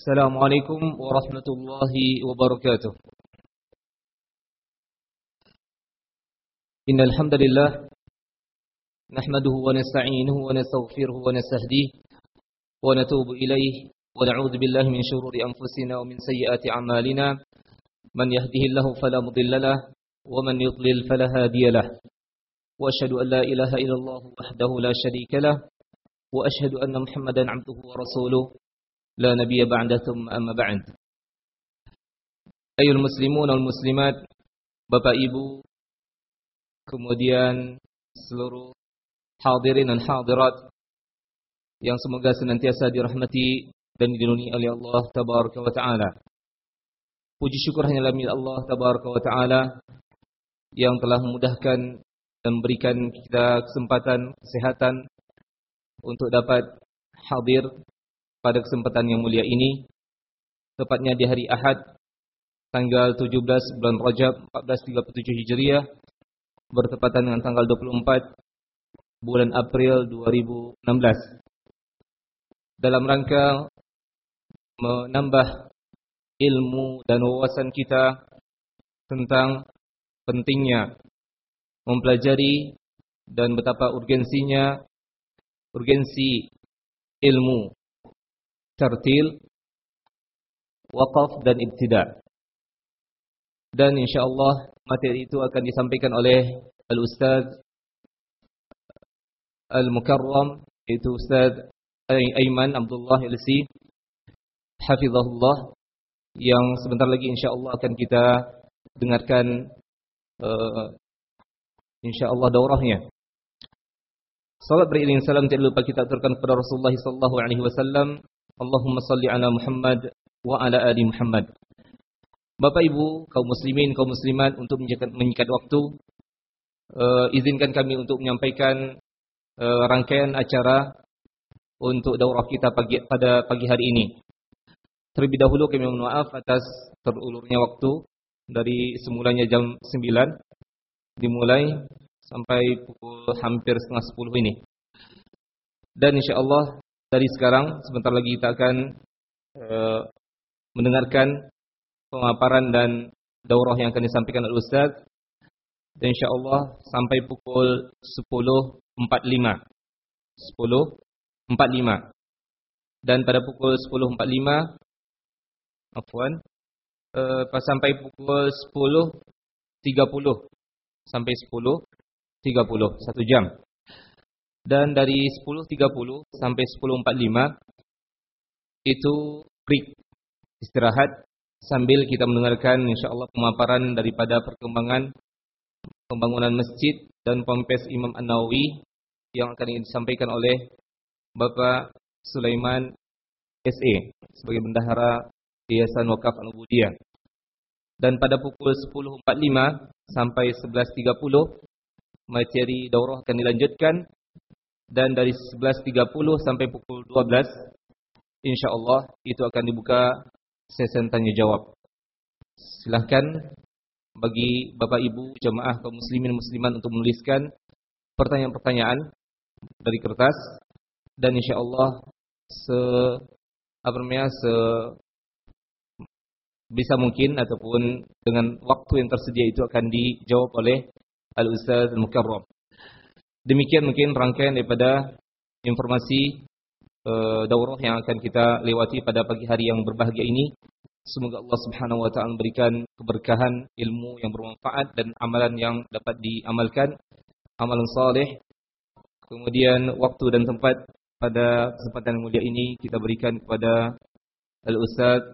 السلام عليكم ورحمة الله وبركاته. إن الحمد لله نحمده ونستعينه ونستغفره ونستهديه ونتوب إليه ونعوذ بالله من شرور أنفسنا ومن سيئات أعمالنا. من يهده الله فلا مضل له ومن يضلل فلا هادي له. وأشهد أن لا إله إلا الله وحده لا شريك له وأشهد أن محمدا عبده ورسوله. لا نبي بعد ثم أما بعد أيها المسلمون والمسلمات Bapak Ibu kemudian seluruh hadirin dan hadirat yang semoga senantiasa dirahmati dan dilindungi oleh Allah tabaraka wa taala. Puji syukur hanyalah milik Allah tabaraka wa taala yang telah memudahkan dan memberikan kita kesempatan kesehatan untuk dapat hadir pada kesempatan yang mulia ini tepatnya di hari Ahad tanggal 17 bulan Rajab 1437 Hijriah bertepatan dengan tanggal 24 bulan April 2016 dalam rangka menambah ilmu dan wawasan kita tentang pentingnya mempelajari dan betapa urgensinya urgensi ilmu tartil waqaf dan ibtida dan insyaallah materi itu akan disampaikan oleh Al-Ustaz Al-Mukarram itu Ustaz Aiman Abdullah Ilsi hafizahullah yang sebentar lagi insyaallah akan kita dengarkan uh, insyaallah daurahnya. Salat beriring salam tidak lupa kita aturkan kepada Rasulullah sallallahu. Allahumma salli ala Muhammad wa ala ali Muhammad. Bapak Ibu, kaum muslimin, kaum muslimat untuk menyikat waktu uh, izinkan kami untuk menyampaikan uh, rangkaian acara untuk daurah kita pagi, pada pagi hari ini. Terlebih dahulu kami mohon maaf atas terulurnya waktu dari semulanya jam 9 dimulai sampai pukul hampir setengah 10 ini. Dan insyaallah dari sekarang sebentar lagi kita akan uh, mendengarkan pemaparan dan daurah yang akan disampaikan oleh Ustaz. Dan insyaallah sampai pukul 10.45 10.45 dan pada pukul 10.45 afwan uh, sampai pukul 10.30 sampai 10.30 satu jam dan dari 10.30 sampai 10.45 itu break istirahat sambil kita mendengarkan insyaallah pemaparan daripada perkembangan pembangunan masjid dan pompes Imam An-Nawawi yang akan disampaikan oleh Bapak Sulaiman SE sebagai bendahara Yayasan Wakaf Al-Ubudiyah. Dan pada pukul 10.45 sampai 11.30 materi daurah akan dilanjutkan dan dari 11.30 sampai pukul 12 insyaallah itu akan dibuka sesi tanya jawab. Silahkan bagi Bapak Ibu jemaah kaum muslimin muslimat untuk menuliskan pertanyaan-pertanyaan dari kertas dan insyaallah se apa namanya se bisa mungkin ataupun dengan waktu yang tersedia itu akan dijawab oleh Al-Ustaz Al-Mukarram. Demikian mungkin rangkaian daripada informasi uh, daurah yang akan kita lewati pada pagi hari yang berbahagia ini. Semoga Allah Subhanahu wa taala memberikan keberkahan ilmu yang bermanfaat dan amalan yang dapat diamalkan, amalan saleh. Kemudian waktu dan tempat pada kesempatan yang mulia ini kita berikan kepada Al-Ustaz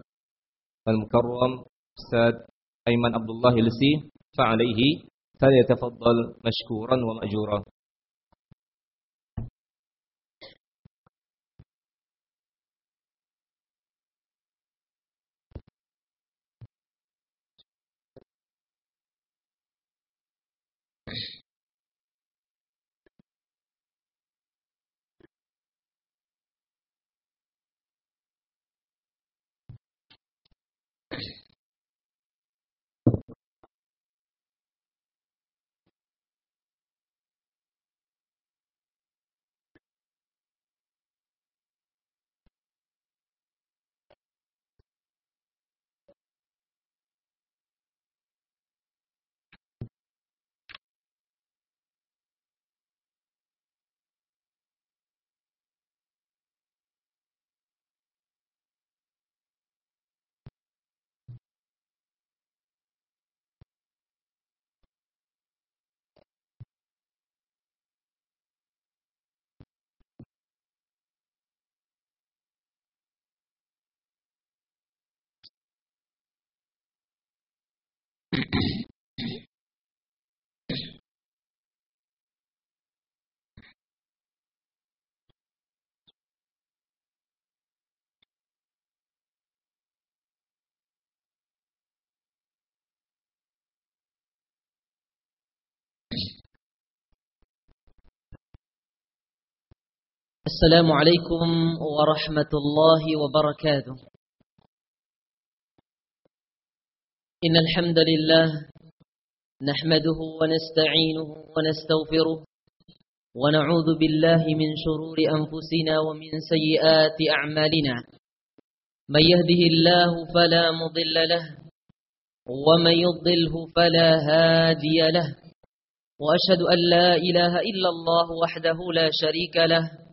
Al-Mukarram Ustaz Aiman Abdullah Hilsi fa'alaihi falyatafaddal mashkuran wa ma'jura. السلام عليكم ورحمة الله وبركاته. إن الحمد لله نحمده ونستعينه ونستغفره ونعوذ بالله من شرور أنفسنا ومن سيئات أعمالنا. من يهده الله فلا مضل له ومن يضله فلا هادي له. وأشهد أن لا إله إلا الله وحده لا شريك له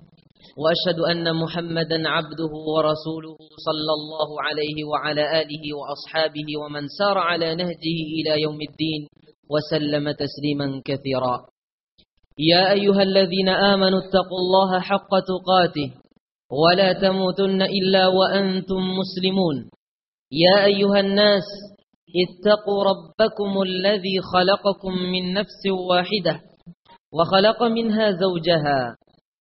وأشهد أن محمدا عبده ورسوله صلى الله عليه وعلى آله وأصحابه ومن سار على نهجه إلى يوم الدين وسلم تسليما كثيرا. يا أيها الذين آمنوا اتقوا الله حق تقاته ولا تموتن إلا وأنتم مسلمون. يا أيها الناس اتقوا ربكم الذي خلقكم من نفس واحدة وخلق منها زوجها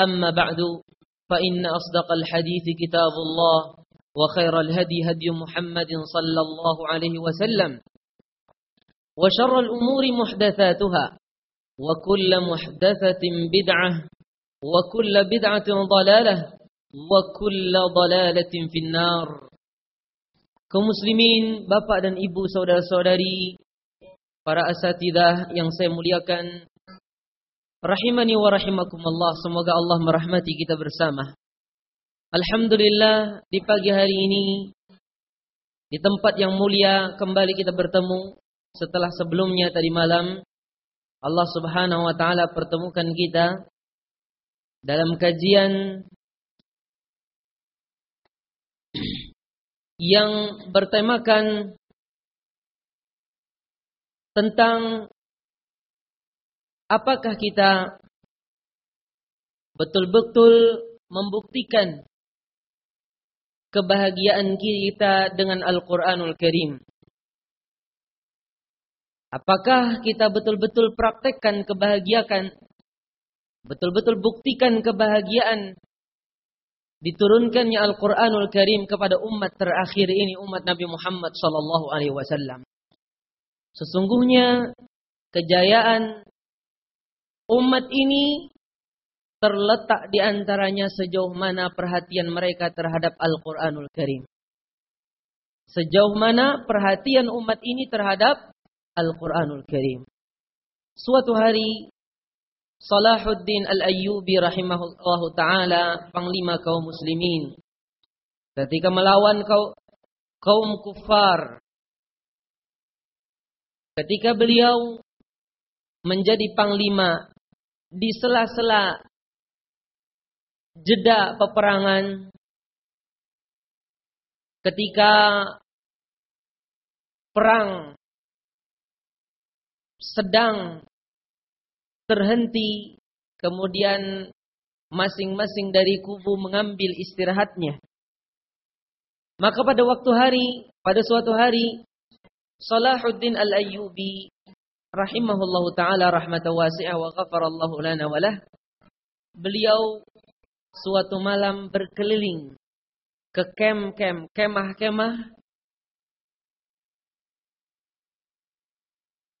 أما بعد فإن أصدق الحديث كتاب الله وخير الهدي هدي محمد صلى الله عليه وسلم وشر الأمور محدثاتها وكل محدثة بدعة وكل بدعة ضلالة وكل ضلالة في النار. Kaum muslimin, bapak dan ibu saudara-saudari, para asatidah yang saya muliakan Rahimani wa rahimakumullah. Semoga Allah merahmati kita bersama. Alhamdulillah di pagi hari ini di tempat yang mulia kembali kita bertemu setelah sebelumnya tadi malam Allah Subhanahu wa taala pertemukan kita dalam kajian yang bertemakan tentang apakah kita betul-betul membuktikan kebahagiaan kita dengan Al-Quranul Karim? Apakah kita betul-betul praktekkan kebahagiaan, betul-betul buktikan kebahagiaan diturunkannya Al-Quranul Karim kepada umat terakhir ini, umat Nabi Muhammad Sallallahu Alaihi Wasallam. Sesungguhnya kejayaan Umat ini terletak di antaranya sejauh mana perhatian mereka terhadap Al-Quranul Karim. Sejauh mana perhatian umat ini terhadap Al-Quranul Karim. Suatu hari Salahuddin Al-Ayyubi rahimahullah ta'ala panglima kaum muslimin. Ketika melawan kaum kufar. Ketika beliau menjadi panglima di sela-sela jeda peperangan ketika perang sedang terhenti kemudian masing-masing dari kubu mengambil istirahatnya. Maka pada waktu hari pada suatu hari Salahuddin Al-Ayyubi rahimahullahu taala rahmatan wasi'ah wa ghafarallahu lana walah. Beliau suatu malam berkeliling ke kem-kem, kemah-kemah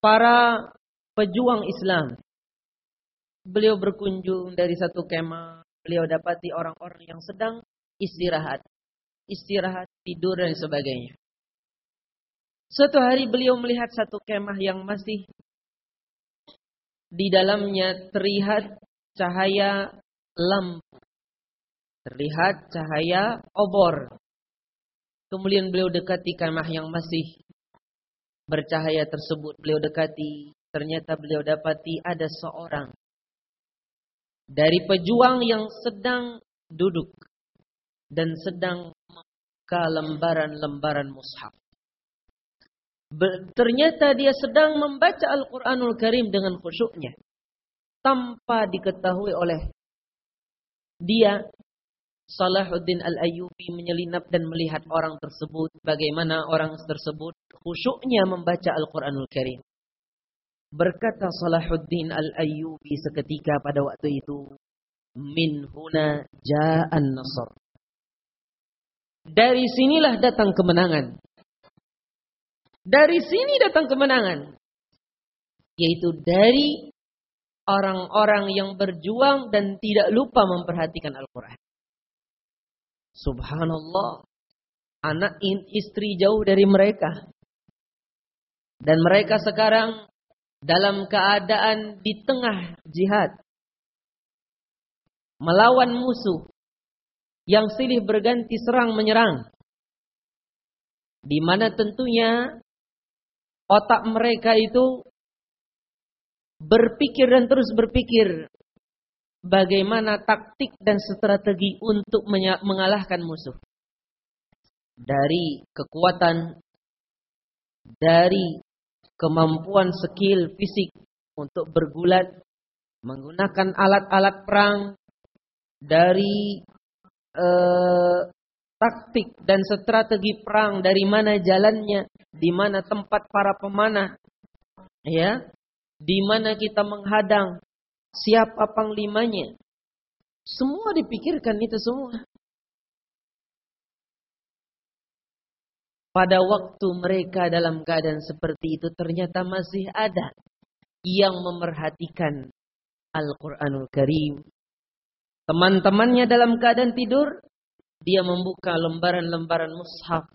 para pejuang Islam. Beliau berkunjung dari satu kemah, beliau dapati orang-orang yang sedang istirahat. Istirahat, tidur dan sebagainya. Suatu hari beliau melihat satu kemah yang masih di dalamnya terlihat cahaya lampu. Terlihat cahaya obor. Kemudian beliau dekati kemah yang masih bercahaya tersebut beliau dekati, ternyata beliau dapati ada seorang dari pejuang yang sedang duduk dan sedang membuka lembaran-lembaran mushaf. Ternyata dia sedang membaca Al-Quranul Karim dengan khusyuknya. Tanpa diketahui oleh dia, Salahuddin Al-Ayyubi menyelinap dan melihat orang tersebut. Bagaimana orang tersebut khusyuknya membaca Al-Quranul Karim. Berkata Salahuddin Al-Ayyubi seketika pada waktu itu. Min huna ja'an nasr. Dari sinilah datang kemenangan. Dari sini datang kemenangan. Yaitu dari orang-orang yang berjuang dan tidak lupa memperhatikan Al-Quran. Subhanallah. Anak istri jauh dari mereka. Dan mereka sekarang dalam keadaan di tengah jihad. Melawan musuh. Yang silih berganti serang menyerang. Di mana tentunya otak mereka itu berpikir dan terus berpikir bagaimana taktik dan strategi untuk mengalahkan musuh. Dari kekuatan, dari kemampuan skill fisik untuk bergulat, menggunakan alat-alat perang, dari eh, taktik dan strategi perang dari mana jalannya, di mana tempat para pemanah, ya, di mana kita menghadang, siapa panglimanya. Semua dipikirkan itu semua. Pada waktu mereka dalam keadaan seperti itu ternyata masih ada yang memerhatikan Al-Quranul Karim. Teman-temannya dalam keadaan tidur, dia membuka lembaran-lembaran mushaf,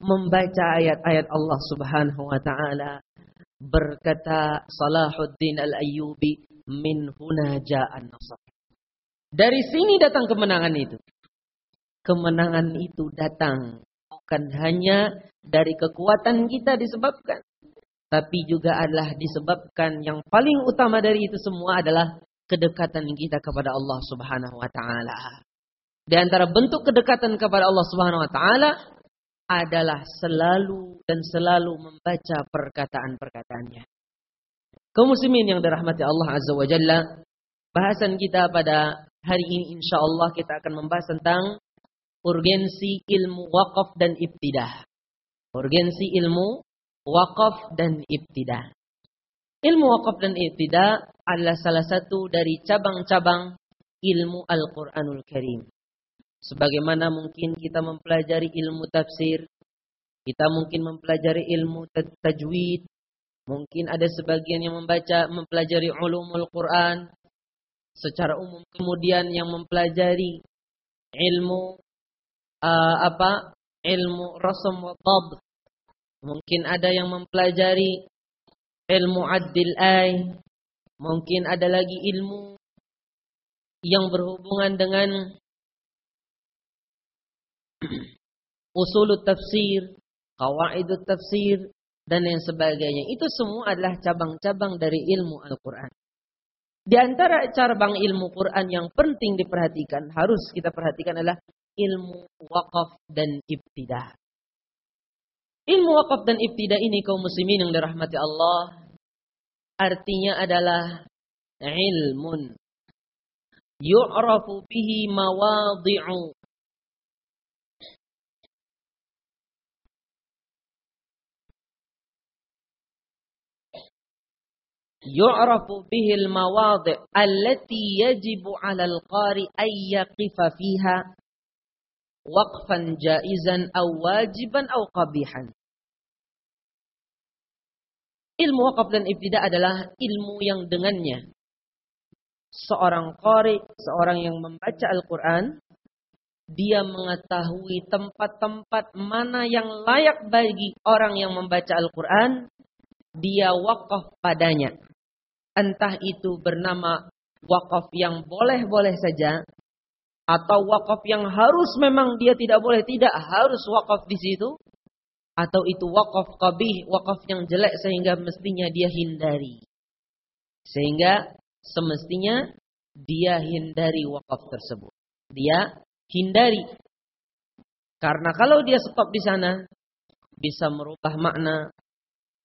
membaca ayat-ayat Allah Subhanahu wa taala. Berkata Salahuddin Al-Ayyubi, min huna ja'an nasr. Dari sini datang kemenangan itu. Kemenangan itu datang bukan hanya dari kekuatan kita disebabkan, tapi juga adalah disebabkan yang paling utama dari itu semua adalah kedekatan kita kepada Allah Subhanahu wa taala. Di antara bentuk kedekatan kepada Allah Subhanahu wa taala adalah selalu dan selalu membaca perkataan-perkataannya. Kaum muslimin yang dirahmati Allah Azza wa Jalla, bahasan kita pada hari ini insya Allah kita akan membahas tentang urgensi ilmu wakaf dan ibtidah. Urgensi ilmu wakaf dan ibtidah. Ilmu wakaf dan ibtidah adalah salah satu dari cabang-cabang ilmu Al-Quranul Karim. Sebagaimana mungkin kita mempelajari ilmu tafsir, kita mungkin mempelajari ilmu tajwid, mungkin ada sebagian yang membaca mempelajari ulumul Quran secara umum, kemudian yang mempelajari ilmu uh, apa? ilmu rasam wa Mungkin ada yang mempelajari ilmu adil ay. Mungkin ada lagi ilmu yang berhubungan dengan usul tafsir, kawaidut tafsir, dan yang sebagainya. Itu semua adalah cabang-cabang dari ilmu Al-Quran. Di antara cabang ilmu Quran yang penting diperhatikan, harus kita perhatikan adalah ilmu wakaf dan ibtidah. Ilmu wakaf dan ibtidah ini kaum muslimin yang dirahmati Allah, artinya adalah ilmun yu'rafu bihi mawadi'u yu'rafu bihil mawadi' allati yajibu 'ala al-qari ay yaqifa fiha waqfan jaizan aw wajiban aw qabihan. Ilmu wakaf dan ibtida adalah ilmu yang dengannya seorang qari, seorang yang membaca Al-Qur'an, dia mengetahui tempat-tempat mana yang layak bagi orang yang membaca Al-Qur'an, dia wakaf padanya entah itu bernama wakaf yang boleh-boleh saja atau wakaf yang harus memang dia tidak boleh tidak harus wakaf di situ atau itu wakaf qabih, wakaf yang jelek sehingga mestinya dia hindari. Sehingga semestinya dia hindari wakaf tersebut. Dia hindari. Karena kalau dia stop di sana, bisa merubah makna,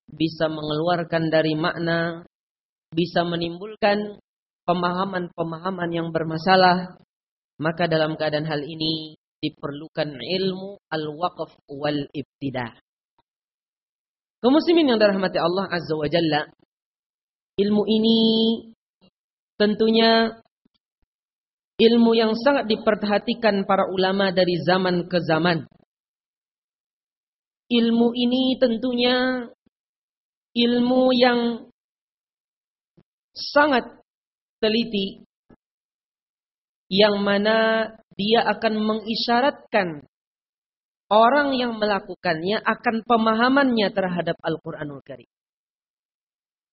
bisa mengeluarkan dari makna, bisa menimbulkan pemahaman-pemahaman yang bermasalah, maka dalam keadaan hal ini diperlukan ilmu al-waqf wal ibtida. Kaum muslimin yang dirahmati Allah Azza wa Jalla, ilmu ini tentunya ilmu yang sangat diperhatikan para ulama dari zaman ke zaman. Ilmu ini tentunya ilmu yang sangat teliti yang mana dia akan mengisyaratkan orang yang melakukannya akan pemahamannya terhadap Al-Qur'anul Karim.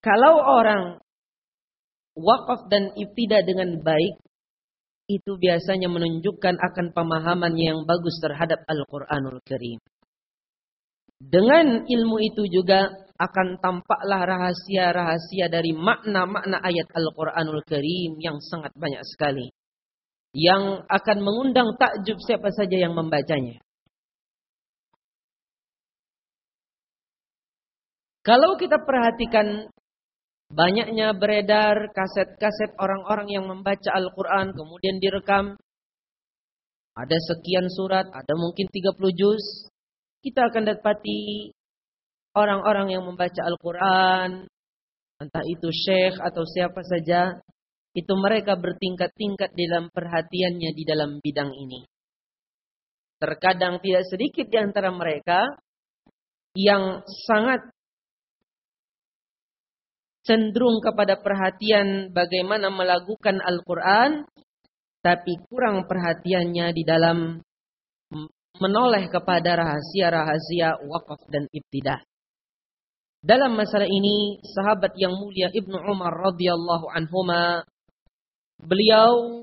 Kalau orang wakaf dan ibtidah dengan baik, itu biasanya menunjukkan akan pemahamannya yang bagus terhadap Al-Qur'anul Karim. Dengan ilmu itu juga akan tampaklah rahasia-rahasia dari makna-makna ayat Al-Quranul Karim yang sangat banyak sekali. Yang akan mengundang takjub siapa saja yang membacanya. Kalau kita perhatikan banyaknya beredar kaset-kaset orang-orang yang membaca Al-Quran kemudian direkam. Ada sekian surat, ada mungkin 30 juz kita akan dapati orang-orang yang membaca Al-Quran, entah itu syekh atau siapa saja, itu mereka bertingkat-tingkat dalam perhatiannya di dalam bidang ini. Terkadang tidak sedikit di antara mereka yang sangat cenderung kepada perhatian bagaimana melakukan Al-Quran, tapi kurang perhatiannya di dalam menoleh kepada rahasia-rahasia wakaf dan ibtidah. Dalam masalah ini, sahabat yang mulia Ibnu Umar radhiyallahu anhuma beliau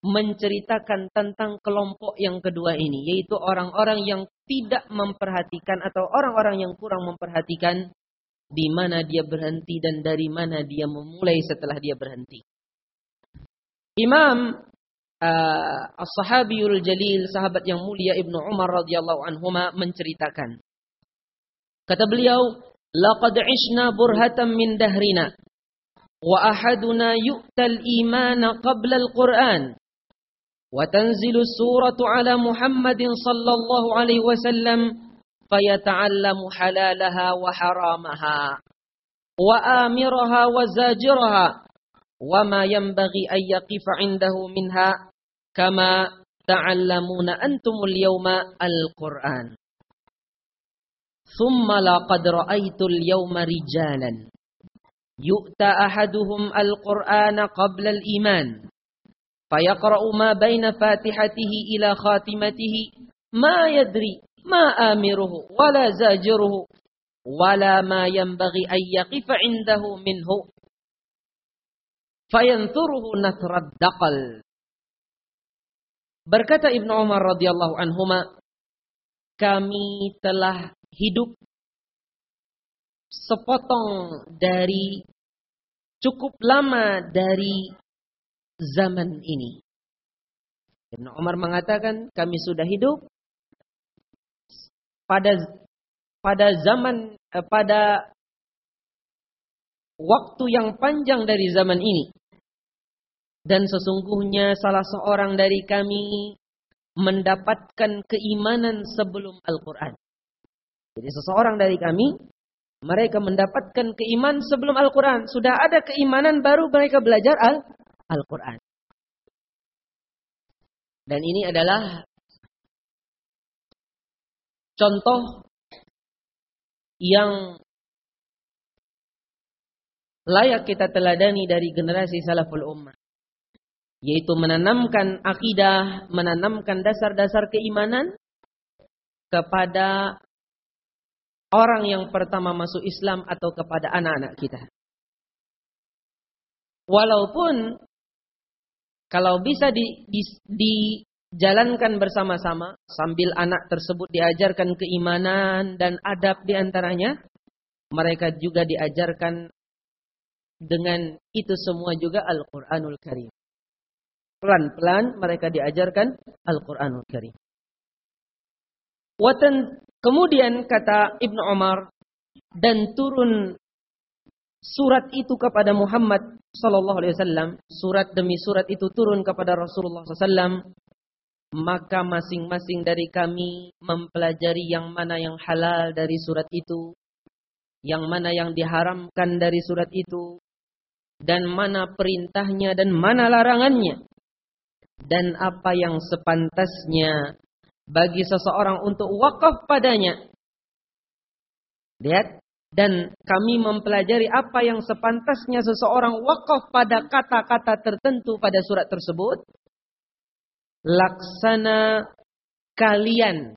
menceritakan tentang kelompok yang kedua ini, yaitu orang-orang yang tidak memperhatikan atau orang-orang yang kurang memperhatikan di mana dia berhenti dan dari mana dia memulai setelah dia berhenti. Imam uh, As-Sahabiyul Jalil, sahabat yang mulia Ibnu Umar radhiyallahu anhuma menceritakan. Kata beliau, "Laqad 'ishna burhatan min dahrina wa ahaduna yu'tal imana qabla al-Qur'an." وتنزل السورة على محمد صلى الله عليه وسلم فيتعلم حلالها وحرامها وآمرها وزاجرها وما ينبغي أن يقف عنده منها كما تعلمون أنتم اليوم القرآن ثم لقد رأيت اليوم رجالا. يؤتى أحدهم القرآن قبل الإيمان فيقرأ ما بين فاتحته إلى خاتمته ما يدري ما آمره ولا زاجره ولا ما ينبغي أن يقف عنده منه. فينثره نثر الدقل. Berkata Ibnu Umar radhiyallahu anhuma, kami telah hidup sepotong dari cukup lama dari zaman ini. Ibnu Umar mengatakan kami sudah hidup pada pada zaman eh, pada waktu yang panjang dari zaman ini. Dan sesungguhnya salah seorang dari kami mendapatkan keimanan sebelum Al-Quran. Jadi seseorang dari kami, mereka mendapatkan keimanan sebelum Al-Quran. Sudah ada keimanan baru mereka belajar Al-Quran. Dan ini adalah contoh yang layak kita teladani dari generasi salaful ummah yaitu menanamkan akidah, menanamkan dasar-dasar keimanan kepada orang yang pertama masuk Islam atau kepada anak-anak kita. Walaupun kalau bisa di, di, di jalankan bersama-sama sambil anak tersebut diajarkan keimanan dan adab di antaranya. Mereka juga diajarkan dengan itu semua juga Al-Quranul Karim. Pelan-pelan mereka diajarkan Al-Quranul Karim. Watan, kemudian kata Ibnu Umar dan turun surat itu kepada Muhammad sallallahu alaihi wasallam, surat demi surat itu turun kepada Rasulullah sallallahu maka masing-masing dari kami mempelajari yang mana yang halal dari surat itu, yang mana yang diharamkan dari surat itu, dan mana perintahnya dan mana larangannya, dan apa yang sepantasnya bagi seseorang untuk wakaf padanya. Lihat, dan kami mempelajari apa yang sepantasnya seseorang wakaf pada kata-kata tertentu pada surat tersebut. Laksana kalian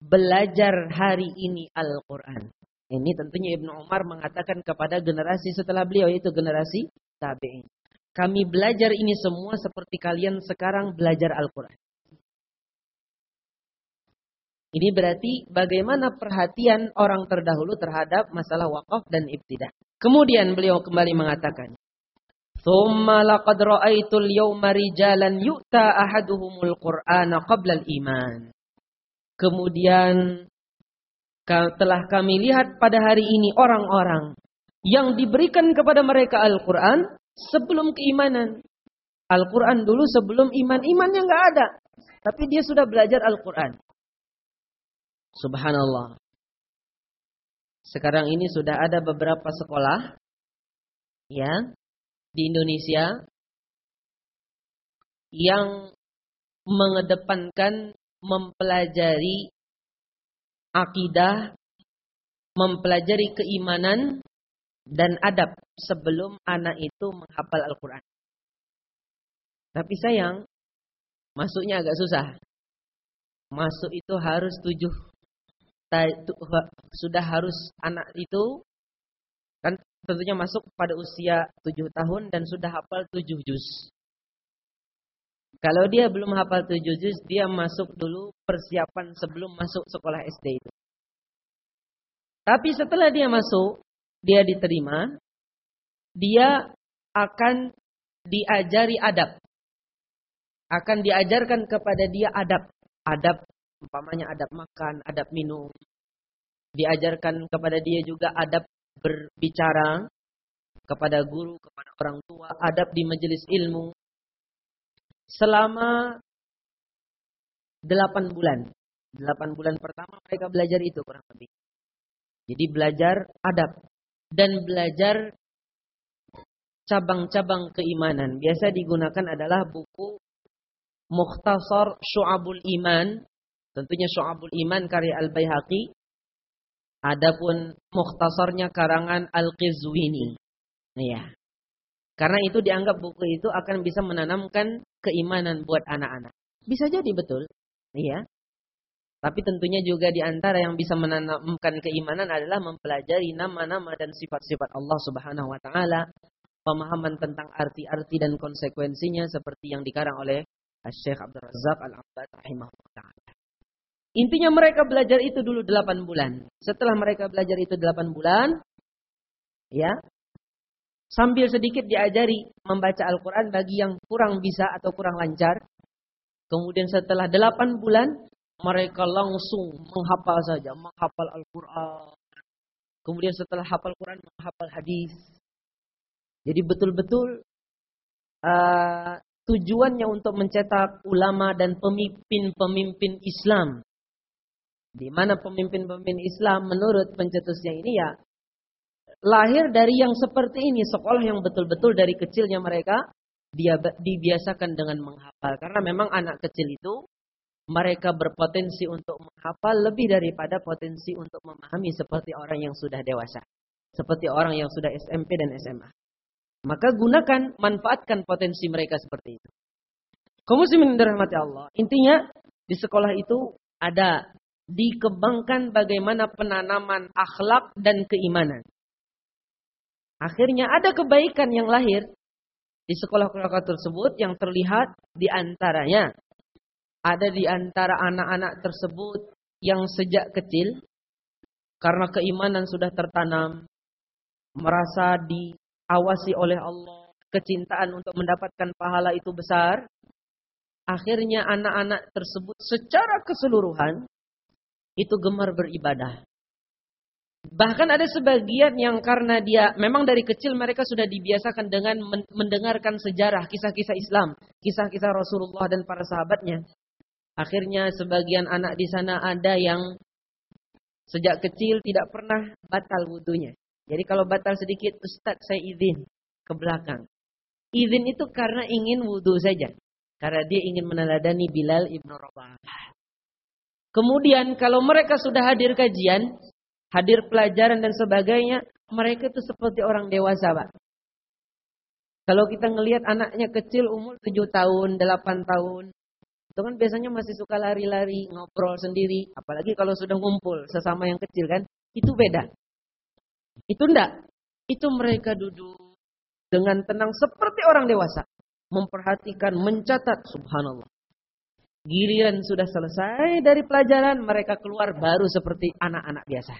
belajar hari ini Al-Quran. Ini tentunya Ibnu Umar mengatakan kepada generasi setelah beliau yaitu generasi tabi'in. Kami belajar ini semua seperti kalian sekarang belajar Al-Quran. Ini berarti bagaimana perhatian orang terdahulu terhadap masalah wakaf dan ibtidah. Kemudian beliau kembali mengatakan, "Tsumma laqad ra'aitul yawma rijalan yu'ta ahaduhumul Qur'ana qabla al-iman." Kemudian telah kami lihat pada hari ini orang-orang yang diberikan kepada mereka Al-Quran sebelum keimanan. Al-Quran dulu sebelum iman. Imannya nggak ada. Tapi dia sudah belajar Al-Quran. Subhanallah. Sekarang ini sudah ada beberapa sekolah ya di Indonesia yang mengedepankan mempelajari akidah, mempelajari keimanan dan adab sebelum anak itu menghafal Al-Quran. Tapi sayang, masuknya agak susah. Masuk itu harus tujuh sudah harus anak itu kan tentunya masuk pada usia 7 tahun dan sudah hafal 7 juz. Kalau dia belum hafal 7 juz, dia masuk dulu persiapan sebelum masuk sekolah SD itu. Tapi setelah dia masuk, dia diterima, dia akan diajari adab. Akan diajarkan kepada dia adab. Adab Umpamanya adab makan, adab minum. Diajarkan kepada dia juga adab berbicara kepada guru, kepada orang tua, adab di majelis ilmu. Selama delapan bulan. Delapan bulan pertama mereka belajar itu kurang lebih. Jadi belajar adab. Dan belajar cabang-cabang keimanan. Biasa digunakan adalah buku Mukhtasar Syu'abul Iman Tentunya Syu'abul Iman karya Al-Baihaqi. Adapun mukhtasarnya karangan Al-Qizwini. Ya. Karena itu dianggap buku itu akan bisa menanamkan keimanan buat anak-anak. Bisa jadi betul. Iya. Tapi tentunya juga di antara yang bisa menanamkan keimanan adalah mempelajari nama-nama dan sifat-sifat Allah Subhanahu wa taala, pemahaman tentang arti-arti dan konsekuensinya seperti yang dikarang oleh Syekh Abdul Razak Al-Abbad rahimahullah. Intinya mereka belajar itu dulu 8 bulan. Setelah mereka belajar itu 8 bulan, ya, sambil sedikit diajari membaca Al-Quran bagi yang kurang bisa atau kurang lancar. Kemudian setelah 8 bulan, mereka langsung menghafal saja, menghafal Al-Quran. Kemudian setelah hafal Quran, menghafal hadis. Jadi betul-betul uh, tujuannya untuk mencetak ulama dan pemimpin-pemimpin Islam di mana pemimpin-pemimpin Islam menurut pencetusnya ini ya lahir dari yang seperti ini, sekolah yang betul-betul dari kecilnya mereka dia dibiasakan dengan menghafal karena memang anak kecil itu mereka berpotensi untuk menghafal lebih daripada potensi untuk memahami seperti orang yang sudah dewasa, seperti orang yang sudah SMP dan SMA. Maka gunakan, manfaatkan potensi mereka seperti itu. Kamu muslimin dirahmati Allah. Intinya di sekolah itu ada dikembangkan bagaimana penanaman akhlak dan keimanan. Akhirnya ada kebaikan yang lahir di sekolah-sekolah tersebut yang terlihat di antaranya ada di antara anak-anak tersebut yang sejak kecil karena keimanan sudah tertanam, merasa diawasi oleh Allah, kecintaan untuk mendapatkan pahala itu besar, akhirnya anak-anak tersebut secara keseluruhan itu gemar beribadah. Bahkan ada sebagian yang karena dia memang dari kecil mereka sudah dibiasakan dengan mendengarkan sejarah, kisah-kisah Islam, kisah-kisah Rasulullah dan para sahabatnya. Akhirnya sebagian anak di sana ada yang sejak kecil tidak pernah batal wudhunya. Jadi kalau batal sedikit, Ustaz saya izin ke belakang. Izin itu karena ingin wudhu saja. Karena dia ingin meneladani Bilal ibnu Rabah. Kemudian kalau mereka sudah hadir kajian, hadir pelajaran dan sebagainya, mereka itu seperti orang dewasa, Pak. Kalau kita ngelihat anaknya kecil umur 7 tahun, 8 tahun, itu kan biasanya masih suka lari-lari, ngobrol sendiri, apalagi kalau sudah ngumpul sesama yang kecil kan, itu beda. Itu enggak. Itu mereka duduk dengan tenang seperti orang dewasa memperhatikan, mencatat, subhanallah. Giliran sudah selesai dari pelajaran, mereka keluar baru seperti anak-anak biasa.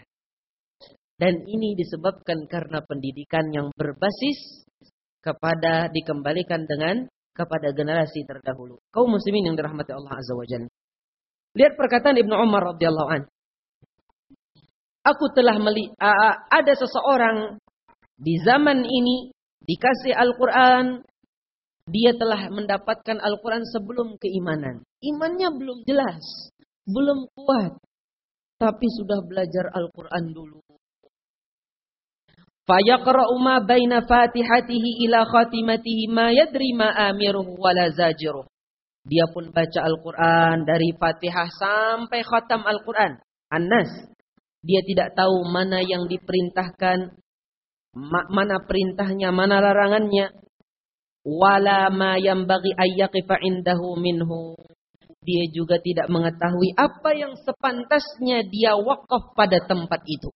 Dan ini disebabkan karena pendidikan yang berbasis kepada dikembalikan dengan kepada generasi terdahulu. Kaum muslimin yang dirahmati Allah Azza wa Jalla. Lihat perkataan Ibnu Umar radhiyallahu an. Aku telah melihat ada seseorang di zaman ini dikasih Al-Quran, dia telah mendapatkan Al-Quran sebelum keimanan. Imannya belum jelas, belum kuat. Tapi sudah belajar Al-Quran dulu. Fayaqra'u ma baina fatihatihi ila khatimatihi ma yadri ma amiruhu wala zajiruh. Dia pun baca Al-Quran dari Fatihah sampai khatam Al-Quran. An-Nas. Dia tidak tahu mana yang diperintahkan, mana perintahnya, mana larangannya wala ma bagi ayyaqifa indahu minhu. Dia juga tidak mengetahui apa yang sepantasnya dia wakaf pada tempat itu.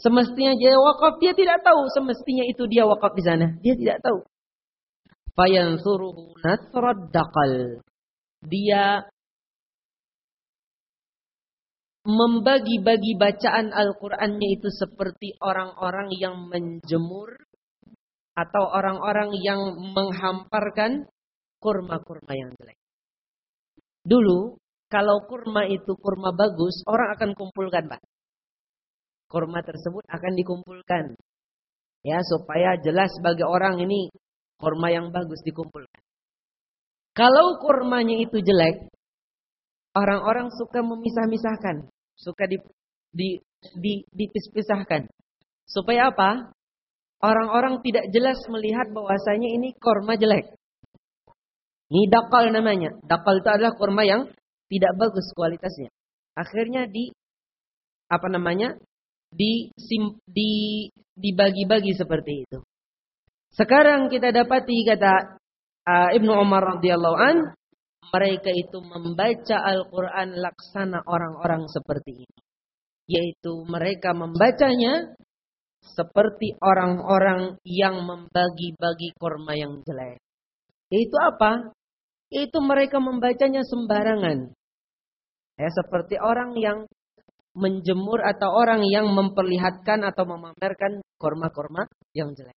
Semestinya dia wakaf, dia tidak tahu. Semestinya itu dia wakaf di sana. Dia tidak tahu. Fayansuruhu nasrad daqal. Dia membagi-bagi bacaan Al-Qur'annya itu seperti orang-orang yang menjemur atau orang-orang yang menghamparkan kurma-kurma yang jelek. Dulu, kalau kurma itu kurma bagus, orang akan kumpulkan, Pak. Kurma tersebut akan dikumpulkan. Ya, supaya jelas bagi orang ini kurma yang bagus dikumpulkan. Kalau kurmanya itu jelek, orang-orang suka memisah-misahkan, suka di, di, di, dipisah-pisahkan. Supaya apa? Orang-orang tidak jelas melihat bahwasanya ini korma jelek. Ini dakal namanya. Dakal itu adalah korma yang tidak bagus kualitasnya. Akhirnya di apa namanya? di di dibagi-bagi seperti itu. Sekarang kita dapati kata uh, Ibnu Umar radhiyallahu an mereka itu membaca Al-Qur'an laksana orang-orang seperti ini. Yaitu mereka membacanya seperti orang-orang yang membagi-bagi korma yang jelek. Itu apa? Itu mereka membacanya sembarangan. Ya, seperti orang yang menjemur atau orang yang memperlihatkan atau memamerkan korma-korma yang jelek.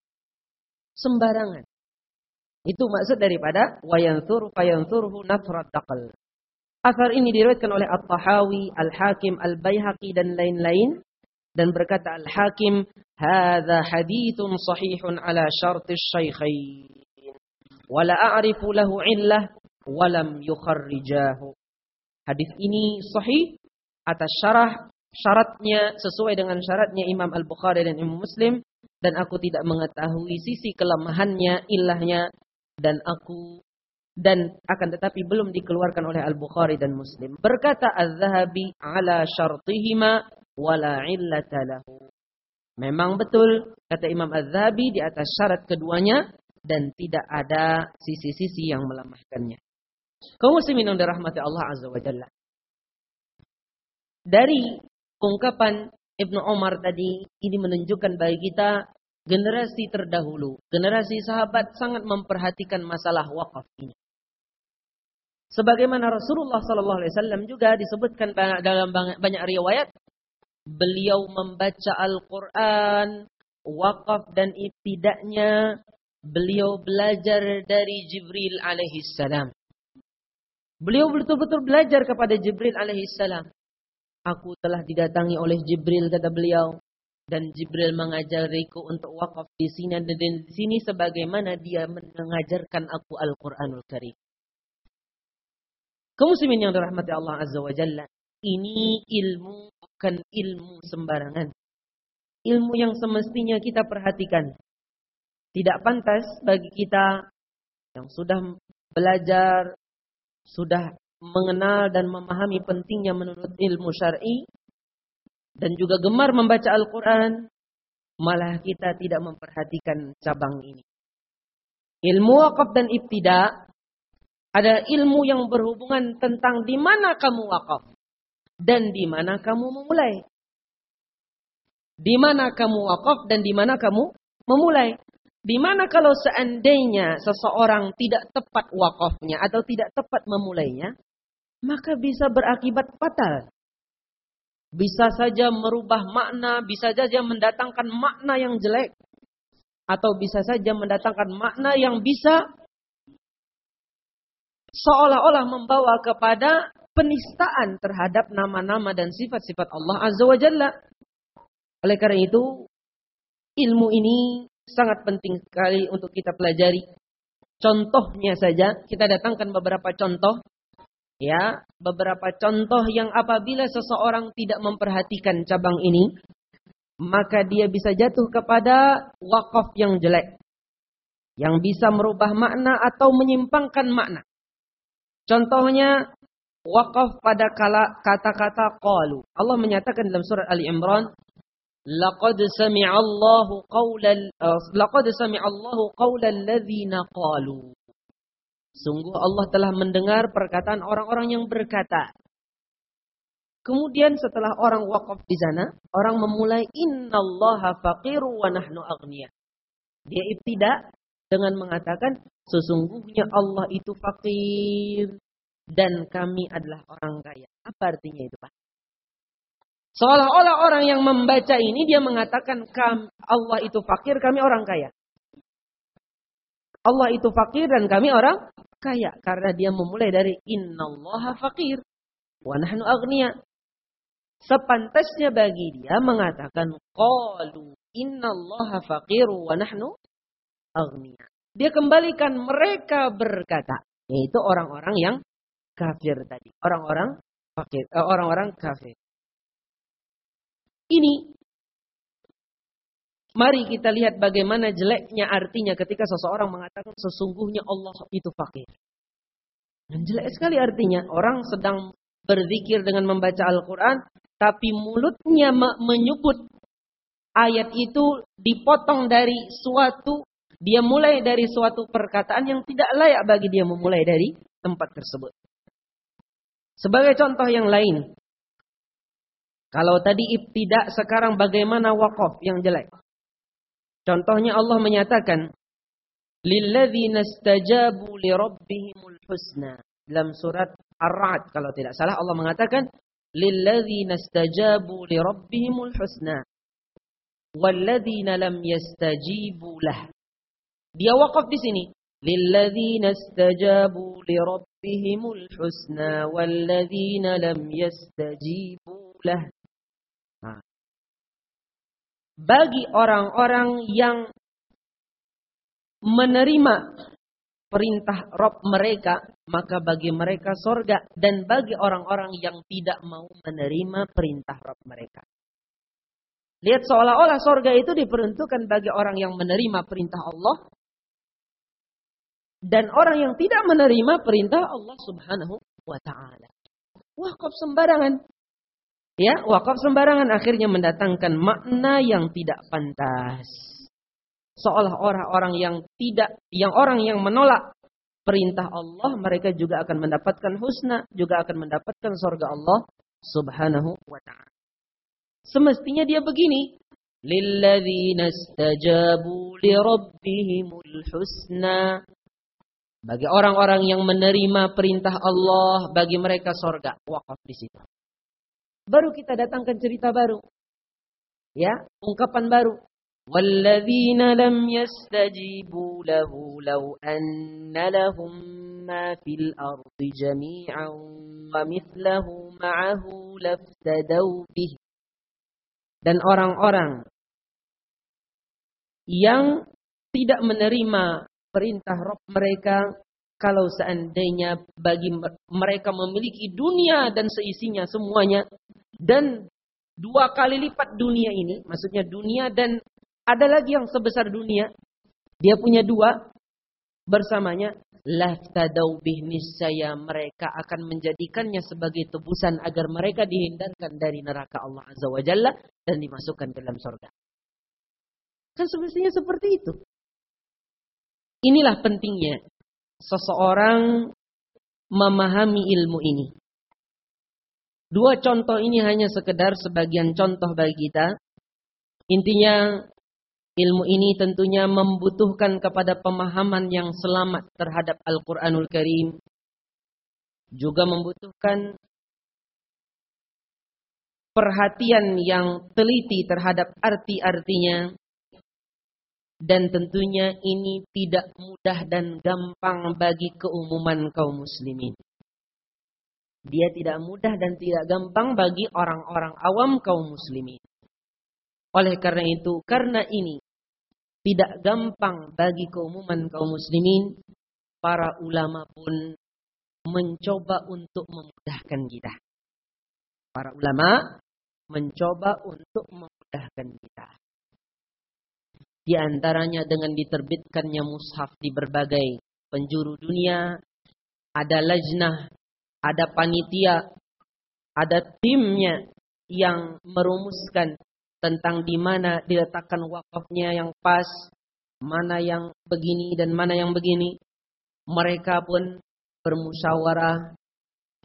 Sembarangan. Itu maksud daripada wayanthur fayanthurhu nafrat daqal. Asar ini diriwayatkan oleh At-Tahawi, Al-Hakim, Al-Baihaqi dan lain-lain dan berkata Al-Hakim, "Hadza haditsun sahihun ala syartis syaikhain." Wala a'rifu lahu illah walam yukharrijahu. Hadis ini sahih atas syarah syaratnya sesuai dengan syaratnya Imam Al-Bukhari dan Imam Muslim dan aku tidak mengetahui sisi kelemahannya, ilahnya dan aku dan akan tetapi belum dikeluarkan oleh Al-Bukhari dan Muslim. Berkata Az-Zahabi ala syartihima wala illata lahu. Memang betul kata Imam Az-Zahabi di atas syarat keduanya dan tidak ada sisi-sisi yang melemahkannya. Kaum muslimin yang dirahmati Allah Azza wa Jalla. Dari ungkapan Ibnu Umar tadi ini menunjukkan bagi kita generasi terdahulu, generasi sahabat sangat memperhatikan masalah wakaf ini. Sebagaimana Rasulullah sallallahu alaihi wasallam juga disebutkan dalam banyak riwayat beliau membaca Al-Qur'an wakaf dan ibtidaknya beliau belajar dari Jibril alaihi salam. Beliau betul-betul belajar kepada Jibril alaihi salam. Aku telah didatangi oleh Jibril kata beliau dan Jibril mengajariku untuk wakaf di sini dan di sini sebagaimana dia mengajarkan aku Al-Qur'anul Karim. Kaum muslimin yang dirahmati Allah Azza wa Jalla, ini ilmu bukan ilmu sembarangan. Ilmu yang semestinya kita perhatikan. Tidak pantas bagi kita yang sudah belajar, sudah mengenal dan memahami pentingnya menurut ilmu syar'i dan juga gemar membaca Al-Qur'an, malah kita tidak memperhatikan cabang ini. Ilmu wakaf dan ibtida ada ilmu yang berhubungan tentang di mana kamu wakaf dan di mana kamu memulai. Di mana kamu wakaf dan di mana kamu memulai. Di mana kalau seandainya seseorang tidak tepat wakafnya atau tidak tepat memulainya, maka bisa berakibat fatal. Bisa saja merubah makna, bisa saja mendatangkan makna yang jelek. Atau bisa saja mendatangkan makna yang bisa seolah-olah membawa kepada penistaan terhadap nama-nama dan sifat-sifat Allah Azza wa Jalla. Oleh karena itu, ilmu ini sangat penting sekali untuk kita pelajari. Contohnya saja, kita datangkan beberapa contoh. Ya, beberapa contoh yang apabila seseorang tidak memperhatikan cabang ini, maka dia bisa jatuh kepada wakaf yang jelek. Yang bisa merubah makna atau menyimpangkan makna. Contohnya wakaf pada kata-kata qalu. Allah menyatakan dalam surat Ali Imran, "Laqad sami'a Allahu qawlan uh, laqad sami'a Allahu qawlan ladzina qalu." Sungguh Allah telah mendengar perkataan orang-orang yang berkata. Kemudian setelah orang wakaf di sana, orang memulai innallaha faqiru wa nahnu aghnia. Dia ibtida dengan mengatakan sesungguhnya Allah itu fakir dan kami adalah orang kaya. Apa artinya itu, Pak? Seolah-olah orang yang membaca ini dia mengatakan Allah itu fakir, kami orang kaya. Allah itu fakir dan kami orang kaya karena dia memulai dari innallaha fakir wa nahnu aghnia. Sepantasnya bagi dia mengatakan qalu innallaha fakir wa nahnu aghnia. Dia kembalikan mereka berkata, yaitu orang-orang yang kafir tadi, orang-orang fakir, eh, orang-orang kafir. Ini mari kita lihat bagaimana jeleknya artinya ketika seseorang mengatakan sesungguhnya Allah itu fakir. Dan jelek sekali artinya orang sedang berzikir dengan membaca Al-Quran, tapi mulutnya menyebut ayat itu dipotong dari suatu dia mulai dari suatu perkataan yang tidak layak bagi dia memulai dari tempat tersebut. Sebagai contoh yang lain. Kalau tadi ibtidak sekarang bagaimana wakaf yang jelek. Contohnya Allah menyatakan. Lilladzina istajabu li rabbihimul. Dalam surat Ar-Ra'd kalau tidak salah Allah mengatakan. Lilladzina istajabu li rabbihimul husna. Walladzina lam yastajibu. Dia wakaf di sini. Li rabbihimul husna walladzina lam yastajibu lah. Nah. Bagi orang-orang yang menerima perintah Rob mereka, maka bagi mereka sorga. Dan bagi orang-orang yang tidak mau menerima perintah Rob mereka. Lihat seolah-olah sorga itu diperuntukkan bagi orang yang menerima perintah Allah dan orang yang tidak menerima perintah Allah Subhanahu wa taala. Wakaf sembarangan. Ya, wakaf sembarangan akhirnya mendatangkan makna yang tidak pantas. Seolah orang-orang yang tidak yang orang yang menolak perintah Allah, mereka juga akan mendapatkan husna, juga akan mendapatkan surga Allah Subhanahu wa taala. Semestinya dia begini, istajabu li rabbihimul husna Bagi orang-orang yang menerima perintah Allah, bagi mereka sorga. Wakaf di situ. Baru kita datangkan cerita baru. Ya, ungkapan baru. والذين لم يستجيبوا له لو أن لهم ما في الأرض جميعا ومثله معه لافتدوا به dan orang-orang yang tidak menerima perintah Rob mereka kalau seandainya bagi mereka memiliki dunia dan seisinya semuanya dan dua kali lipat dunia ini maksudnya dunia dan ada lagi yang sebesar dunia. Dia punya dua bersamanya. Laftadau bih niscaya mereka akan menjadikannya sebagai tebusan agar mereka dihindarkan dari neraka Allah Azza wa Jalla dan dimasukkan ke dalam surga. Kan semestinya seperti itu. Inilah pentingnya seseorang memahami ilmu ini. Dua contoh ini hanya sekedar sebagian contoh bagi kita. Intinya Ilmu ini tentunya membutuhkan kepada pemahaman yang selamat terhadap Al-Quranul Karim. Juga membutuhkan perhatian yang teliti terhadap arti-artinya. Dan tentunya ini tidak mudah dan gampang bagi keumuman kaum muslimin. Dia tidak mudah dan tidak gampang bagi orang-orang awam kaum muslimin. Oleh karena itu, karena ini tidak gampang bagi keumuman kaum muslimin, para ulama pun mencoba untuk memudahkan kita. Para ulama mencoba untuk memudahkan kita. Di antaranya dengan diterbitkannya mushaf di berbagai penjuru dunia, ada lajnah, ada panitia, ada timnya yang merumuskan tentang di mana diletakkan wakafnya yang pas, mana yang begini dan mana yang begini. Mereka pun bermusyawarah,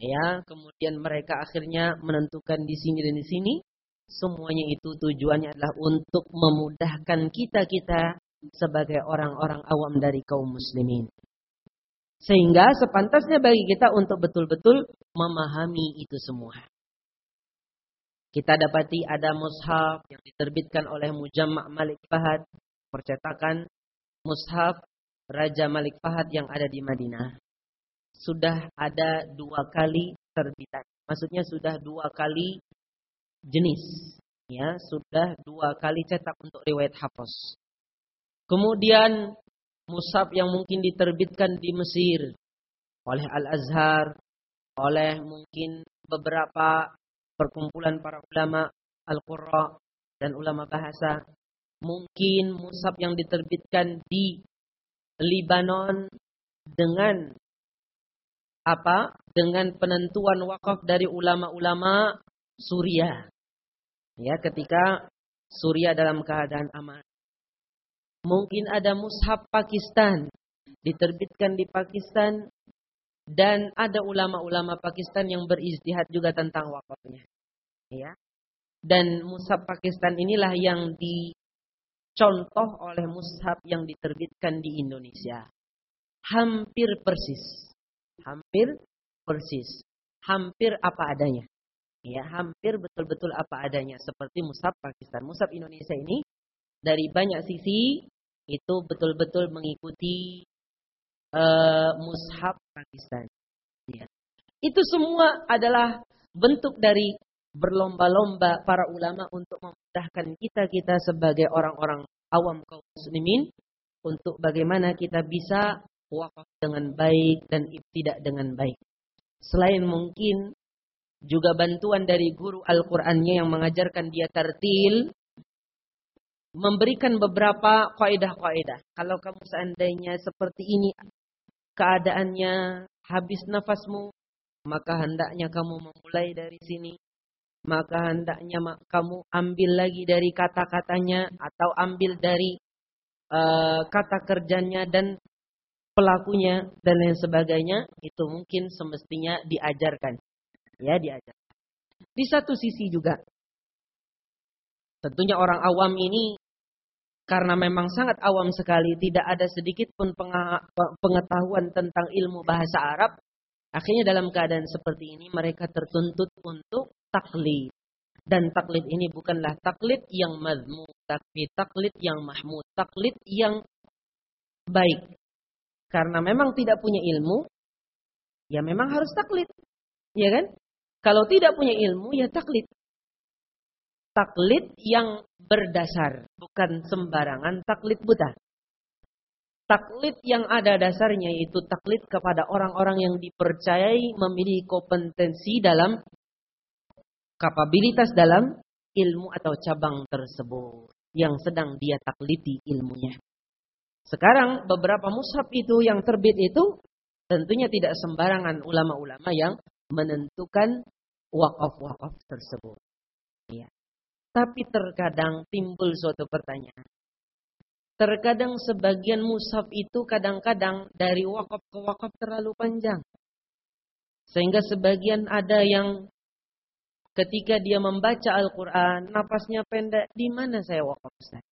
ya, kemudian mereka akhirnya menentukan di sini dan di sini. Semuanya itu tujuannya adalah untuk memudahkan kita-kita sebagai orang-orang awam dari kaum muslimin. Sehingga sepantasnya bagi kita untuk betul-betul memahami itu semua. Kita dapati ada mushaf yang diterbitkan oleh Mujamma' Malik Fahad, percetakan mushaf Raja Malik Fahad yang ada di Madinah. Sudah ada dua kali terbitan. Maksudnya sudah dua kali jenis. Ya, sudah dua kali cetak untuk riwayat hafaz. Kemudian mushaf yang mungkin diterbitkan di Mesir oleh Al-Azhar, oleh mungkin beberapa perkumpulan para ulama Al-Qurra dan ulama bahasa. Mungkin musab yang diterbitkan di Libanon dengan apa? Dengan penentuan wakaf dari ulama-ulama Suriah. Ya, ketika Suriah dalam keadaan aman. Mungkin ada mushaf Pakistan diterbitkan di Pakistan dan ada ulama-ulama Pakistan yang berijtihad juga tentang wakafnya. Ya. Dan mushaf Pakistan inilah yang dicontoh oleh mushaf yang diterbitkan di Indonesia. Hampir persis. Hampir persis. Hampir apa adanya. Ya, hampir betul-betul apa adanya seperti mushaf Pakistan. Mushaf Indonesia ini dari banyak sisi itu betul-betul mengikuti uh, mushaf Pakistan. Ya. Itu semua adalah bentuk dari berlomba-lomba para ulama untuk memudahkan kita-kita sebagai orang-orang awam kaum muslimin untuk bagaimana kita bisa wakaf dengan baik dan tidak dengan baik. Selain mungkin juga bantuan dari guru Al-Qur'annya yang mengajarkan dia tertil memberikan beberapa kaidah-kaidah. Kalau kamu seandainya seperti ini keadaannya habis nafasmu, maka hendaknya kamu memulai dari sini. Maka hendaknya kamu ambil lagi dari kata-katanya atau ambil dari uh, kata kerjanya dan pelakunya dan lain sebagainya itu mungkin semestinya diajarkan. Ya, diajarkan. Di satu sisi juga tentunya orang awam ini karena memang sangat awam sekali, tidak ada sedikit pun pengetahuan tentang ilmu bahasa Arab, akhirnya dalam keadaan seperti ini mereka tertuntut untuk taklid. Dan taklid ini bukanlah taklid yang mazmum, tapi taklid yang mahmud, taklid yang baik. Karena memang tidak punya ilmu, ya memang harus taklid. Ya kan? Kalau tidak punya ilmu, ya taklid. Taklid yang berdasar, bukan sembarangan taklid buta. Taklid yang ada dasarnya itu taklid kepada orang-orang yang dipercayai memiliki kompetensi dalam kapabilitas dalam ilmu atau cabang tersebut yang sedang dia takliti ilmunya. Sekarang beberapa mushaf itu yang terbit itu tentunya tidak sembarangan ulama-ulama yang menentukan wakaf-wakaf tersebut. Ya. Tapi terkadang timbul suatu pertanyaan. Terkadang sebagian mushaf itu kadang-kadang dari wakaf ke wakaf terlalu panjang. Sehingga sebagian ada yang ketika dia membaca Al-Quran, napasnya pendek, di mana saya wakaf Ustaz?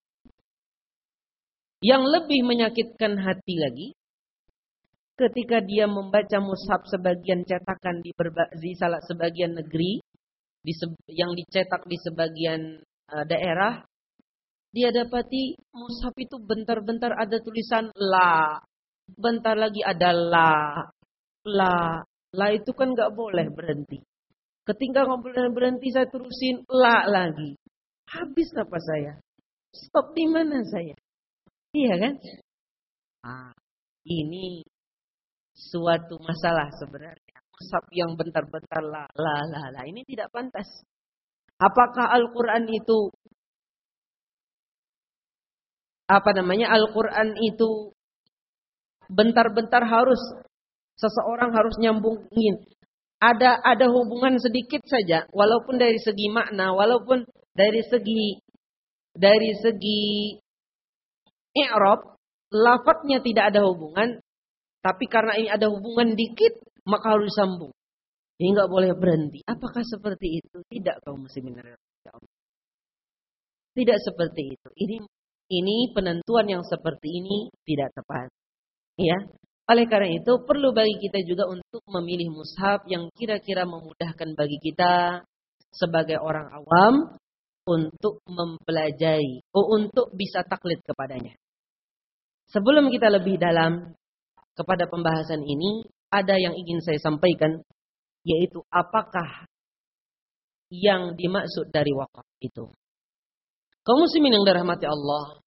Yang lebih menyakitkan hati lagi, ketika dia membaca mushaf sebagian cetakan di, di salah sebagian negeri, di se, yang dicetak di sebagian uh, daerah, dia dapati mushaf itu bentar-bentar ada tulisan la, bentar lagi ada la, la, la itu kan nggak boleh berhenti. Ketika ngobrol berhenti saya terusin la lagi. Habis apa saya? Stop di mana saya? Iya kan? Ah, ini suatu masalah sebenarnya. Musab yang bentar-bentar la la la la ini tidak pantas. Apakah Al-Qur'an itu apa namanya? Al-Qur'an itu bentar-bentar harus seseorang harus nyambungin ada ada hubungan sedikit saja walaupun dari segi makna walaupun dari segi dari segi i'rab lafadznya tidak ada hubungan tapi karena ini ada hubungan dikit maka harus disambung. Ini nggak boleh berhenti. Apakah seperti itu? Tidak kaum muslimin. Tidak seperti itu. Ini ini penentuan yang seperti ini tidak tepat. Ya. Oleh karena itu perlu bagi kita juga untuk memilih mushaf yang kira-kira memudahkan bagi kita sebagai orang awam untuk mempelajari, oh, untuk bisa taklid kepadanya. Sebelum kita lebih dalam kepada pembahasan ini, ada yang ingin saya sampaikan, yaitu apakah yang dimaksud dari wakaf itu. Kaum muslimin yang dirahmati Allah,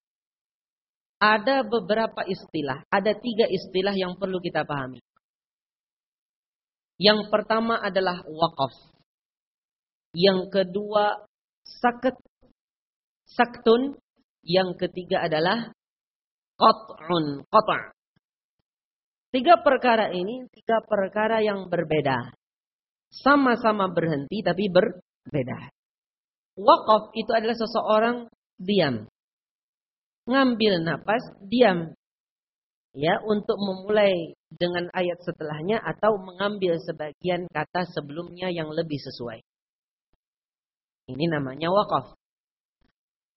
ada beberapa istilah, ada tiga istilah yang perlu kita pahami. Yang pertama adalah wakaf. Yang kedua saket, saktun. Yang ketiga adalah qat'un, qata'. Tiga perkara ini, tiga perkara yang berbeda. Sama-sama berhenti tapi berbeda. Wakaf itu adalah seseorang diam ngambil napas, diam. Ya, untuk memulai dengan ayat setelahnya atau mengambil sebagian kata sebelumnya yang lebih sesuai. Ini namanya wakaf.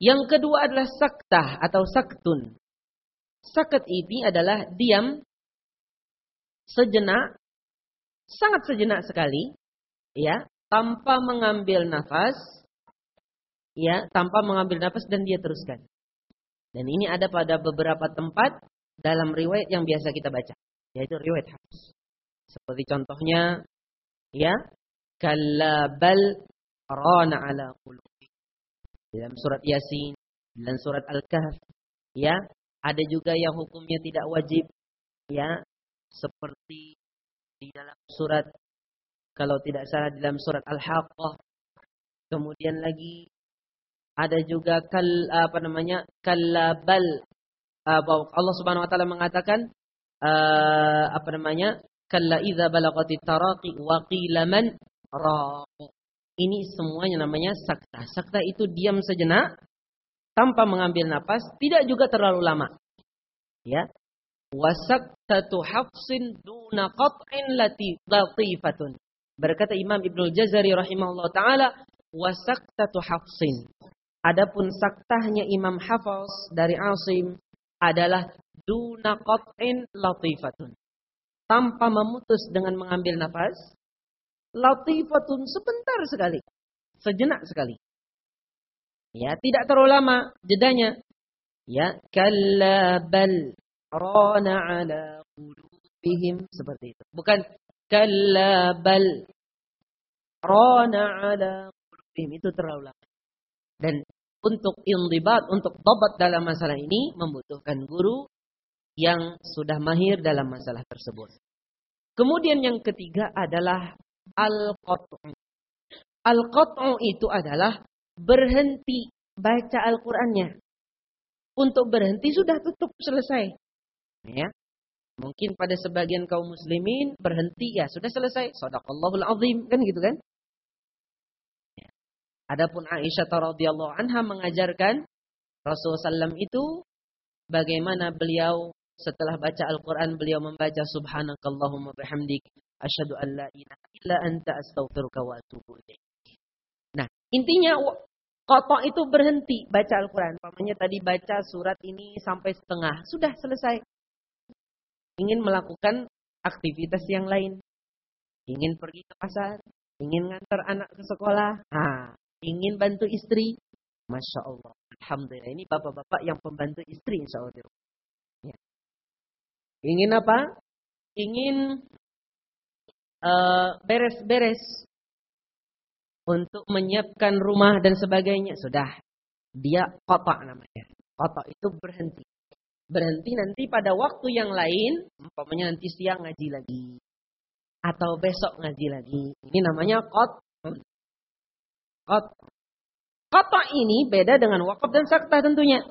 Yang kedua adalah saktah atau saktun. Sakat ini adalah diam sejenak, sangat sejenak sekali, ya, tanpa mengambil nafas, ya, tanpa mengambil nafas dan dia teruskan. Dan ini ada pada beberapa tempat dalam riwayat yang biasa kita baca, yaitu riwayat Hafs. Seperti contohnya ya, kallabal rana ala qulubi. Dalam surat Yasin, dan surat Al-Kahf, ya, ada juga yang hukumnya tidak wajib, ya, seperti di dalam surat kalau tidak salah di dalam surat Al-Haqqah. Kemudian lagi ada juga kal apa namanya kalabal bahwa Allah Subhanahu wa taala mengatakan uh, apa namanya kalla idza balagati taraqi wa qila man ini semuanya namanya sakta. Sakta itu diam sejenak tanpa mengambil napas tidak juga terlalu lama. Ya wasaktatu hafsin duna qat'in lati latifatun berkata Imam Ibnu Jazari rahimahullah taala wasaktatu hafsin Adapun saktahnya Imam Hafiz dari Asim adalah duna qat'in latifatun. Tanpa memutus dengan mengambil nafas. Latifatun sebentar sekali. Sejenak sekali. Ya, tidak terlalu lama jedanya. Ya, kalla bal rana ala qulubihim seperti itu. Bukan kalla bal rana ala qulubihim itu terlalu lama. Dan untuk indibat, untuk tobat dalam masalah ini membutuhkan guru yang sudah mahir dalam masalah tersebut. Kemudian yang ketiga adalah al-qat'u. Al-qat'u itu adalah berhenti baca Al-Qur'annya. Untuk berhenti sudah tutup selesai. Ya. Mungkin pada sebagian kaum muslimin berhenti ya sudah selesai. Sadaqallahul azim kan gitu kan? Adapun Aisyah radhiyallahu anha mengajarkan Rasulullah SAW itu bagaimana beliau setelah baca Al-Quran beliau membaca Subhanakallahumma bihamdik asyhadu an la ilaha illa anta astaghfiruka wa atubu. Nah, intinya kotok itu berhenti baca Al-Quran. Pamannya tadi baca surat ini sampai setengah. Sudah selesai. Ingin melakukan aktivitas yang lain. Ingin pergi ke pasar. Ingin ngantar anak ke sekolah. Nah, ingin bantu istri, masya Allah, alhamdulillah ini bapak-bapak yang pembantu istri, insya Allah. Ya. Ingin apa? Ingin eh, beres-beres uh, untuk menyiapkan rumah dan sebagainya, sudah dia kotak namanya. Kotak itu berhenti. Berhenti nanti pada waktu yang lain, umpamanya nanti siang ngaji lagi. Atau besok ngaji lagi. Ini namanya kot Kota ini beda dengan wakaf dan sakta tentunya.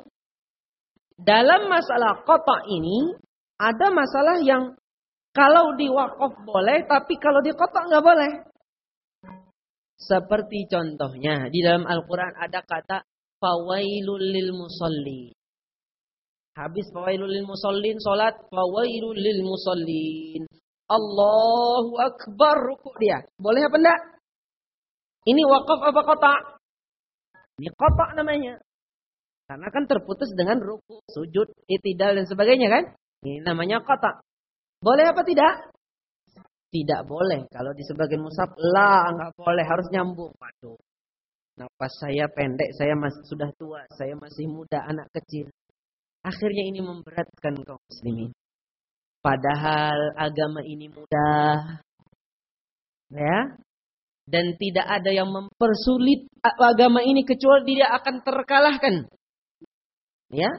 Dalam masalah kota ini ada masalah yang kalau di wakaf boleh, tapi kalau di kota nggak boleh. Seperti contohnya di dalam Al-Quran ada kata fawailul lil musalli. Habis fawailul lil musallin salat fawailul lil musallin. Allahu akbar rukuk dia. Boleh apa enggak? Ini wakaf apa kotak? Ini kotak namanya. Karena kan terputus dengan ruku, sujud, itidal dan sebagainya kan? Ini namanya kotak. Boleh apa tidak? Tidak boleh. Kalau di sebagian musab, lah nggak boleh, harus nyambung. Waduh. Nafas saya pendek, saya masih sudah tua, saya masih muda, anak kecil. Akhirnya ini memberatkan kaum muslimin. Padahal agama ini mudah. Ya, dan tidak ada yang mempersulit agama ini kecuali dia akan terkalahkan. Ya.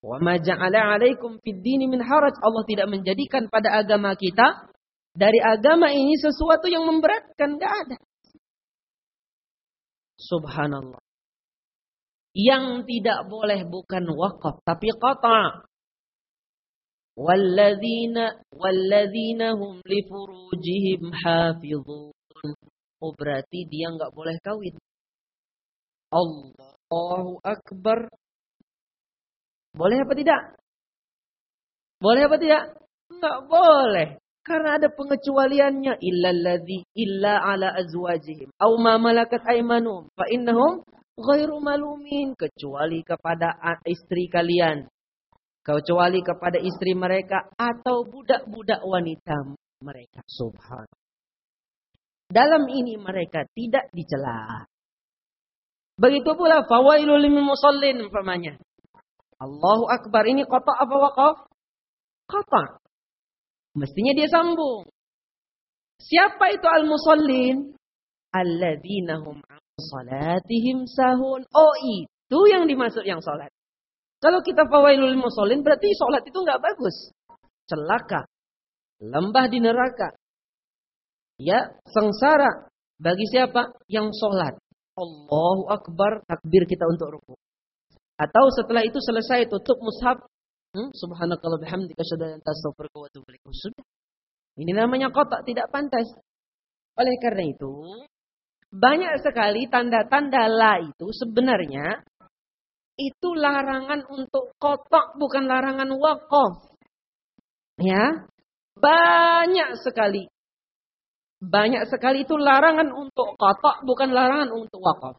Wa ma ja'ala 'alaikum haraj. Allah tidak menjadikan pada agama kita dari agama ini sesuatu yang memberatkan, enggak ada. Subhanallah. Yang tidak boleh bukan wakaf tapi kota. Walladzina walladzina hum li furujihim hafizun. Oh berarti dia enggak boleh kawin. Allahu akbar. Boleh apa tidak? Boleh apa tidak? Enggak boleh. Karena ada pengecualiannya. Illa alladhi illa ala azwajihim. Au ma malakat aymanuhum Fa innahum ghairu malumin. Kecuali kepada istri kalian kecuali kepada istri mereka atau budak-budak wanita mereka. Subhan. Dalam ini mereka tidak dicela. Begitu pula fawailul lil musallin umpamanya. Allahu akbar ini kota apa waqaf? Kota. Mestinya dia sambung. Siapa itu al-musallin? Alladzina hum salatihim sahun. Oh, itu yang dimaksud yang salat. Kalau kita fawailul musallin berarti sholat itu nggak bagus. Celaka. Lembah di neraka. Ya, sengsara. Bagi siapa? Yang sholat. Allahu Akbar, takbir kita untuk ruku. Atau setelah itu selesai tutup mushaf. Hmm, Subhanakallah bihamdika syada yang tastaghfiruka wa Sudah. Ini namanya kotak tidak pantas. Oleh karena itu, banyak sekali tanda-tanda la itu sebenarnya itu larangan untuk kotak bukan larangan wakaf. Ya. Banyak sekali Banyak sekali itu larangan untuk kotak, bukan larangan untuk wakaf.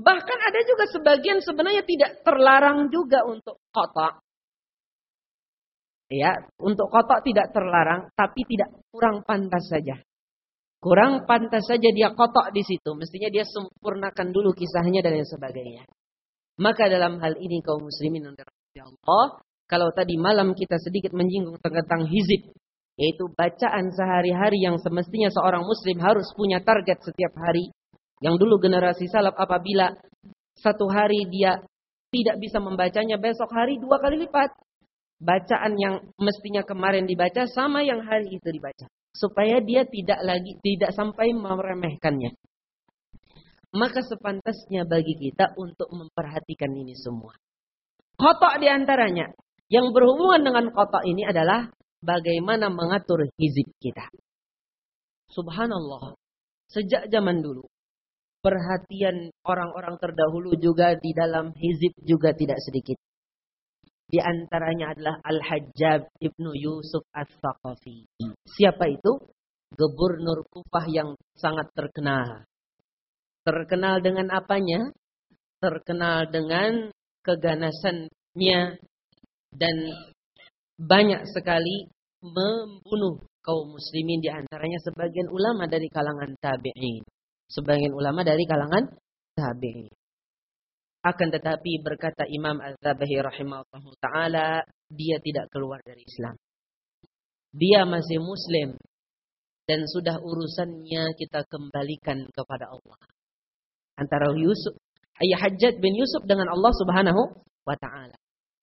Bahkan ada juga sebagian sebenarnya tidak terlarang juga untuk kotak. Ya, untuk kotak tidak terlarang, tapi tidak kurang pantas saja. Kurang pantas saja dia kotak di situ. Mestinya dia sempurnakan dulu kisahnya dan lain sebagainya. Maka dalam hal ini kaum muslimin Allah, kalau tadi malam kita sedikit menyinggung tentang hizib, yaitu bacaan sehari-hari yang semestinya seorang muslim harus punya target setiap hari. Yang dulu generasi salaf apabila satu hari dia tidak bisa membacanya, besok hari dua kali lipat. Bacaan yang mestinya kemarin dibaca sama yang hari itu dibaca supaya dia tidak lagi tidak sampai meremehkannya. Maka sepantasnya bagi kita untuk memperhatikan ini semua. Kotak di antaranya yang berhubungan dengan kotak ini adalah bagaimana mengatur hizib kita. Subhanallah. Sejak zaman dulu perhatian orang-orang terdahulu juga di dalam hizib juga tidak sedikit. Di antaranya adalah Al-Hajjab Ibnu Yusuf As-Saqafi. Siapa itu? Gubernur Kufah yang sangat terkenal. Terkenal dengan apanya? Terkenal dengan keganasannya dan banyak sekali membunuh kaum muslimin di antaranya sebagian ulama dari kalangan tabi'in. Sebagian ulama dari kalangan tabi'in. Akan tetapi berkata Imam Az-Zabahi rahimahullah ta'ala, dia tidak keluar dari Islam. Dia masih muslim. Dan sudah urusannya kita kembalikan kepada Allah. Antara Yusuf, ayah Hajjat bin Yusuf dengan Allah subhanahu wa ta'ala.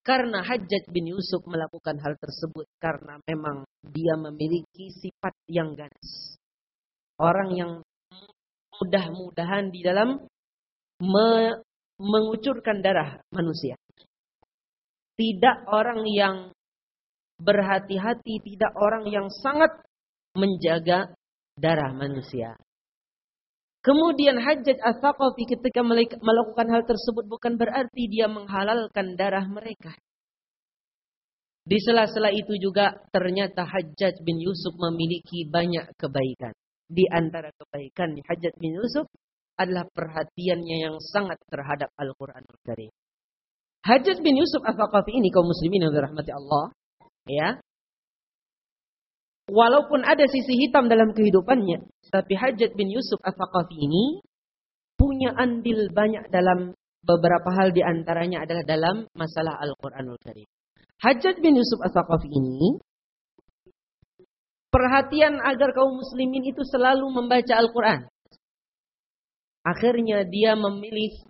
Karena Hajjat bin Yusuf melakukan hal tersebut karena memang dia memiliki sifat yang ganas. Orang yang mudah-mudahan di dalam mengucurkan darah manusia. Tidak orang yang berhati-hati, tidak orang yang sangat menjaga darah manusia. Kemudian Hajjaj As-Saqafi ketika melakukan hal tersebut bukan berarti dia menghalalkan darah mereka. Di sela-sela itu juga ternyata Hajjaj bin Yusuf memiliki banyak kebaikan. Di antara kebaikan Hajjaj bin Yusuf adalah perhatiannya yang sangat terhadap Al-Quranul Karim. Hajjaj bin Yusuf Al-Faqafi ini kaum muslimin yang dirahmati Allah. Ya. Walaupun ada sisi hitam dalam kehidupannya. Tapi Hajjaj bin Yusuf Al-Faqafi ini punya andil banyak dalam beberapa hal di antaranya adalah dalam masalah Al-Quranul Karim. Hajjaj bin Yusuf Al-Faqafi ini perhatian agar kaum muslimin itu selalu membaca Al-Quran. Akhirnya dia memilih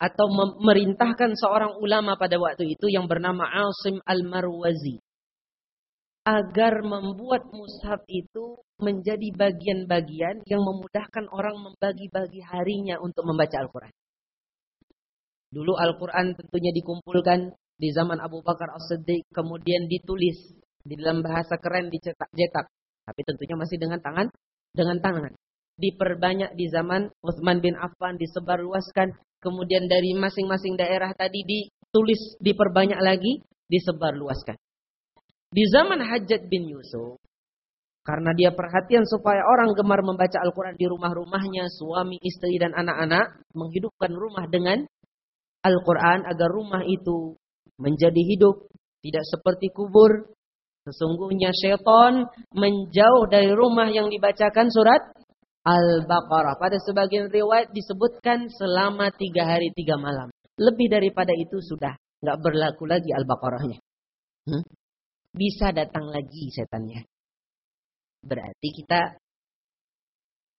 atau memerintahkan seorang ulama pada waktu itu yang bernama Asim Al-Marwazi agar membuat mushaf itu menjadi bagian-bagian yang memudahkan orang membagi-bagi harinya untuk membaca Al-Quran. Dulu Al-Quran tentunya dikumpulkan di zaman Abu Bakar As-Siddiq, kemudian ditulis di dalam bahasa keren dicetak-cetak. Tapi tentunya masih dengan tangan, dengan tangan diperbanyak di zaman Utsman bin Affan disebarluaskan kemudian dari masing-masing daerah tadi ditulis diperbanyak lagi disebarluaskan di zaman Hajjat bin Yusuf karena dia perhatian supaya orang gemar membaca Al-Quran di rumah-rumahnya, suami, istri, dan anak-anak. Menghidupkan rumah dengan Al-Quran agar rumah itu menjadi hidup. Tidak seperti kubur. Sesungguhnya syaitan menjauh dari rumah yang dibacakan surat Al-Baqarah. Pada sebagian riwayat disebutkan selama tiga hari tiga malam. Lebih daripada itu sudah nggak berlaku lagi Al-Baqarahnya. Hmm? Bisa datang lagi setannya. Berarti kita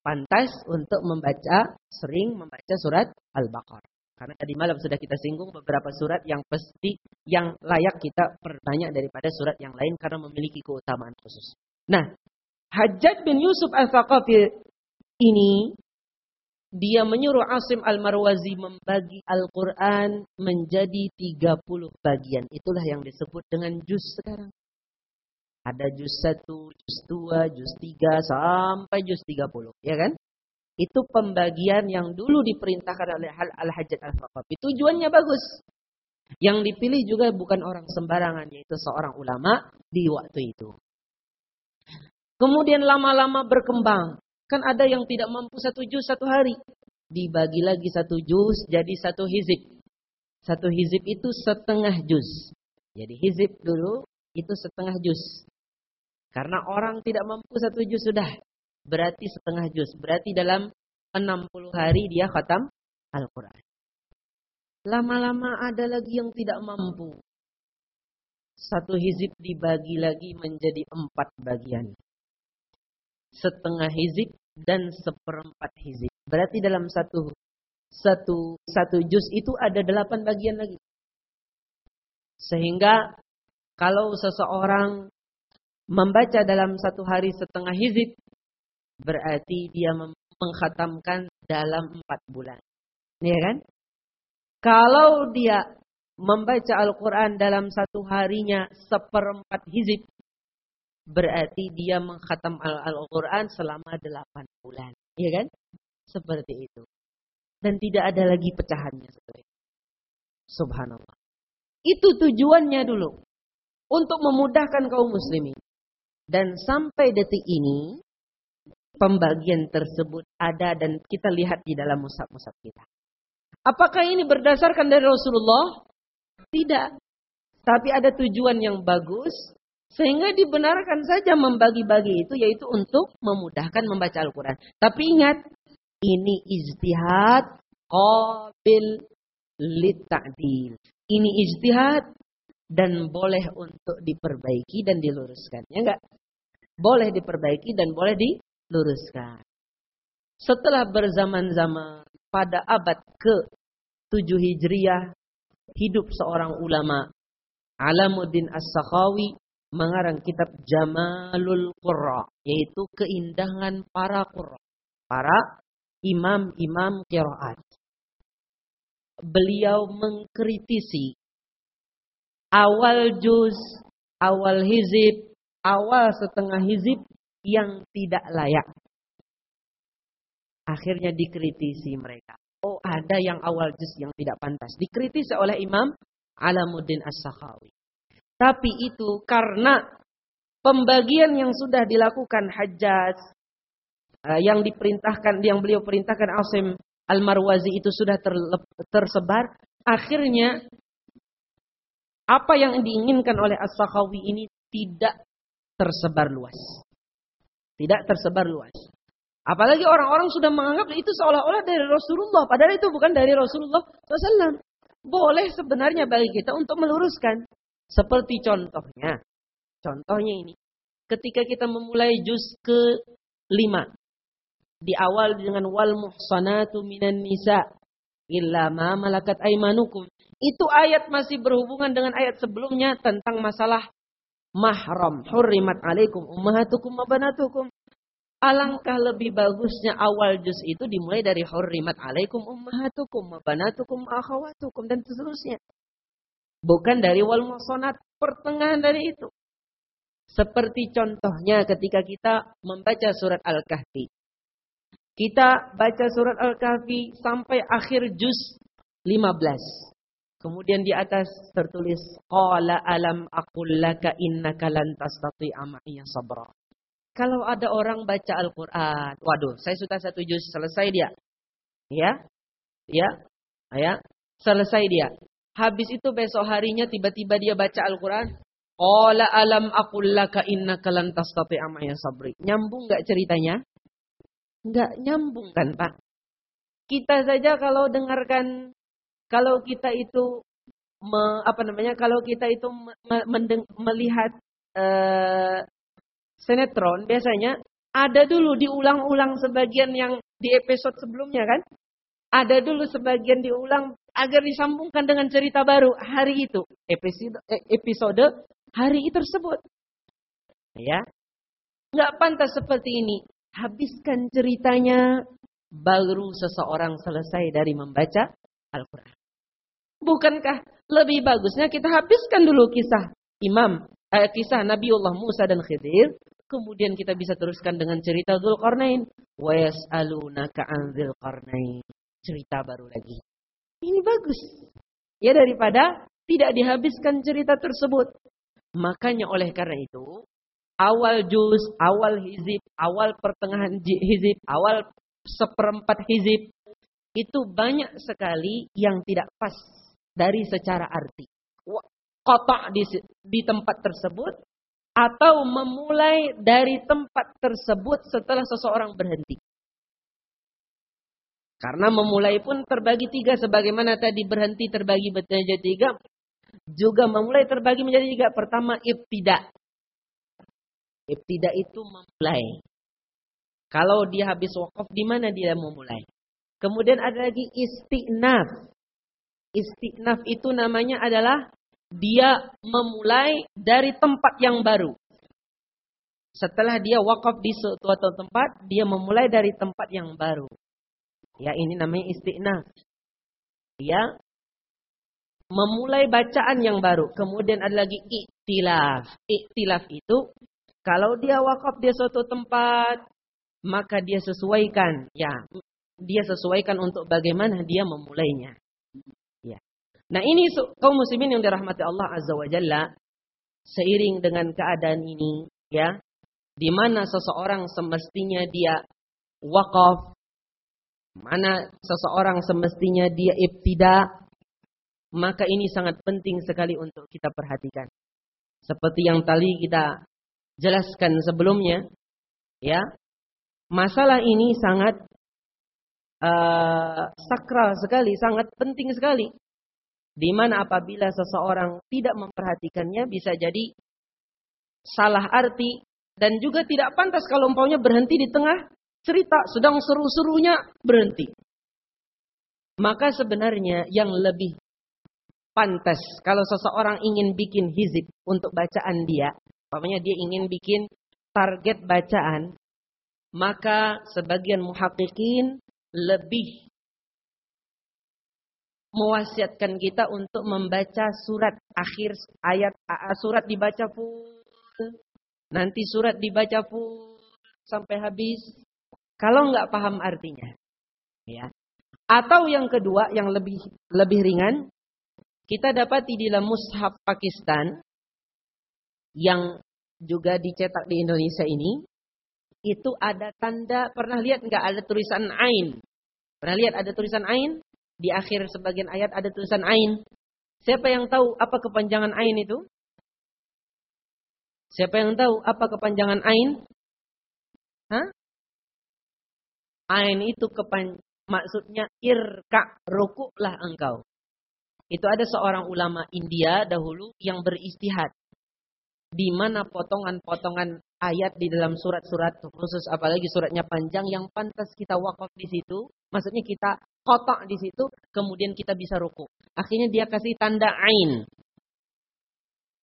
pantas untuk membaca, sering membaca surat Al-Baqarah. Karena tadi malam sudah kita singgung beberapa surat yang pasti yang layak kita perbanyak daripada surat yang lain karena memiliki keutamaan khusus. Nah, Hajjaj bin Yusuf Al-Thaqafi ini dia menyuruh Asim Al-Marwazi membagi Al-Quran menjadi 30 bagian. Itulah yang disebut dengan juz sekarang. Ada juz 1, juz 2, juz 3, sampai juz 30. Ya kan? Itu pembagian yang dulu diperintahkan oleh Al-Hajjat Al-Faqafi. Tujuannya bagus. Yang dipilih juga bukan orang sembarangan, yaitu seorang ulama di waktu itu. Kemudian lama-lama berkembang. Kan ada yang tidak mampu satu juz satu hari. Dibagi lagi satu juz jadi satu hizib. Satu hizib itu setengah juz. Jadi hizib dulu itu setengah juz. Karena orang tidak mampu satu juz sudah. Berarti setengah juz. Berarti dalam 60 hari dia khatam Al-Quran. Lama-lama ada lagi yang tidak mampu. Satu hizib dibagi lagi menjadi empat bagian setengah hizib dan seperempat hizib. Berarti dalam satu satu satu juz itu ada delapan bagian lagi. Sehingga kalau seseorang membaca dalam satu hari setengah hizib, berarti dia menghatamkan dalam empat bulan. Ya kan? Kalau dia membaca Al-Quran dalam satu harinya seperempat hizib, berarti dia mengkhatam Al-Quran selama delapan bulan. Iya kan? Seperti itu. Dan tidak ada lagi pecahannya. Subhanallah. Itu tujuannya dulu. Untuk memudahkan kaum muslimin. Dan sampai detik ini, pembagian tersebut ada dan kita lihat di dalam musab-musab kita. Apakah ini berdasarkan dari Rasulullah? Tidak. Tapi ada tujuan yang bagus sehingga dibenarkan saja membagi-bagi itu yaitu untuk memudahkan membaca Al-Quran. Tapi ingat, ini ijtihad qabil litta'dil. Ini ijtihad dan boleh untuk diperbaiki dan diluruskan. Ya enggak? Boleh diperbaiki dan boleh diluruskan. Setelah berzaman-zaman pada abad ke-7 Hijriah, hidup seorang ulama Alamuddin As-Sakhawi mengarang kitab Jamalul Qurra, yaitu keindahan para qurra, para imam-imam qiraat. Beliau mengkritisi awal juz, awal hizib, awal setengah hizib yang tidak layak. Akhirnya dikritisi mereka. Oh ada yang awal juz yang tidak pantas. Dikritisi oleh Imam Alamuddin As-Sakhawi. Tapi itu karena pembagian yang sudah dilakukan Hajjaj eh, yang diperintahkan yang beliau perintahkan Asim Al-Marwazi itu sudah tersebar, akhirnya apa yang diinginkan oleh As-Sakhawi ini tidak tersebar luas. Tidak tersebar luas. Apalagi orang-orang sudah menganggap itu seolah-olah dari Rasulullah. Padahal itu bukan dari Rasulullah SAW. Boleh sebenarnya bagi kita untuk meluruskan. Seperti contohnya, contohnya ini, ketika kita memulai juz ke lima, di awal dengan wal muhsanatu minan nisa illa ma malakat aimanukum. Itu ayat masih berhubungan dengan ayat sebelumnya tentang masalah mahram. Hurrimat alaikum ummahatukum wa banatukum. Alangkah lebih bagusnya awal juz itu dimulai dari hurrimat alaikum ummahatukum wa banatukum akhawatukum dan seterusnya. Bukan dari wal muhsanat, pertengahan dari itu. Seperti contohnya ketika kita membaca surat Al-Kahfi. Kita baca surat Al-Kahfi sampai akhir juz 15. Kemudian di atas tertulis qala alam aqul laka innaka lan tastati'a ma'iya sabra. Kalau ada orang baca Al-Qur'an, waduh, saya sudah satu juz selesai dia. Ya? Ya? Ya? Selesai dia. Habis itu besok harinya tiba-tiba dia baca Al-Quran. Qala alam aqul laka innaka lan tastati'a ya sabri. Nyambung nggak ceritanya? Nggak nyambung kan, Pak? Kita saja kalau dengarkan kalau kita itu me, apa namanya? Kalau kita itu me, mendeng, melihat uh, sinetron biasanya ada dulu diulang-ulang sebagian yang di episode sebelumnya kan? Ada dulu sebagian diulang agar disambungkan dengan cerita baru hari itu, episode eh, episode hari itu tersebut. Ya. Nggak pantas seperti ini. Habiskan ceritanya baru seseorang selesai dari membaca Al-Qur'an. Bukankah lebih bagusnya kita habiskan dulu kisah Imam eh, kisah Nabiullah Musa dan Khidir, kemudian kita bisa teruskan dengan cerita Dzulqarnain. Wa yas'alunaka 'an Dzulqarnain. Cerita baru lagi. Ini bagus. Ya daripada tidak dihabiskan cerita tersebut. Makanya oleh karena itu, awal juz, awal hizib, awal pertengahan hizib, awal seperempat hizib. Itu banyak sekali yang tidak pas dari secara arti. Kotak di, di tempat tersebut atau memulai dari tempat tersebut setelah seseorang berhenti. Karena memulai pun terbagi tiga sebagaimana tadi berhenti terbagi menjadi tiga. Juga memulai terbagi menjadi tiga. Pertama ibtida. Ibtida itu memulai. Kalau dia habis wakaf di mana dia memulai? Kemudian ada lagi istinaf. Istinaf itu namanya adalah dia memulai dari tempat yang baru. Setelah dia wakaf di suatu tempat, dia memulai dari tempat yang baru. Ya ini namanya istiqnaf. Ya memulai bacaan yang baru. Kemudian ada lagi iktilaf. Iktilaf itu kalau dia wakaf di suatu tempat maka dia sesuaikan ya dia sesuaikan untuk bagaimana dia memulainya. Ya. Nah ini kaum muslimin yang dirahmati Allah Azza wa Jalla seiring dengan keadaan ini ya di mana seseorang semestinya dia wakaf mana seseorang semestinya dia ibtida, maka ini sangat penting sekali untuk kita perhatikan. Seperti yang tadi kita jelaskan sebelumnya, ya, masalah ini sangat uh, sakral sekali, sangat penting sekali. Di mana apabila seseorang tidak memperhatikannya bisa jadi salah arti dan juga tidak pantas kalau umpamanya berhenti di tengah cerita sedang seru-serunya berhenti. Maka sebenarnya yang lebih pantas kalau seseorang ingin bikin hizib untuk bacaan dia, umpamanya dia ingin bikin target bacaan, maka sebagian muhakkikin lebih mewasiatkan kita untuk membaca surat akhir ayat surat dibaca full nanti surat dibaca full sampai habis kalau nggak paham artinya. Ya. Atau yang kedua yang lebih lebih ringan, kita dapati di dalam mushaf Pakistan yang juga dicetak di Indonesia ini, itu ada tanda, pernah lihat nggak ada tulisan ain? Pernah lihat ada tulisan ain? Di akhir sebagian ayat ada tulisan ain. Siapa yang tahu apa kepanjangan ain itu? Siapa yang tahu apa kepanjangan ain? Hah? Ain itu kepan maksudnya irka rukuklah engkau. Itu ada seorang ulama India dahulu yang beristihad. Di mana potongan-potongan ayat di dalam surat-surat khusus apalagi suratnya panjang yang pantas kita wakaf di situ. Maksudnya kita kotak di situ kemudian kita bisa ruku. Akhirnya dia kasih tanda ain.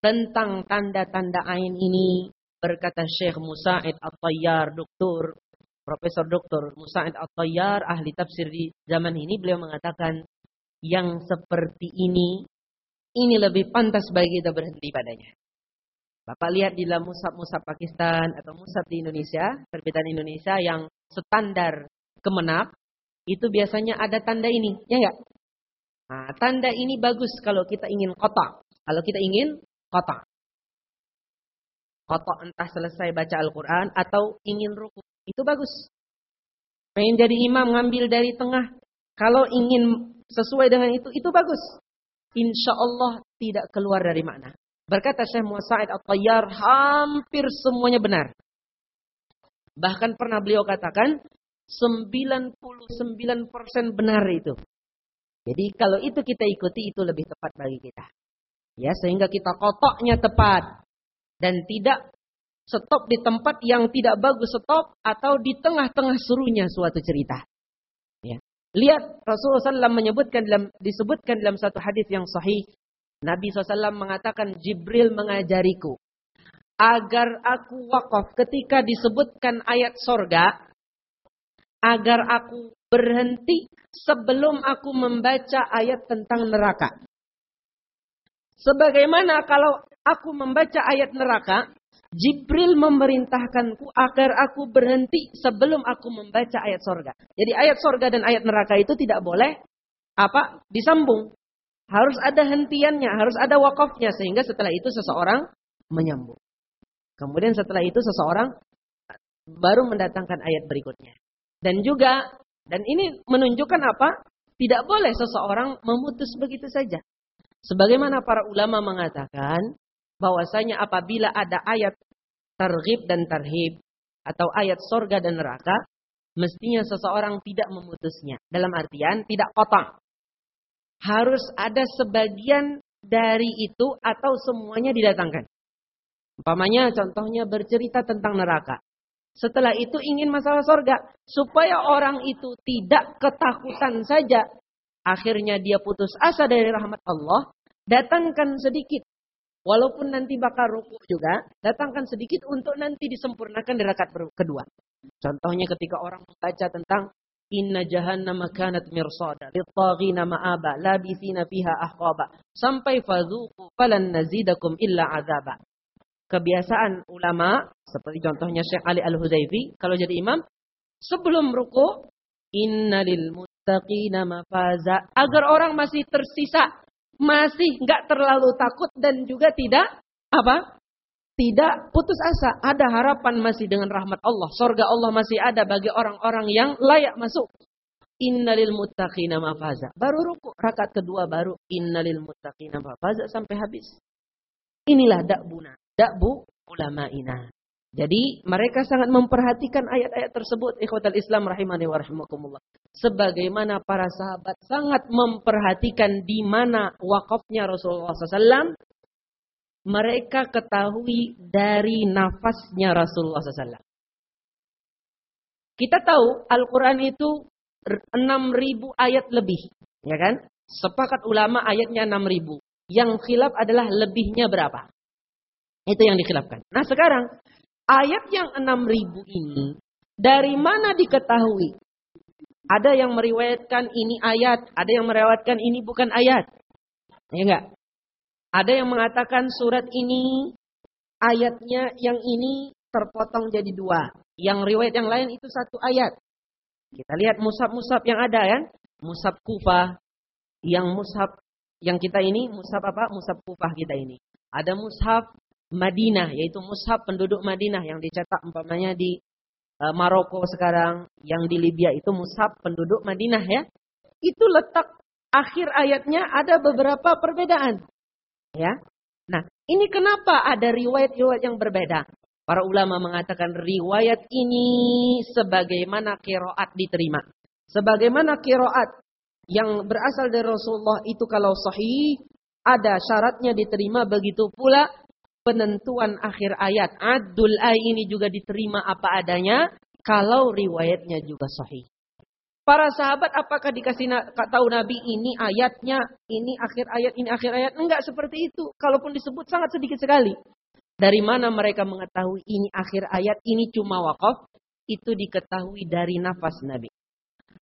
Tentang tanda-tanda ain ini berkata Syekh Musa'id At-Tayyar, doktor Profesor Dr. Musa'id At-Tayyar, ahli tafsir di zaman ini, beliau mengatakan, yang seperti ini, ini lebih pantas bagi kita berhenti padanya. Bapak lihat di dalam musab-musab Pakistan atau musab di Indonesia, terbitan Indonesia yang standar kemenap, itu biasanya ada tanda ini, ya enggak? Nah, tanda ini bagus kalau kita ingin kotak. Kalau kita ingin kotak. Kotak entah selesai baca Al-Quran atau ingin ruku. Itu bagus. Pengen jadi imam ngambil dari tengah. Kalau ingin sesuai dengan itu, itu bagus. Insya Allah tidak keluar dari makna. Berkata Syekh Muhammad At-Tayyar, hampir semuanya benar. Bahkan pernah beliau katakan, 99% benar itu. Jadi kalau itu kita ikuti, itu lebih tepat bagi kita. Ya, sehingga kita kotaknya tepat. Dan tidak stop di tempat yang tidak bagus stop atau di tengah-tengah serunya suatu cerita. Ya. Lihat Rasulullah SAW menyebutkan dalam disebutkan dalam satu hadis yang sahih. Nabi SAW mengatakan Jibril mengajariku agar aku wakaf ketika disebutkan ayat sorga agar aku berhenti sebelum aku membaca ayat tentang neraka. Sebagaimana kalau aku membaca ayat neraka, Jibril memerintahkanku agar aku berhenti sebelum aku membaca ayat sorga. Jadi ayat sorga dan ayat neraka itu tidak boleh apa disambung. Harus ada hentiannya, harus ada wakafnya sehingga setelah itu seseorang menyambung. Kemudian setelah itu seseorang baru mendatangkan ayat berikutnya. Dan juga dan ini menunjukkan apa? Tidak boleh seseorang memutus begitu saja. Sebagaimana para ulama mengatakan bahwasanya apabila ada ayat targhib dan tarhib atau ayat sorga dan neraka, mestinya seseorang tidak memutusnya. Dalam artian tidak potong. Harus ada sebagian dari itu atau semuanya didatangkan. Umpamanya contohnya bercerita tentang neraka. Setelah itu ingin masalah sorga. Supaya orang itu tidak ketakutan saja. Akhirnya dia putus asa dari rahmat Allah. Datangkan sedikit. Walaupun nanti bakal rukuk juga. Datangkan sedikit untuk nanti disempurnakan di rakaat kedua. Contohnya ketika orang membaca tentang Inna jahannam kanat mirsada littaghina ma'aba labithina fiha ahqaba sampai fadzuqu falan nazidakum illa azaba. Kebiasaan ulama seperti contohnya Syekh Ali Al-Hudzaifi kalau jadi imam sebelum ruku innalil muttaqina mafaza agar orang masih tersisa masih enggak terlalu takut dan juga tidak apa? tidak putus asa. Ada harapan masih dengan rahmat Allah. Sorga Allah masih ada bagi orang-orang yang layak masuk. Innalil muttaqina mafaza. Baru ruku. Rakaat kedua baru innalil muttaqina mafaza sampai habis. Inilah dakbuna. Dakbu ulama'ina. Jadi mereka sangat memperhatikan ayat-ayat tersebut. Ikhwatal Islam rahimani wa rahimakumullah. Sebagaimana para sahabat sangat memperhatikan di mana wakafnya Rasulullah SAW mereka ketahui dari nafasnya Rasulullah SAW. Kita tahu Al-Quran itu 6.000 ayat lebih. ya kan? Sepakat ulama ayatnya 6.000. Yang khilaf adalah lebihnya berapa. Itu yang dikhilafkan. Nah sekarang, ayat yang 6.000 ini, dari mana diketahui? Ada yang meriwayatkan ini ayat, ada yang meriwayatkan ini bukan ayat. Ya enggak? Ada yang mengatakan surat ini ayatnya yang ini terpotong jadi dua. Yang riwayat yang lain itu satu ayat. Kita lihat musab-musab yang ada kan. Musab Kufah. Yang musab yang kita ini musab apa? Musab Kufah kita ini. Ada musab Madinah yaitu mushaf penduduk Madinah yang dicetak umpamanya di uh, Maroko sekarang, yang di Libya itu mushaf penduduk Madinah ya. Itu letak akhir ayatnya ada beberapa perbedaan. Ya. Nah, ini kenapa ada riwayat-riwayat yang berbeda? Para ulama mengatakan riwayat ini sebagaimana kiroat diterima. Sebagaimana kiroat yang berasal dari Rasulullah itu kalau sahih, ada syaratnya diterima, begitu pula penentuan akhir ayat. Adul ay ini juga diterima apa adanya, kalau riwayatnya juga sahih. Para sahabat apakah dikasih tahu Nabi ini ayatnya, ini akhir ayat, ini akhir ayat? Enggak seperti itu. Kalaupun disebut sangat sedikit sekali. Dari mana mereka mengetahui ini akhir ayat, ini cuma wakaf? Itu diketahui dari nafas Nabi.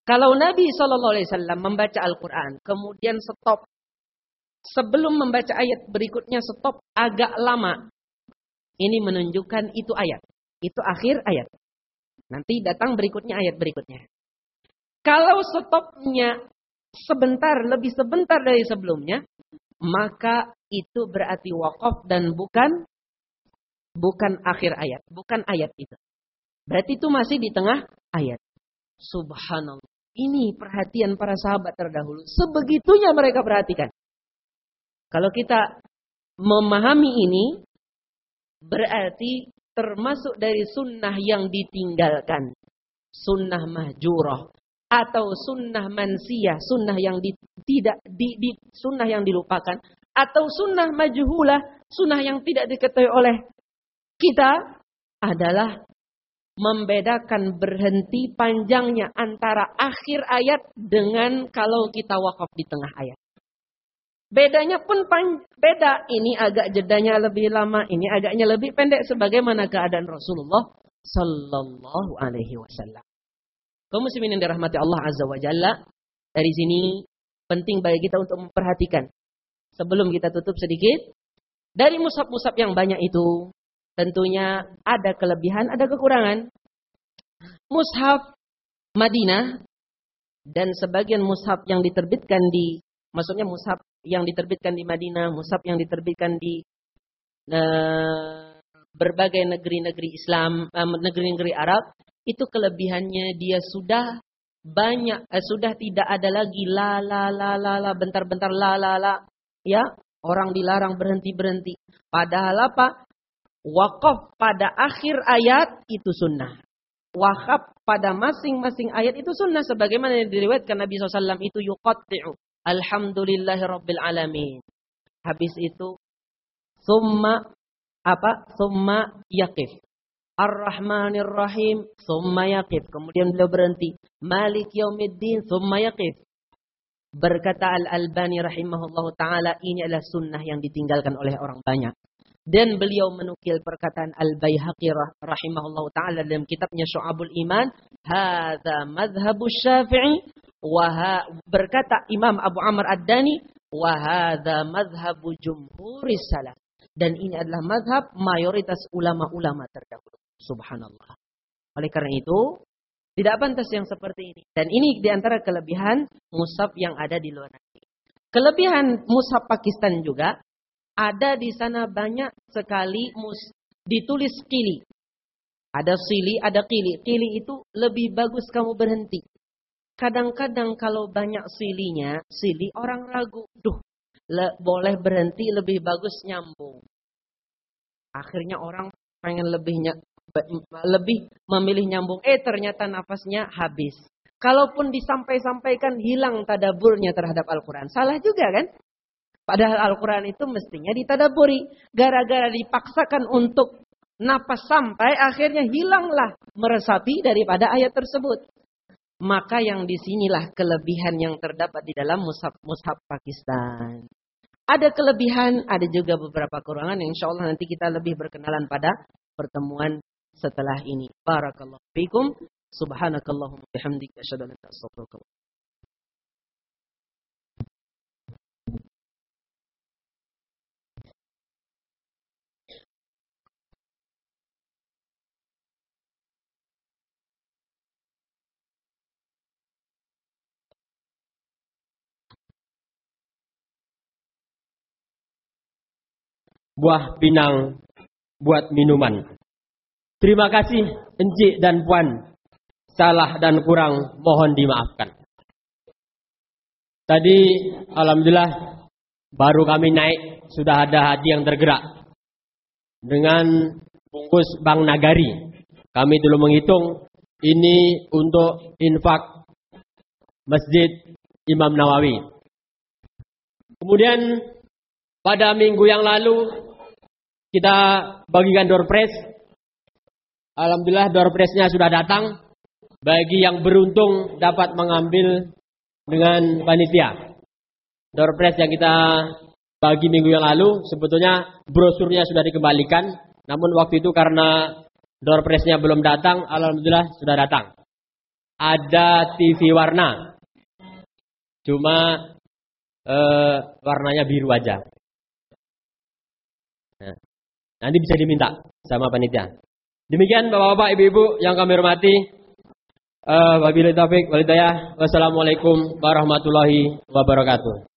Kalau Nabi SAW membaca Al-Quran, kemudian stop. Sebelum membaca ayat berikutnya stop agak lama. Ini menunjukkan itu ayat. Itu akhir ayat. Nanti datang berikutnya ayat berikutnya. Kalau stopnya sebentar, lebih sebentar dari sebelumnya, maka itu berarti wakaf dan bukan bukan akhir ayat, bukan ayat itu. Berarti itu masih di tengah ayat. Subhanallah. Ini perhatian para sahabat terdahulu. Sebegitunya mereka perhatikan. Kalau kita memahami ini, berarti termasuk dari sunnah yang ditinggalkan. Sunnah mahjurah atau sunnah mansiyah, sunnah yang di, tidak di, di sunnah yang dilupakan, atau sunnah majhulah, sunnah yang tidak diketahui oleh kita adalah membedakan berhenti panjangnya antara akhir ayat dengan kalau kita wakaf di tengah ayat. Bedanya pun beda. Ini agak jedanya lebih lama, ini agaknya lebih pendek sebagaimana keadaan Rasulullah sallallahu alaihi wasallam kaum muslimin yang dirahmati Allah Azza wa Jalla, dari sini penting bagi kita untuk memperhatikan. Sebelum kita tutup sedikit, dari musab-musab yang banyak itu, tentunya ada kelebihan, ada kekurangan. Mushaf Madinah dan sebagian mushaf yang diterbitkan di maksudnya mushaf yang diterbitkan di Madinah, mushaf yang diterbitkan di uh, berbagai negeri-negeri Islam, eh, negeri-negeri Arab, itu kelebihannya dia sudah banyak eh, sudah tidak ada lagi la la la la la bentar-bentar la la la ya orang dilarang berhenti berhenti padahal apa? Wakaf pada akhir ayat itu sunnah. Wakaf pada masing-masing ayat itu sunnah sebagaimana yang diriwayatkan Nabi SAW itu yuqatti'u alhamdulillahi rabbil alamin habis itu summa apa summa yaqif Ar-Rahmanir Rahim, summa yaqif. Kemudian beliau berhenti. Malik Yaumiddin, summa yaqif. Berkata Al-Albani rahimahullah ta'ala, ini adalah sunnah yang ditinggalkan oleh orang banyak. Dan beliau menukil perkataan Al-Bayhaqi rahimahullah ta'ala dalam kitabnya Syu'abul Iman. Hada madhabu syafi'i. Waha, berkata Imam Abu Amr Ad-Dani. Wahada madhabu jumhuris salaf. Dan ini adalah madhab mayoritas ulama-ulama terdahulu. Subhanallah. Oleh karena itu, tidak pantas yang seperti ini. Dan ini di antara kelebihan mushaf yang ada di luar negeri. Kelebihan mushaf Pakistan juga, ada di sana banyak sekali mus ditulis kili. Ada sili, ada kili. Kili itu lebih bagus kamu berhenti. Kadang-kadang kalau banyak silinya, sili orang ragu. Duh, le, boleh berhenti lebih bagus nyambung. Akhirnya orang pengen lebihnya lebih memilih nyambung. Eh ternyata nafasnya habis. Kalaupun disampaikan hilang tadaburnya terhadap Al-Quran. Salah juga kan? Padahal Al-Quran itu mestinya ditadaburi. Gara-gara dipaksakan untuk napas sampai akhirnya hilanglah meresapi daripada ayat tersebut. Maka yang di sinilah kelebihan yang terdapat di dalam mushaf, mushaf Pakistan. Ada kelebihan, ada juga beberapa kekurangan yang insya Allah nanti kita lebih berkenalan pada pertemuan setelah ini. Barakallahu fikum. Subhanakallahumma bihamdika asyhadu an la ilaha illa anta buah pinang buat minuman. Terima kasih Encik dan Puan. Salah dan kurang mohon dimaafkan. Tadi Alhamdulillah baru kami naik sudah ada haji yang tergerak. Dengan bungkus Bank Nagari. Kami dulu menghitung ini untuk infak Masjid Imam Nawawi. Kemudian pada minggu yang lalu kita bagikan door prize Alhamdulillah door prize-nya sudah datang. Bagi yang beruntung dapat mengambil dengan panitia. Door prize yang kita bagi minggu yang lalu sebetulnya brosurnya sudah dikembalikan. Namun waktu itu karena door prize-nya belum datang, alhamdulillah sudah datang. Ada TV warna. Cuma eh, warnanya biru aja. Nanti bisa diminta sama panitia. Demikian Bapak-bapak, Ibu-ibu yang kami hormati. Uh, wabillahi taufiq walhidayah. Wassalamualaikum warahmatullahi wabarakatuh.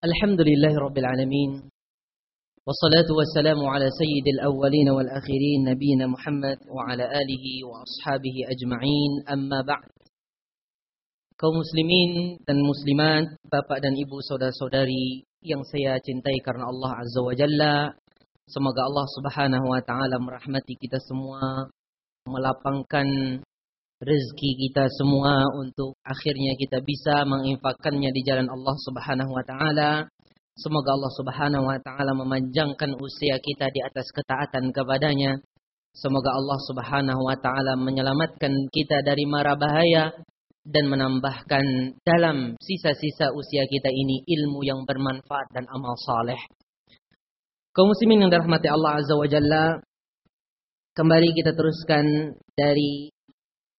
الحمد لله رب العالمين والصلاة والسلام على سيد الأولين والآخرين نبينا محمد وعلى آله وأصحابه أجمعين أما بعد kaum muslimin dan muslimat, bapak dan ibu saudara-saudari yang saya cintai karena Allah Azza wa Jalla. Semoga Allah Subhanahu wa taala merahmati kita semua, melapangkan rezeki kita semua untuk akhirnya kita bisa menginfakkannya di jalan Allah Subhanahu wa taala. Semoga Allah Subhanahu wa taala memanjangkan usia kita di atas ketaatan kepadanya. Semoga Allah Subhanahu wa taala menyelamatkan kita dari mara bahaya dan menambahkan dalam sisa-sisa usia kita ini ilmu yang bermanfaat dan amal saleh. Kaum muslimin yang dirahmati Allah Azza wa Jalla, kembali kita teruskan dari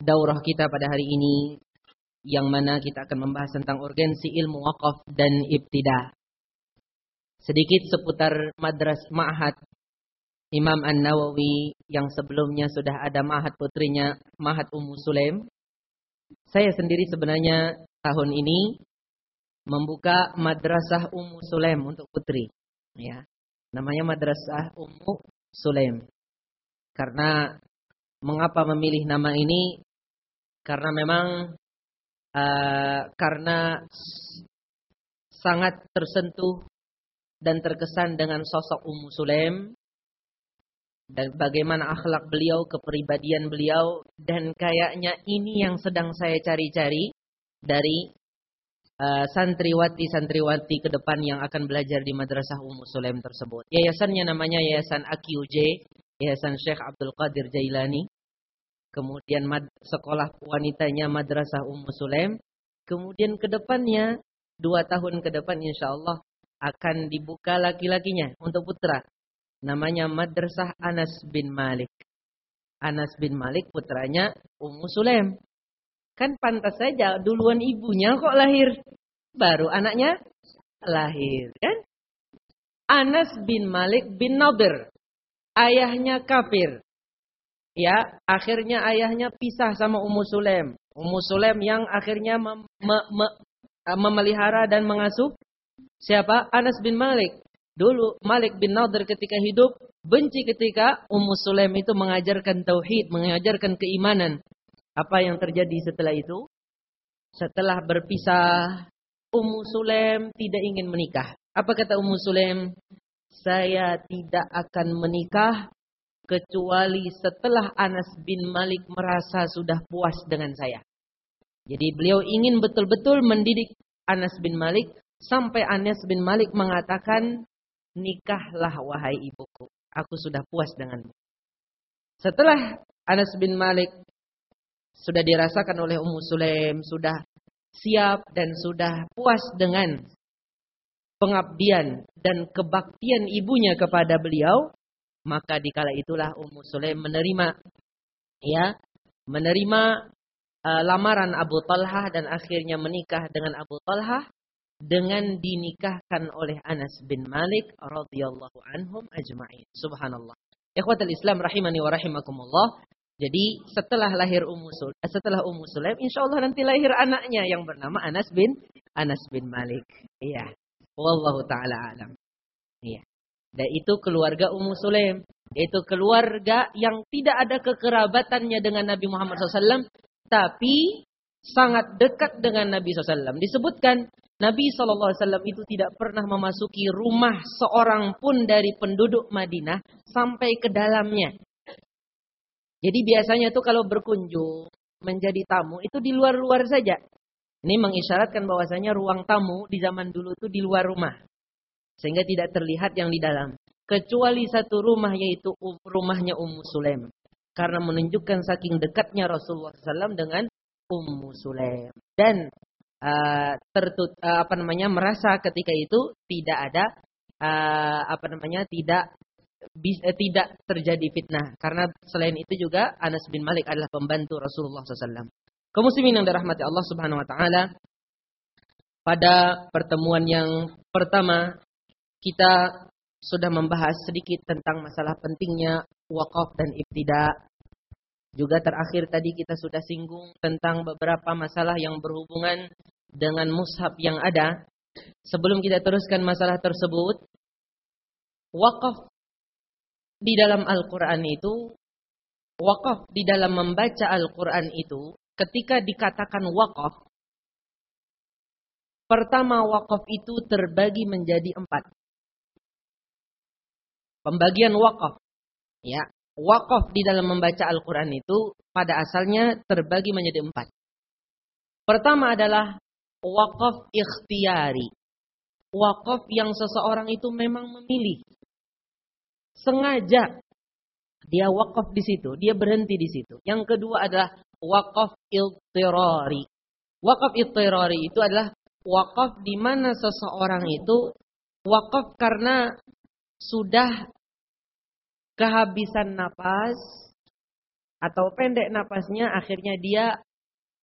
daurah kita pada hari ini yang mana kita akan membahas tentang urgensi ilmu wakaf dan ibtida. Sedikit seputar madras ma'had Imam An-Nawawi yang sebelumnya sudah ada ma'had putrinya ma'had Ummu Sulaim. Saya sendiri sebenarnya tahun ini membuka madrasah Ummu Sulaim untuk putri. Ya. Namanya madrasah Ummu Sulaim. Karena mengapa memilih nama ini karena memang uh, karena sangat tersentuh dan terkesan dengan sosok Ummu Sulaim dan bagaimana akhlak beliau, kepribadian beliau dan kayaknya ini yang sedang saya cari-cari dari uh, santriwati-santriwati ke depan yang akan belajar di madrasah Ummu Sulaim tersebut. Yayasannya namanya Yayasan AQJ, Yayasan Syekh Abdul Qadir Jailani kemudian mad, sekolah wanitanya Madrasah Ummu Sulaim, kemudian ke depannya dua tahun ke depan insya Allah akan dibuka laki-lakinya untuk putra. Namanya Madrasah Anas bin Malik. Anas bin Malik putranya Ummu Sulaim. Kan pantas saja duluan ibunya kok lahir. Baru anaknya lahir kan. Anas bin Malik bin Nadir. Ayahnya kafir ya akhirnya ayahnya pisah sama Ummu Sulaim. Ummu Sulaim yang akhirnya mem me me memelihara dan mengasuh siapa? Anas bin Malik. Dulu Malik bin Nadir ketika hidup benci ketika Ummu Sulaim itu mengajarkan tauhid, mengajarkan keimanan. Apa yang terjadi setelah itu? Setelah berpisah, Ummu Sulaim tidak ingin menikah. Apa kata Ummu Sulaim? Saya tidak akan menikah kecuali setelah Anas bin Malik merasa sudah puas dengan saya. Jadi beliau ingin betul-betul mendidik Anas bin Malik sampai Anas bin Malik mengatakan, "Nikahlah wahai ibuku, aku sudah puas denganmu." Setelah Anas bin Malik sudah dirasakan oleh Ummu Sulaim, sudah siap dan sudah puas dengan pengabdian dan kebaktian ibunya kepada beliau, maka dikala itulah Ummu Sulaim menerima ya, menerima uh, lamaran Abu Talha dan akhirnya menikah dengan Abu Talha dengan dinikahkan oleh Anas bin Malik radhiyallahu anhum ajma'in. Subhanallah. Ikhwatul Islam rahimani wa rahimakumullah. Jadi setelah lahir Ummu Sulaim, setelah Ummu Sulaim insyaallah nanti lahir anaknya yang bernama Anas bin Anas bin Malik. Iya. Wallahu taala alam. Iya. Dan itu keluarga Ummu Sulaim. Itu keluarga yang tidak ada kekerabatannya dengan Nabi Muhammad SAW. Tapi sangat dekat dengan Nabi SAW. Disebutkan Nabi SAW itu tidak pernah memasuki rumah seorang pun dari penduduk Madinah sampai ke dalamnya. Jadi biasanya itu kalau berkunjung menjadi tamu itu di luar-luar saja. Ini mengisyaratkan bahwasanya ruang tamu di zaman dulu itu di luar rumah. Sehingga tidak terlihat yang di dalam. Kecuali satu rumah yaitu um, rumahnya Ummu Sulaim. Karena menunjukkan saking dekatnya Rasulullah SAW dengan Ummu Sulaim. Dan uh, tertut, uh, apa namanya merasa ketika itu tidak ada uh, apa namanya tidak bis, uh, tidak terjadi fitnah karena selain itu juga Anas bin Malik adalah pembantu Rasulullah SAW. Kaum muslimin yang dirahmati Allah Subhanahu wa taala, pada pertemuan yang pertama kita sudah membahas sedikit tentang masalah pentingnya wakaf dan ibtida. Juga terakhir tadi kita sudah singgung tentang beberapa masalah yang berhubungan dengan mushaf yang ada Sebelum kita teruskan masalah tersebut, wakaf di dalam Al-Quran itu, wakaf di dalam membaca Al-Quran itu, ketika dikatakan wakaf, pertama wakaf itu terbagi menjadi empat. Pembagian wakaf. Ya, wakaf di dalam membaca Al-Quran itu pada asalnya terbagi menjadi empat. Pertama adalah wakaf ikhtiari. Wakaf yang seseorang itu memang memilih sengaja dia wakaf di situ, dia berhenti di situ. Yang kedua adalah wakaf iltirari. Wakaf iltirari itu adalah wakaf di mana seseorang itu wakaf karena sudah kehabisan napas atau pendek napasnya akhirnya dia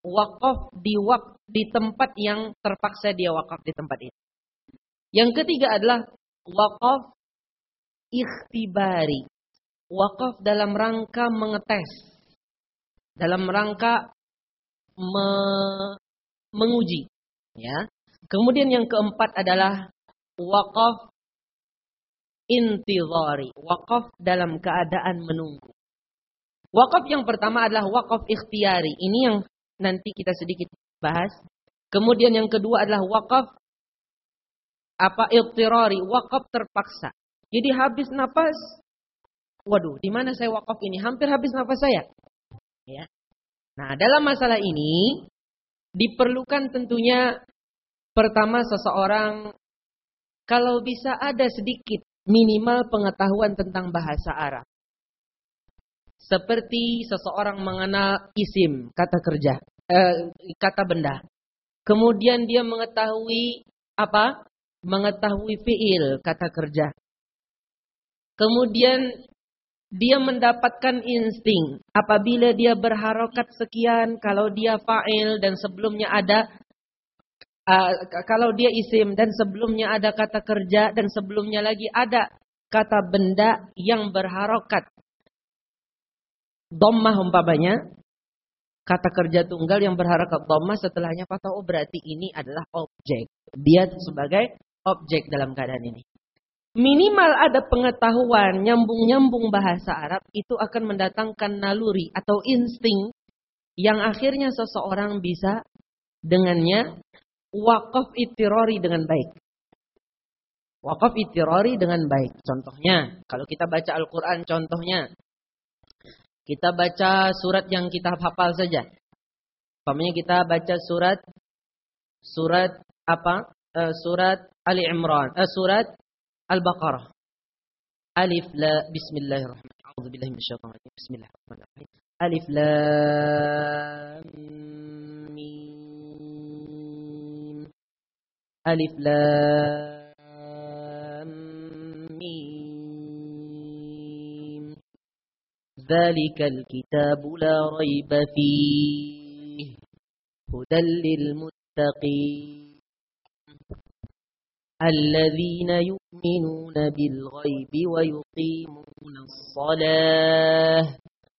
wakaf di wak di tempat yang terpaksa dia wakaf di tempat itu. Yang ketiga adalah wakaf ikhtibari. Wakaf dalam rangka mengetes. Dalam rangka me menguji. Ya. Kemudian yang keempat adalah wakaf intizari. Wakaf dalam keadaan menunggu. Wakaf yang pertama adalah wakaf ikhtiari. Ini yang nanti kita sedikit bahas. Kemudian yang kedua adalah wakaf apa iktirari, wakaf terpaksa. Jadi habis nafas, waduh, di mana saya wakaf ini? Hampir habis nafas saya. Ya. Nah, dalam masalah ini diperlukan tentunya pertama seseorang kalau bisa ada sedikit minimal pengetahuan tentang bahasa Arab. Seperti seseorang mengenal isim, kata kerja, eh, kata benda. Kemudian dia mengetahui apa? Mengetahui fiil, kata kerja. Kemudian dia mendapatkan insting. Apabila dia berharokat sekian, kalau dia fa'il dan sebelumnya ada uh, kalau dia isim dan sebelumnya ada kata kerja dan sebelumnya lagi ada kata benda yang berharokat. Dhammah umpamanya, kata kerja tunggal yang berharokat dhammah setelahnya patah oh berarti ini adalah objek. Dia sebagai objek dalam keadaan ini minimal ada pengetahuan nyambung-nyambung bahasa Arab itu akan mendatangkan naluri atau insting yang akhirnya seseorang bisa dengannya wakaf itirori dengan baik. Wakaf itirori dengan baik. Contohnya, kalau kita baca Al-Quran contohnya. Kita baca surat yang kita hafal saja. Pamannya kita baca surat surat apa? Uh, surat Ali Imran. Uh, surat Al-Baqarah. Alif la Bismillahirrahmanirrahim. A'udzu billahi minasyaitonir. Bismillahirrahmanirrahim. Alif lam mim. Alif lam mim. ذلك الكتاب لا ريب فيه هدى للمتقين الذين يؤمنون بالغيب ويقيمون الصلاة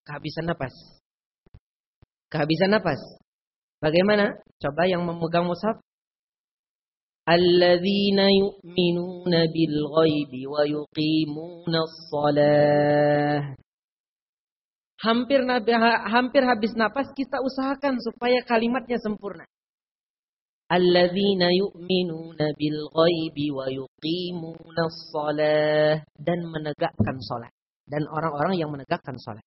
kehabisan nafas kehabisan nafas bagaimana coba yang memegang mushaf الذين يؤمنون بالغيب ويقيمون الصلاة hampir hampir habis nafas kita usahakan supaya kalimatnya sempurna alladzina yu'minuna bil ghaibi wa yuqimuna shalah dan menegakkan salat dan orang-orang yang menegakkan salat.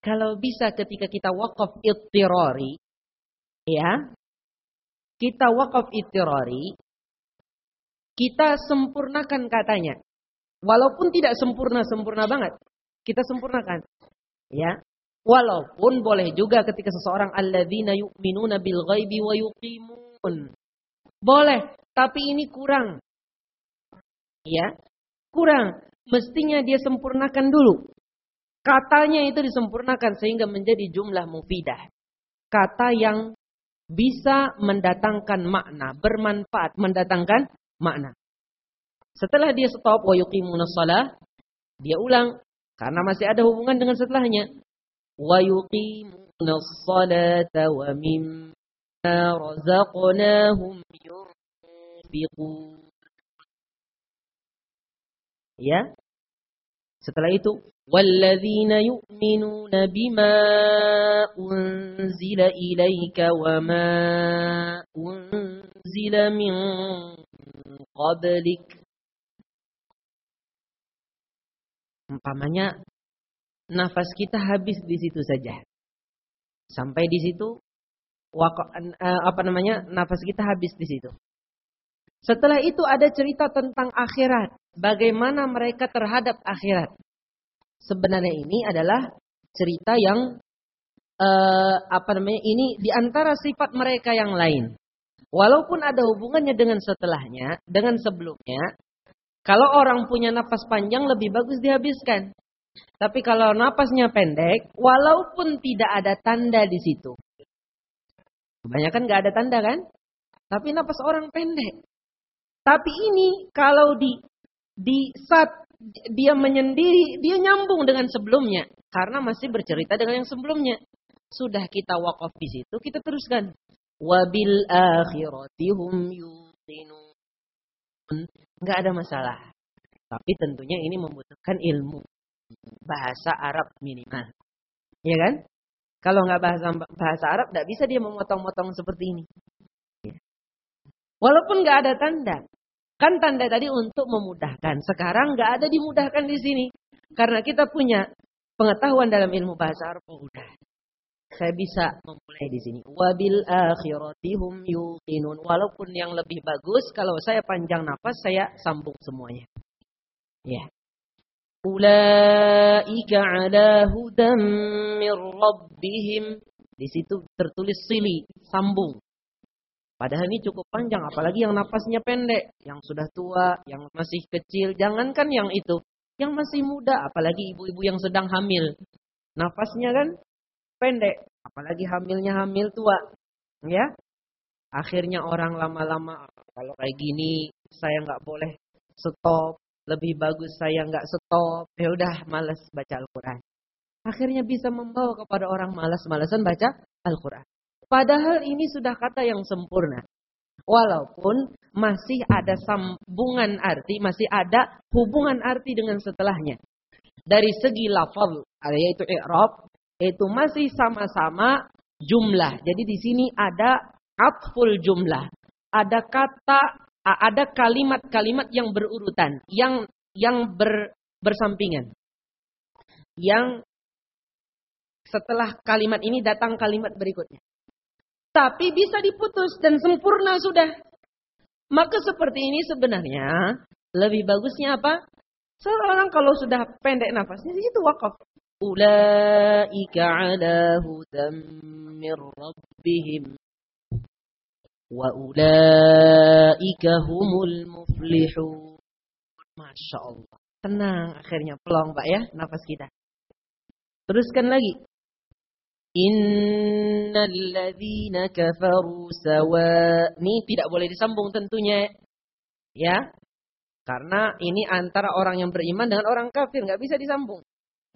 Kalau bisa ketika kita wakaf ittirari ya, kita wakaf ittirari kita sempurnakan katanya. Walaupun tidak sempurna-sempurna banget, kita sempurnakan. Ya. Walaupun boleh juga ketika seseorang alladzina yu'minuna bil ghaibi wa yuqimun. Boleh, tapi ini kurang. Ya, kurang. Mestinya dia sempurnakan dulu. Katanya itu disempurnakan sehingga menjadi jumlah mufidah. Kata yang bisa mendatangkan makna, bermanfaat mendatangkan makna. Setelah dia stop wa yuqimuna shalah, dia ulang karena masih ada hubungan dengan setelahnya. Wa yuqimuna shalata wa mimma razaqnahum yunfiqun. Ya, Setelah itu والذين يؤمنون بما أنزل إليك وما أنزل من قبلك Umpamanya nafas kita habis di situ saja. Sampai di situ eh, apa namanya? nafas kita habis di situ. Setelah itu ada cerita tentang akhirat, bagaimana mereka terhadap akhirat sebenarnya ini adalah cerita yang uh, apa namanya ini di antara sifat mereka yang lain. Walaupun ada hubungannya dengan setelahnya, dengan sebelumnya, kalau orang punya nafas panjang lebih bagus dihabiskan. Tapi kalau nafasnya pendek, walaupun tidak ada tanda di situ. Kebanyakan nggak ada tanda kan? Tapi nafas orang pendek. Tapi ini kalau di di saat dia menyendiri, dia nyambung dengan sebelumnya karena masih bercerita dengan yang sebelumnya. Sudah kita wakaf di situ, kita teruskan. Wabil akhiratihum yuqinun. Enggak ada masalah. Tapi tentunya ini membutuhkan ilmu. Bahasa Arab minimal. Ya kan? Kalau nggak bahasa bahasa Arab, nggak bisa dia memotong-motong seperti ini. Walaupun nggak ada tanda, Kan tanda tadi untuk memudahkan. Sekarang nggak ada dimudahkan di sini. Karena kita punya pengetahuan dalam ilmu bahasa Arab. Oh, udah. Saya bisa memulai di sini. Wabil akhiratihum yuqinun. Walaupun yang lebih bagus kalau saya panjang nafas saya sambung semuanya. Ya. Ulaika ala hudam mir rabbihim. Di situ tertulis sili, sambung. Padahal ini cukup panjang, apalagi yang napasnya pendek, yang sudah tua, yang masih kecil, jangankan yang itu, yang masih muda, apalagi ibu-ibu yang sedang hamil. Napasnya kan pendek, apalagi hamilnya hamil tua. Ya, akhirnya orang lama-lama kalau kayak gini saya nggak boleh stop, lebih bagus saya nggak stop. Ya udah malas baca Al-Quran. Akhirnya bisa membawa kepada orang malas-malasan baca Al-Quran. Padahal ini sudah kata yang sempurna. Walaupun masih ada sambungan arti, masih ada hubungan arti dengan setelahnya. Dari segi lafal, yaitu i'rab, itu masih sama-sama jumlah. Jadi di sini ada atful jumlah. Ada kata, ada kalimat-kalimat yang berurutan, yang yang ber, bersampingan. Yang setelah kalimat ini datang kalimat berikutnya. Tapi bisa diputus dan sempurna sudah. Maka seperti ini sebenarnya lebih bagusnya apa? Seorang kalau sudah pendek nafasnya itu wakaf. Ulaika ala hudam mir rabbihim. Wa ulaika humul muflihun. Masya Allah. Tenang akhirnya pelong Pak ya nafas kita. Teruskan lagi. Innalladzina kafaru sawa. Ini tidak boleh disambung tentunya. Ya. Karena ini antara orang yang beriman dengan orang kafir. nggak bisa disambung.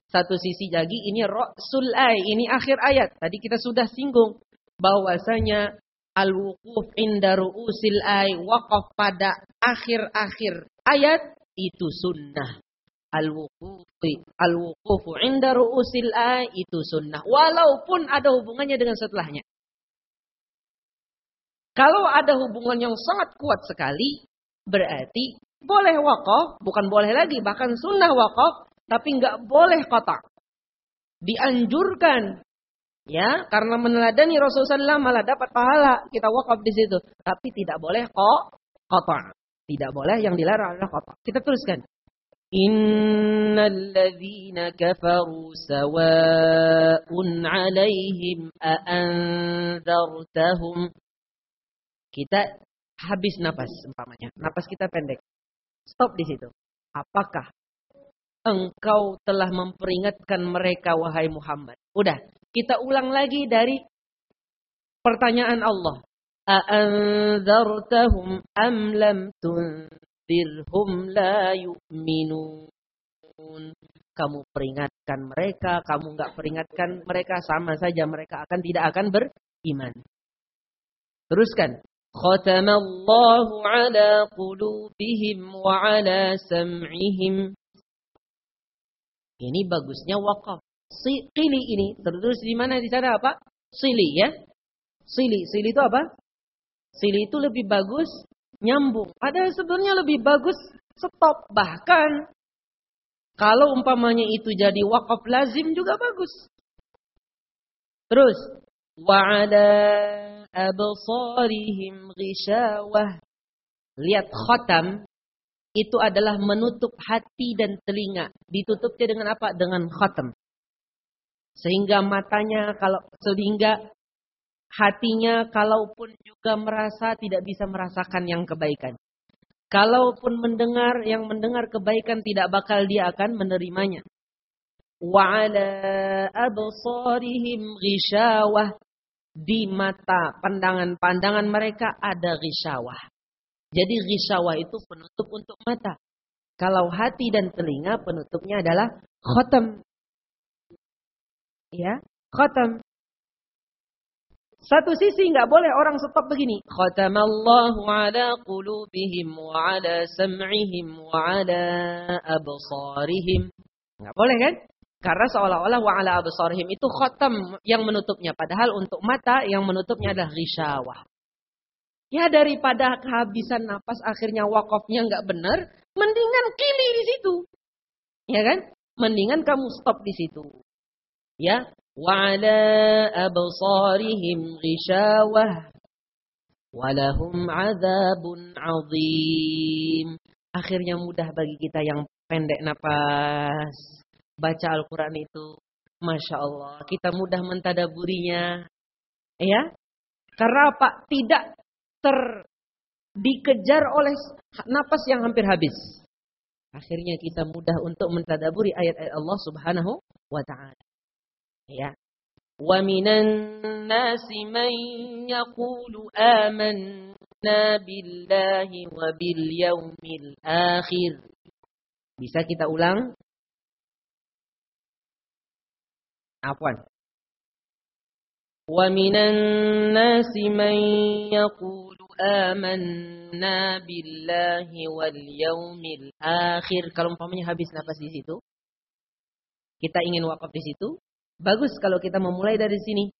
Satu sisi lagi ini Rasul ay. Ini akhir ayat. Tadi kita sudah singgung. bahwasanya al-wukuf inda ru'usil ay. Wakaf pada akhir-akhir ayat. Itu sunnah al-wuqufi al-wuqufu inda ru'usil itu sunnah walaupun ada hubungannya dengan setelahnya. Kalau ada hubungan yang sangat kuat sekali berarti boleh wakaf, bukan boleh lagi bahkan sunnah wakaf tapi nggak boleh kotak. Dianjurkan ya karena meneladani Rasulullah malah dapat pahala kita wakaf di situ tapi tidak boleh kok kotak. Tidak boleh yang dilarang adalah kotak. Kita teruskan. Innalladzina kafaru sawa'un 'alaihim a'anzartahum Kita habis napas umpamanya. Napas kita pendek. Stop di situ. Apakah engkau telah memperingatkan mereka wahai Muhammad? Udah, kita ulang lagi dari pertanyaan Allah. Am lam tun dirhum la yu'minun. Kamu peringatkan mereka, kamu nggak peringatkan mereka sama saja mereka akan tidak akan beriman. Teruskan. Khatamallahu ala qulubihim wa ala sam'ihim. Ini bagusnya wakaf. Si, qili ini tertulis di mana di sana apa? Sili ya. Sili, sili itu apa? Sili itu lebih bagus nyambung. Ada sebenarnya lebih bagus stop. Bahkan kalau umpamanya itu jadi wakaf lazim juga bagus. Terus wa'ala absarihim ghishawah. Lihat khatam itu adalah menutup hati dan telinga. Ditutupnya dengan apa? Dengan khatam. Sehingga matanya kalau sehingga hatinya kalaupun juga merasa tidak bisa merasakan yang kebaikan. Kalaupun mendengar yang mendengar kebaikan tidak bakal dia akan menerimanya. Wa ala absarihim di mata pandangan-pandangan mereka ada ghishawah. Jadi ghishawah itu penutup untuk mata. Kalau hati dan telinga penutupnya adalah khotam. Ya, khotam. Satu sisi nggak boleh orang stop begini. Khatamallahu ala qulubihim wa ala sam'ihim wa ala absarihim. Nggak boleh kan? Karena seolah-olah wa ala absarihim itu khatam yang menutupnya. Padahal untuk mata yang menutupnya adalah risyawah. Ya daripada kehabisan napas akhirnya wakafnya nggak benar, mendingan kili di situ. Ya kan? Mendingan kamu stop di situ. Ya, وعلى أبصارهم غشاوة ولهم عذاب عظيم Akhirnya mudah bagi kita yang pendek napas. Baca Al-Quran itu. Masya Allah. Kita mudah mentadaburinya. Ya. Karena apa? Tidak ter dikejar oleh napas yang hampir habis. Akhirnya kita mudah untuk mentadaburi ayat-ayat Allah subhanahu wa ta'ala. Ya. Wa minan nasi man yaqulu amanna billahi yaumil akhir. Bisa kita ulang? Afwan. Wa minan nasi man yaqulu amanna billahi wal yaumil akhir. Kalau umpamanya habis nafas di situ, kita ingin wakaf di situ, Bagus kalau kita memulai dari sini.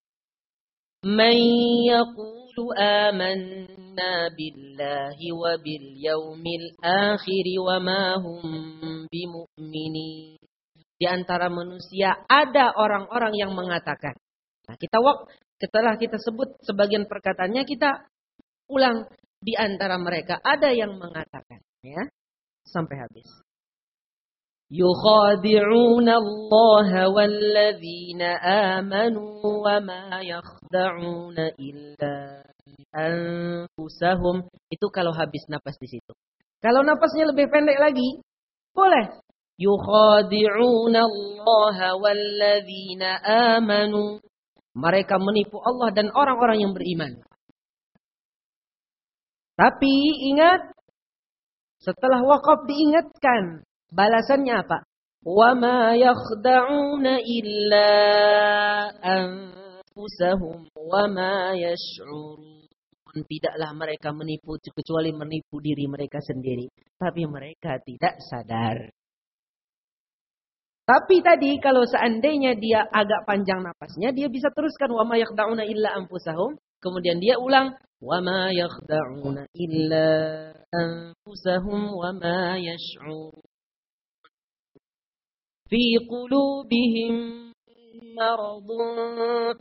Man amanna billahi wa bil yaumil wa ma hum. Di antara manusia ada orang-orang yang mengatakan. Nah, kita wak setelah kita sebut sebagian perkataannya kita ulang di antara mereka ada yang mengatakan ya sampai habis. يخادعون الله والذين آمنوا وما يخدعون إلا أنفسهم itu kalau habis napas di situ. Kalau napasnya lebih pendek lagi, boleh. Yukhadi'una Allah walladzina amanu. Mereka menipu Allah dan orang-orang yang beriman. Tapi ingat, setelah wakaf diingatkan Balasannya apa? Yakhda'una illa anfusahum wa ma yash'urun. Tidaklah mereka menipu kecuali menipu diri mereka sendiri, tapi mereka tidak sadar. Tapi tadi kalau seandainya dia agak panjang napasnya, dia bisa teruskan ma yakhda'una illa anfusahum. Kemudian dia ulang yakhda'una illa anfusahum wa ma yash'urun. في قلوبهم مرض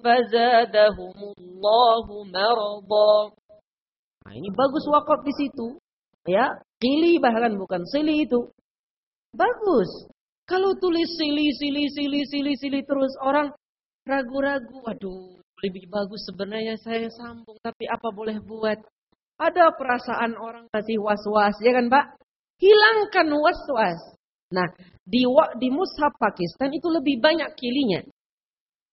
فزادهم الله مرضا. Nah, ini bagus wakaf di situ. Ya, kili bahkan bukan sili itu. Bagus. Kalau tulis sili, sili, sili, sili, sili terus orang ragu-ragu. Waduh, lebih bagus sebenarnya saya sambung. Tapi apa boleh buat? Ada perasaan orang masih was-was, ya kan Pak? Hilangkan was-was. Nah, di di mushaf Pakistan itu lebih banyak kilinya.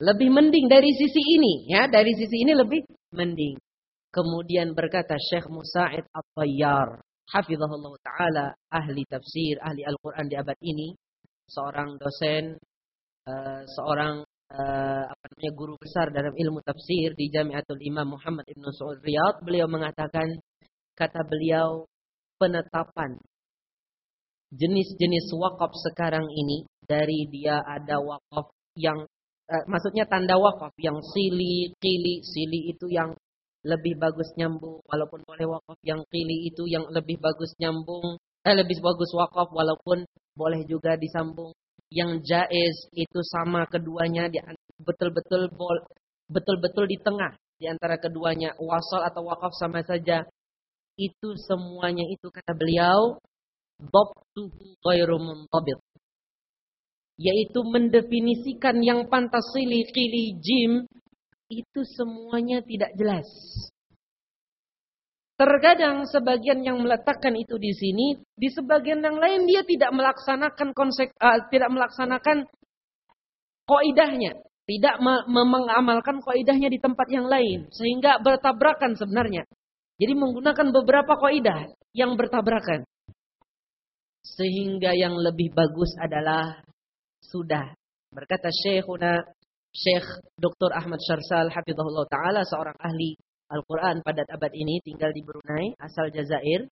Lebih mending dari sisi ini, ya, dari sisi ini lebih mending. Kemudian berkata Syekh Musa'id At-Tayyar, hafizahullah taala, ahli tafsir, ahli Al-Qur'an di abad ini, seorang dosen, uh, seorang uh, apa namanya guru besar dalam ilmu tafsir di Jamiatul Imam Muhammad Ibn Saud Riyadh, beliau mengatakan kata beliau penetapan jenis-jenis wakaf sekarang ini dari dia ada wakaf yang uh, maksudnya tanda wakaf yang sili, kili, sili itu yang lebih bagus nyambung walaupun boleh wakaf yang kili itu yang lebih bagus nyambung eh lebih bagus wakaf walaupun boleh juga disambung. Yang jaiz itu sama keduanya betul-betul betul-betul di tengah di antara keduanya wasal atau wakaf sama saja. Itu semuanya itu kata beliau dhabtuhu ghairu muntabit yaitu mendefinisikan yang pantas sili kili jim itu semuanya tidak jelas. Terkadang sebagian yang meletakkan itu di sini, di sebagian yang lain dia tidak melaksanakan konsep, uh, tidak melaksanakan koidahnya, tidak mengamalkan koidahnya di tempat yang lain, sehingga bertabrakan sebenarnya. Jadi menggunakan beberapa koidah yang bertabrakan. Sehingga yang lebih bagus adalah sudah berkata Syekhuna Syekh Dr. Ahmad Syarsal Hafizahullah Ta'ala seorang ahli Al-Quran pada abad ini tinggal di Brunei asal Jazair.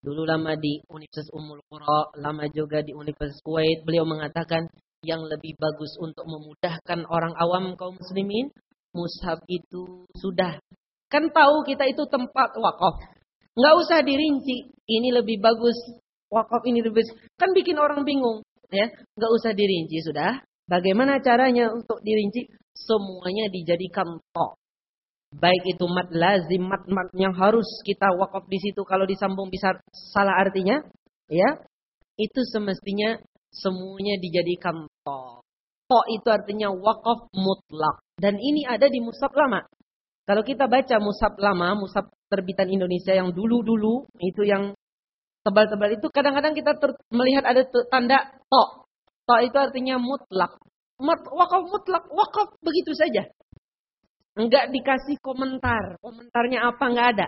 Dulu lama di Universitas Ummul Qura, lama juga di Universitas Kuwait. Beliau mengatakan yang lebih bagus untuk memudahkan orang awam kaum muslimin, mushaf itu sudah. Kan tahu kita itu tempat wakaf. Nggak usah dirinci, ini lebih bagus, wakaf ini lebih. Kan bikin orang bingung. ya Nggak usah dirinci, sudah. Bagaimana caranya untuk dirinci? Semuanya dijadikan to. Baik itu mat lazim, mat, mat yang harus kita wakaf di situ. Kalau disambung bisa salah artinya. ya Itu semestinya semuanya dijadikan to. To itu artinya wakaf mutlak. Dan ini ada di musab lama. Kalau kita baca musab lama, musab terbitan Indonesia yang dulu-dulu, itu yang tebal-tebal itu kadang-kadang kita melihat ada tanda to. To itu artinya mutlak. Mut, wakaf mutlak, wakaf begitu saja. Enggak dikasih komentar. Komentarnya apa enggak ada.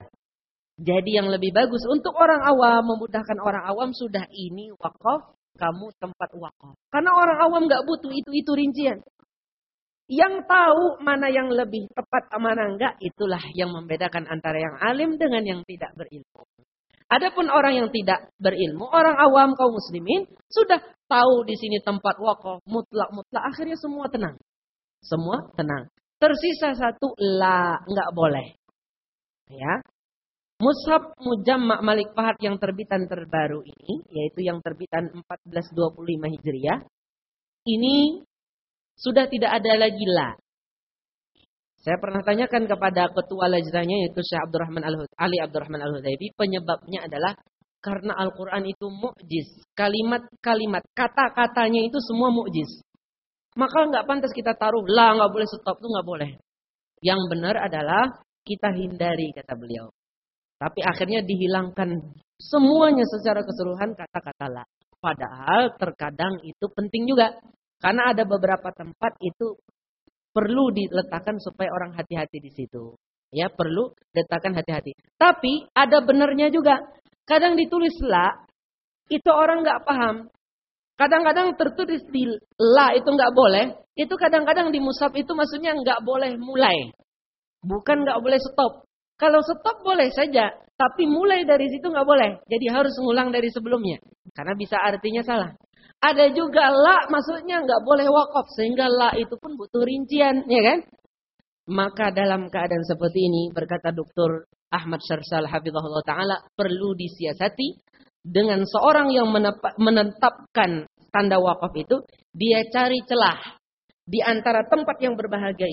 Jadi yang lebih bagus untuk orang awam, memudahkan orang awam sudah ini wakaf, kamu tempat wakaf. Karena orang awam enggak butuh itu-itu rincian. Yang tahu mana yang lebih tepat, mana enggak, itulah yang membedakan antara yang alim dengan yang tidak berilmu. Adapun orang yang tidak berilmu, orang awam kaum muslimin sudah tahu di sini tempat wakaf mutlak mutlak akhirnya semua tenang. Semua tenang. Tersisa satu la nggak boleh. Ya. Mushaf Mujamma Malik Fahad yang terbitan terbaru ini, yaitu yang terbitan 1425 Hijriah, ini sudah tidak ada lagi la. Saya pernah tanyakan kepada ketua lajnahnya yaitu Syekh Abdurrahman Al Ali Abdurrahman Al Hudaybi, penyebabnya adalah karena Al-Qur'an itu mukjiz. Kalimat-kalimat, kata-katanya itu semua mukjiz. Maka nggak pantas kita taruh lah, nggak boleh stop itu nggak boleh. Yang benar adalah kita hindari kata beliau. Tapi akhirnya dihilangkan semuanya secara keseluruhan kata-kata la. Padahal terkadang itu penting juga. Karena ada beberapa tempat itu perlu diletakkan supaya orang hati-hati di situ. Ya, perlu letakkan hati-hati. Tapi ada benernya juga. Kadang ditulis la, itu orang nggak paham. Kadang-kadang tertulis di la itu nggak boleh. Itu kadang-kadang di musab itu maksudnya nggak boleh mulai. Bukan nggak boleh stop. Kalau stop boleh saja, tapi mulai dari situ nggak boleh. Jadi harus ngulang dari sebelumnya. Karena bisa artinya salah. Ada juga la maksudnya nggak boleh wakaf sehingga la itu pun butuh rincian, ya kan? Maka dalam keadaan seperti ini berkata Dr. Ahmad Syarsal Hafizahullah Ta'ala perlu disiasati dengan seorang yang menetapkan tanda wakaf itu dia cari celah di antara tempat yang berbahaya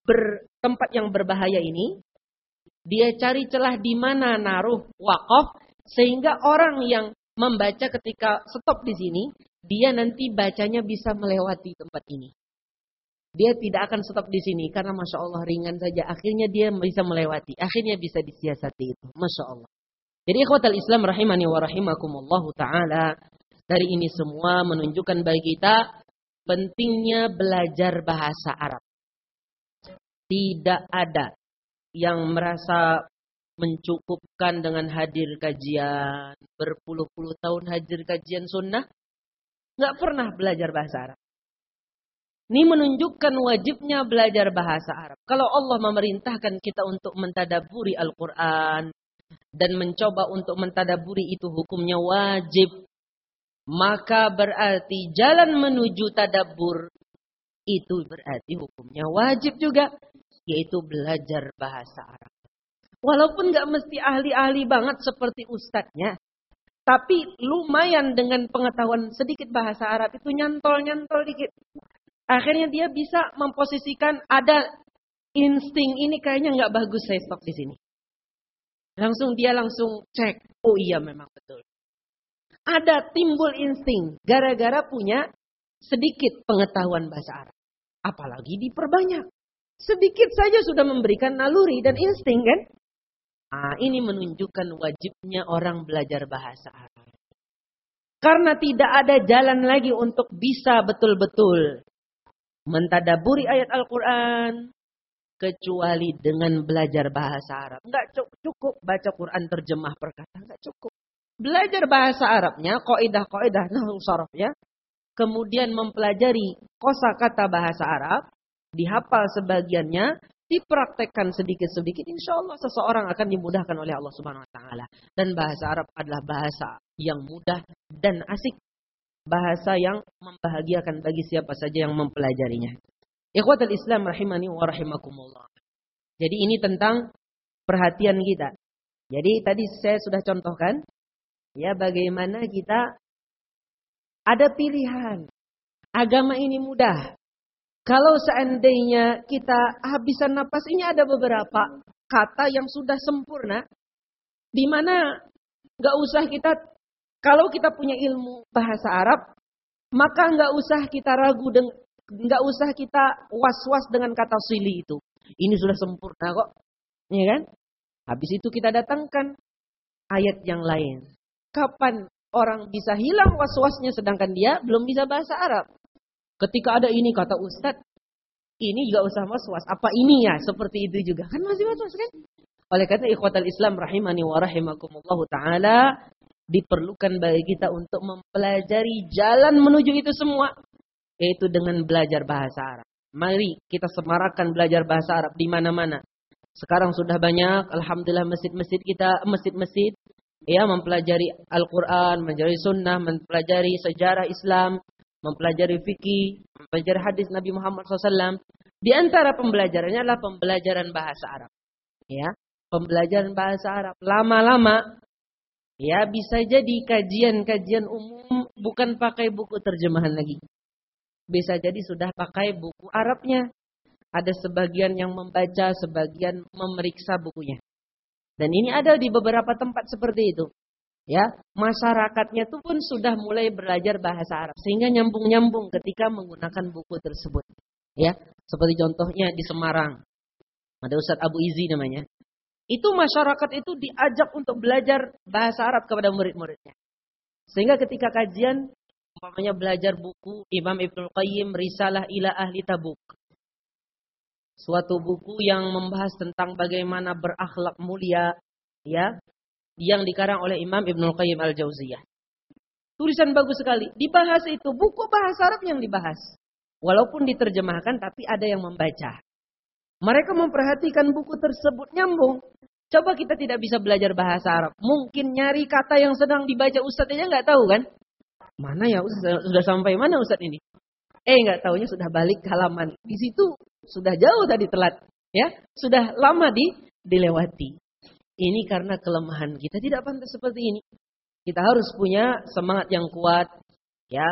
ber, tempat yang berbahaya ini dia cari celah di mana naruh wakaf sehingga orang yang membaca ketika stop di sini dia nanti bacanya bisa melewati tempat ini. Dia tidak akan stop di sini karena masya Allah ringan saja. Akhirnya dia bisa melewati. Akhirnya bisa disiasati itu. Masya Allah. Jadi ikhwatal Islam rahimani wa rahimakumullahu ta'ala. Dari ini semua menunjukkan bagi kita pentingnya belajar bahasa Arab. Tidak ada yang merasa mencukupkan dengan hadir kajian berpuluh-puluh tahun hadir kajian sunnah nggak pernah belajar bahasa Arab. Ini menunjukkan wajibnya belajar bahasa Arab. Kalau Allah memerintahkan kita untuk mentadaburi Al-Quran dan mencoba untuk mentadaburi itu hukumnya wajib, maka berarti jalan menuju tadabur itu berarti hukumnya wajib juga, yaitu belajar bahasa Arab. Walaupun nggak mesti ahli-ahli banget seperti ustadznya, tapi lumayan dengan pengetahuan sedikit bahasa Arab itu nyantol-nyantol dikit. Akhirnya dia bisa memposisikan ada insting ini kayaknya nggak bagus saya stop di sini. Langsung dia langsung cek, oh iya memang betul. Ada timbul insting gara-gara punya sedikit pengetahuan bahasa Arab. Apalagi diperbanyak. Sedikit saja sudah memberikan naluri dan insting kan? Nah, ini menunjukkan wajibnya orang belajar bahasa Arab. Karena tidak ada jalan lagi untuk bisa betul-betul mentadaburi ayat Al-Quran. Kecuali dengan belajar bahasa Arab. Enggak cukup baca Quran terjemah perkataan. Enggak cukup. Belajar bahasa Arabnya, koidah-koidah nahu sorofnya. Kemudian mempelajari kosa kata bahasa Arab. Dihafal sebagiannya dipraktekkan sedikit-sedikit, insya Allah seseorang akan dimudahkan oleh Allah Subhanahu Wa Taala. Dan bahasa Arab adalah bahasa yang mudah dan asik, bahasa yang membahagiakan bagi siapa saja yang mempelajarinya. Ikhwatul Islam rahimani wa rahimakumullah. Jadi ini tentang perhatian kita. Jadi tadi saya sudah contohkan ya bagaimana kita ada pilihan. Agama ini mudah, kalau seandainya kita habisan napas, ini ada beberapa kata yang sudah sempurna. Di mana nggak usah kita, kalau kita punya ilmu bahasa Arab, maka nggak usah kita ragu, nggak usah kita was-was dengan kata sili itu. Ini sudah sempurna kok, ya kan? Habis itu kita datangkan ayat yang lain. Kapan orang bisa hilang was-wasnya sedangkan dia belum bisa bahasa Arab? Ketika ada ini kata Ustadz, ini juga usah was-was. Apa ini ya? Seperti itu juga. Kan masih was-was kan? Oleh kata ikhwatal Islam rahimani wa rahimakumullah ta'ala. Diperlukan bagi kita untuk mempelajari jalan menuju itu semua. Yaitu dengan belajar bahasa Arab. Mari kita semarakan belajar bahasa Arab di mana-mana. Sekarang sudah banyak, Alhamdulillah masjid-masjid kita, masjid-masjid ya mempelajari Al-Quran, mempelajari sunnah, mempelajari sejarah Islam, mempelajari fikih, mempelajari hadis Nabi Muhammad SAW. Di antara pembelajarannya adalah pembelajaran bahasa Arab. Ya, pembelajaran bahasa Arab. Lama-lama, ya bisa jadi kajian-kajian umum bukan pakai buku terjemahan lagi. Bisa jadi sudah pakai buku Arabnya. Ada sebagian yang membaca, sebagian memeriksa bukunya. Dan ini ada di beberapa tempat seperti itu ya masyarakatnya itu pun sudah mulai belajar bahasa Arab sehingga nyambung-nyambung ketika menggunakan buku tersebut. Ya seperti contohnya di Semarang. Ada Ustadz Abu Izi namanya. Itu masyarakat itu diajak untuk belajar bahasa Arab kepada murid-muridnya. Sehingga ketika kajian umpamanya belajar buku Imam Ibnu Qayyim Risalah ila Ahli Tabuk. Suatu buku yang membahas tentang bagaimana berakhlak mulia ya yang dikarang oleh Imam Ibnul Qayyim Al-Jauziyah. Tulisan bagus sekali. Dibahas itu buku bahasa Arab yang dibahas. Walaupun diterjemahkan tapi ada yang membaca. Mereka memperhatikan buku tersebut nyambung. Coba kita tidak bisa belajar bahasa Arab. Mungkin nyari kata yang sedang dibaca Ustadz aja nggak tahu kan? Mana ya Ustadz? Sudah sampai mana Ustadz ini? Eh nggak tahunya sudah balik halaman. Di situ sudah jauh tadi telat. Ya, sudah lama di dilewati. Ini karena kelemahan kita tidak pantas seperti ini. Kita harus punya semangat yang kuat, ya,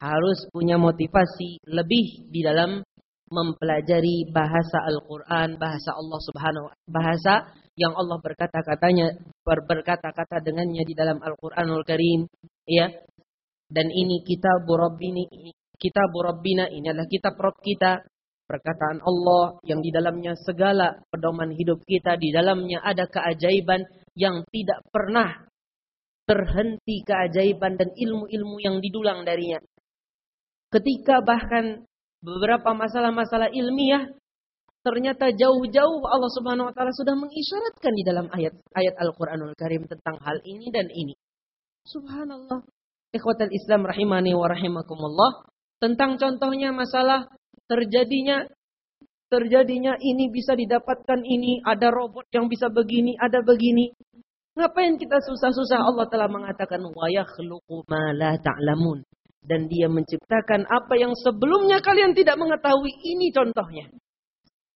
harus punya motivasi lebih di dalam mempelajari bahasa Al-Qur'an, bahasa Allah Subhanahu bahasa yang Allah berkata-katanya berkata-kata dengannya di dalam Al-Qur'anul Karim, ya. Dan ini kita Rabbini kita Rabbina ini adalah kitab Rabb kita perkataan Allah yang di dalamnya segala pedoman hidup kita, di dalamnya ada keajaiban yang tidak pernah terhenti keajaiban dan ilmu-ilmu yang didulang darinya. Ketika bahkan beberapa masalah-masalah ilmiah ternyata jauh-jauh Allah Subhanahu wa taala sudah mengisyaratkan di dalam ayat-ayat Al-Qur'anul Karim tentang hal ini dan ini. Subhanallah. Ikhwatal Islam rahimani wa rahimakumullah. Tentang contohnya masalah terjadinya terjadinya ini bisa didapatkan ini, ada robot yang bisa begini, ada begini. Ngapain kita susah-susah? Allah telah mengatakan wa yakhluqu ma la ta'lamun dan dia menciptakan apa yang sebelumnya kalian tidak mengetahui. Ini contohnya.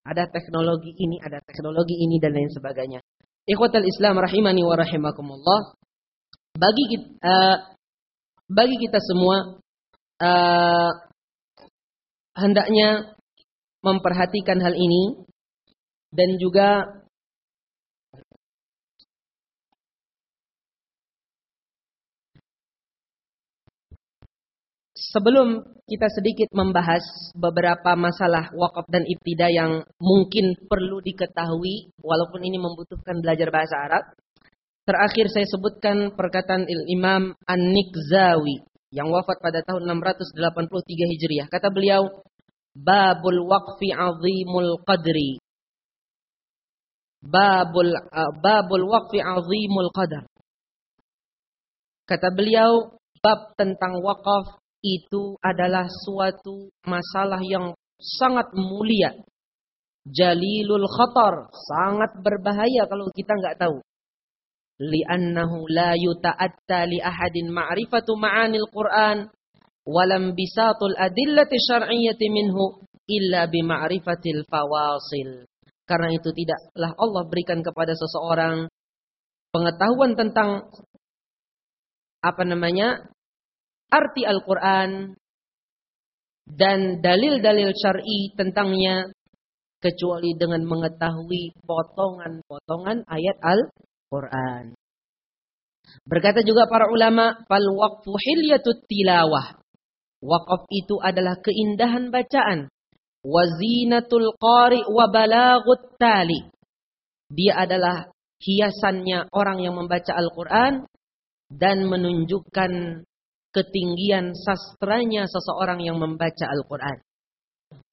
Ada teknologi ini, ada teknologi ini dan lain sebagainya. Ikhwatal Islam rahimani wa rahimakumullah. Bagi kita, uh, bagi kita semua uh, hendaknya memperhatikan hal ini dan juga sebelum kita sedikit membahas beberapa masalah wakaf dan ibtida yang mungkin perlu diketahui walaupun ini membutuhkan belajar bahasa Arab. Terakhir saya sebutkan perkataan Imam An-Nikzawi yang wafat pada tahun 683 Hijriah. Kata beliau, Babul waqfi azimul qadri. Babul uh, babul waqfi azimul qadar. Kata beliau, bab tentang wakaf itu adalah suatu masalah yang sangat mulia. Jalilul khatar, sangat berbahaya kalau kita nggak tahu. Li'annahu la yuta'atta li ahadin ma'rifatu ma'anil Qur'an walam bisatul adillati syar'iyyati minhu illa bima'rifatil fawasil. Karena itu tidaklah Allah berikan kepada seseorang pengetahuan tentang apa namanya? arti Al-Qur'an dan dalil-dalil syar'i tentangnya kecuali dengan mengetahui potongan-potongan ayat Al-Qur'an. Berkata juga para ulama, fal waqfu hilyatut tilawah. Wakaf itu adalah keindahan bacaan. Wazinatul qari wa balagut tali. Dia adalah hiasannya orang yang membaca Al-Quran dan menunjukkan ketinggian sastranya seseorang yang membaca Al-Quran.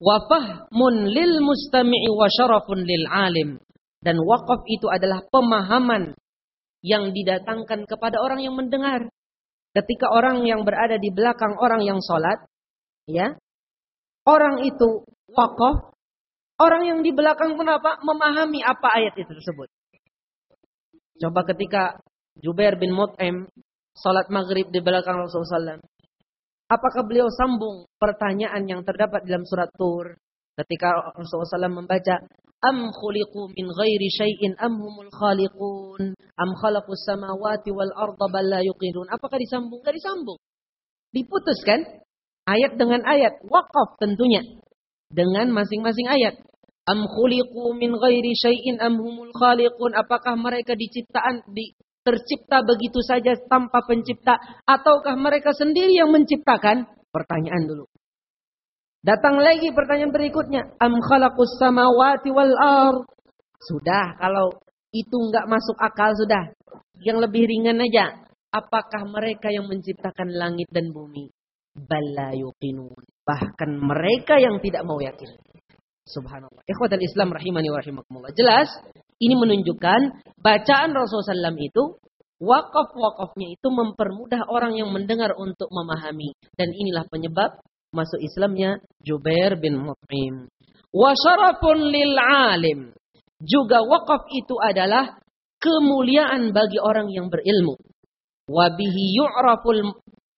Wafahmun lil mustami'i wa syarafun lil alim. Dan wakaf itu adalah pemahaman yang didatangkan kepada orang yang mendengar. Ketika orang yang berada di belakang orang yang sholat, ya, orang itu wakaf, orang yang di belakang pun apa? Memahami apa ayat itu tersebut. Coba ketika Jubair bin Mut'im sholat maghrib di belakang Rasulullah SAW. Apakah beliau sambung pertanyaan yang terdapat dalam surat Tur ketika Rasulullah SAW membaca Am khuliqu min ghairi syai'in am humul khaliqun am khalaqus samawati wal arda bal la yuqinun. Apakah disambung? Enggak disambung. Diputus kan? Ayat dengan ayat, waqaf tentunya dengan masing-masing ayat. Am khuliqu min ghairi syai'in am humul khaliqun. Apakah mereka diciptaan di tercipta begitu saja tanpa pencipta ataukah mereka sendiri yang menciptakan? Pertanyaan dulu. Datang lagi pertanyaan berikutnya. Am khalaqus samawati wal ar. Sudah, kalau itu enggak masuk akal sudah. Yang lebih ringan aja. Apakah mereka yang menciptakan langit dan bumi? Bala yuqinun. Bahkan mereka yang tidak mau yakin. Subhanallah. Ikhwatal Islam rahimani wa rahimakumullah. Jelas, ini menunjukkan bacaan Rasulullah SAW itu wakaf-wakafnya itu mempermudah orang yang mendengar untuk memahami. Dan inilah penyebab masuk Islamnya Jubair bin Mut'im. Wa syarafun lil alim. Juga wakaf itu adalah kemuliaan bagi orang yang berilmu. Wa bihi yu'raful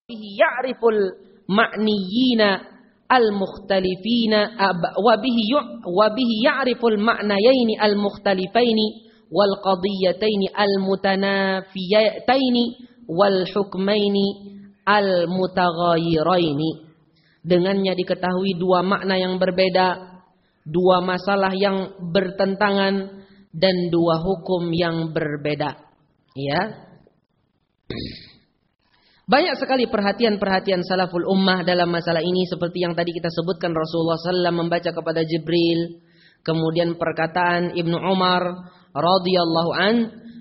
bihi ya'riful ma'niyina al-mukhtalifina wa bihi wa bihi ya'riful ma'nayaini al-mukhtalifaini wal qadiyataini al-mutanafiyataini wal hukmaini al-mutaghayiraini dengannya diketahui dua makna yang berbeda, dua masalah yang bertentangan dan dua hukum yang berbeda. Ya. Banyak sekali perhatian-perhatian salaful ummah dalam masalah ini seperti yang tadi kita sebutkan Rasulullah SAW membaca kepada Jibril, kemudian perkataan Ibnu Umar radhiyallahu an,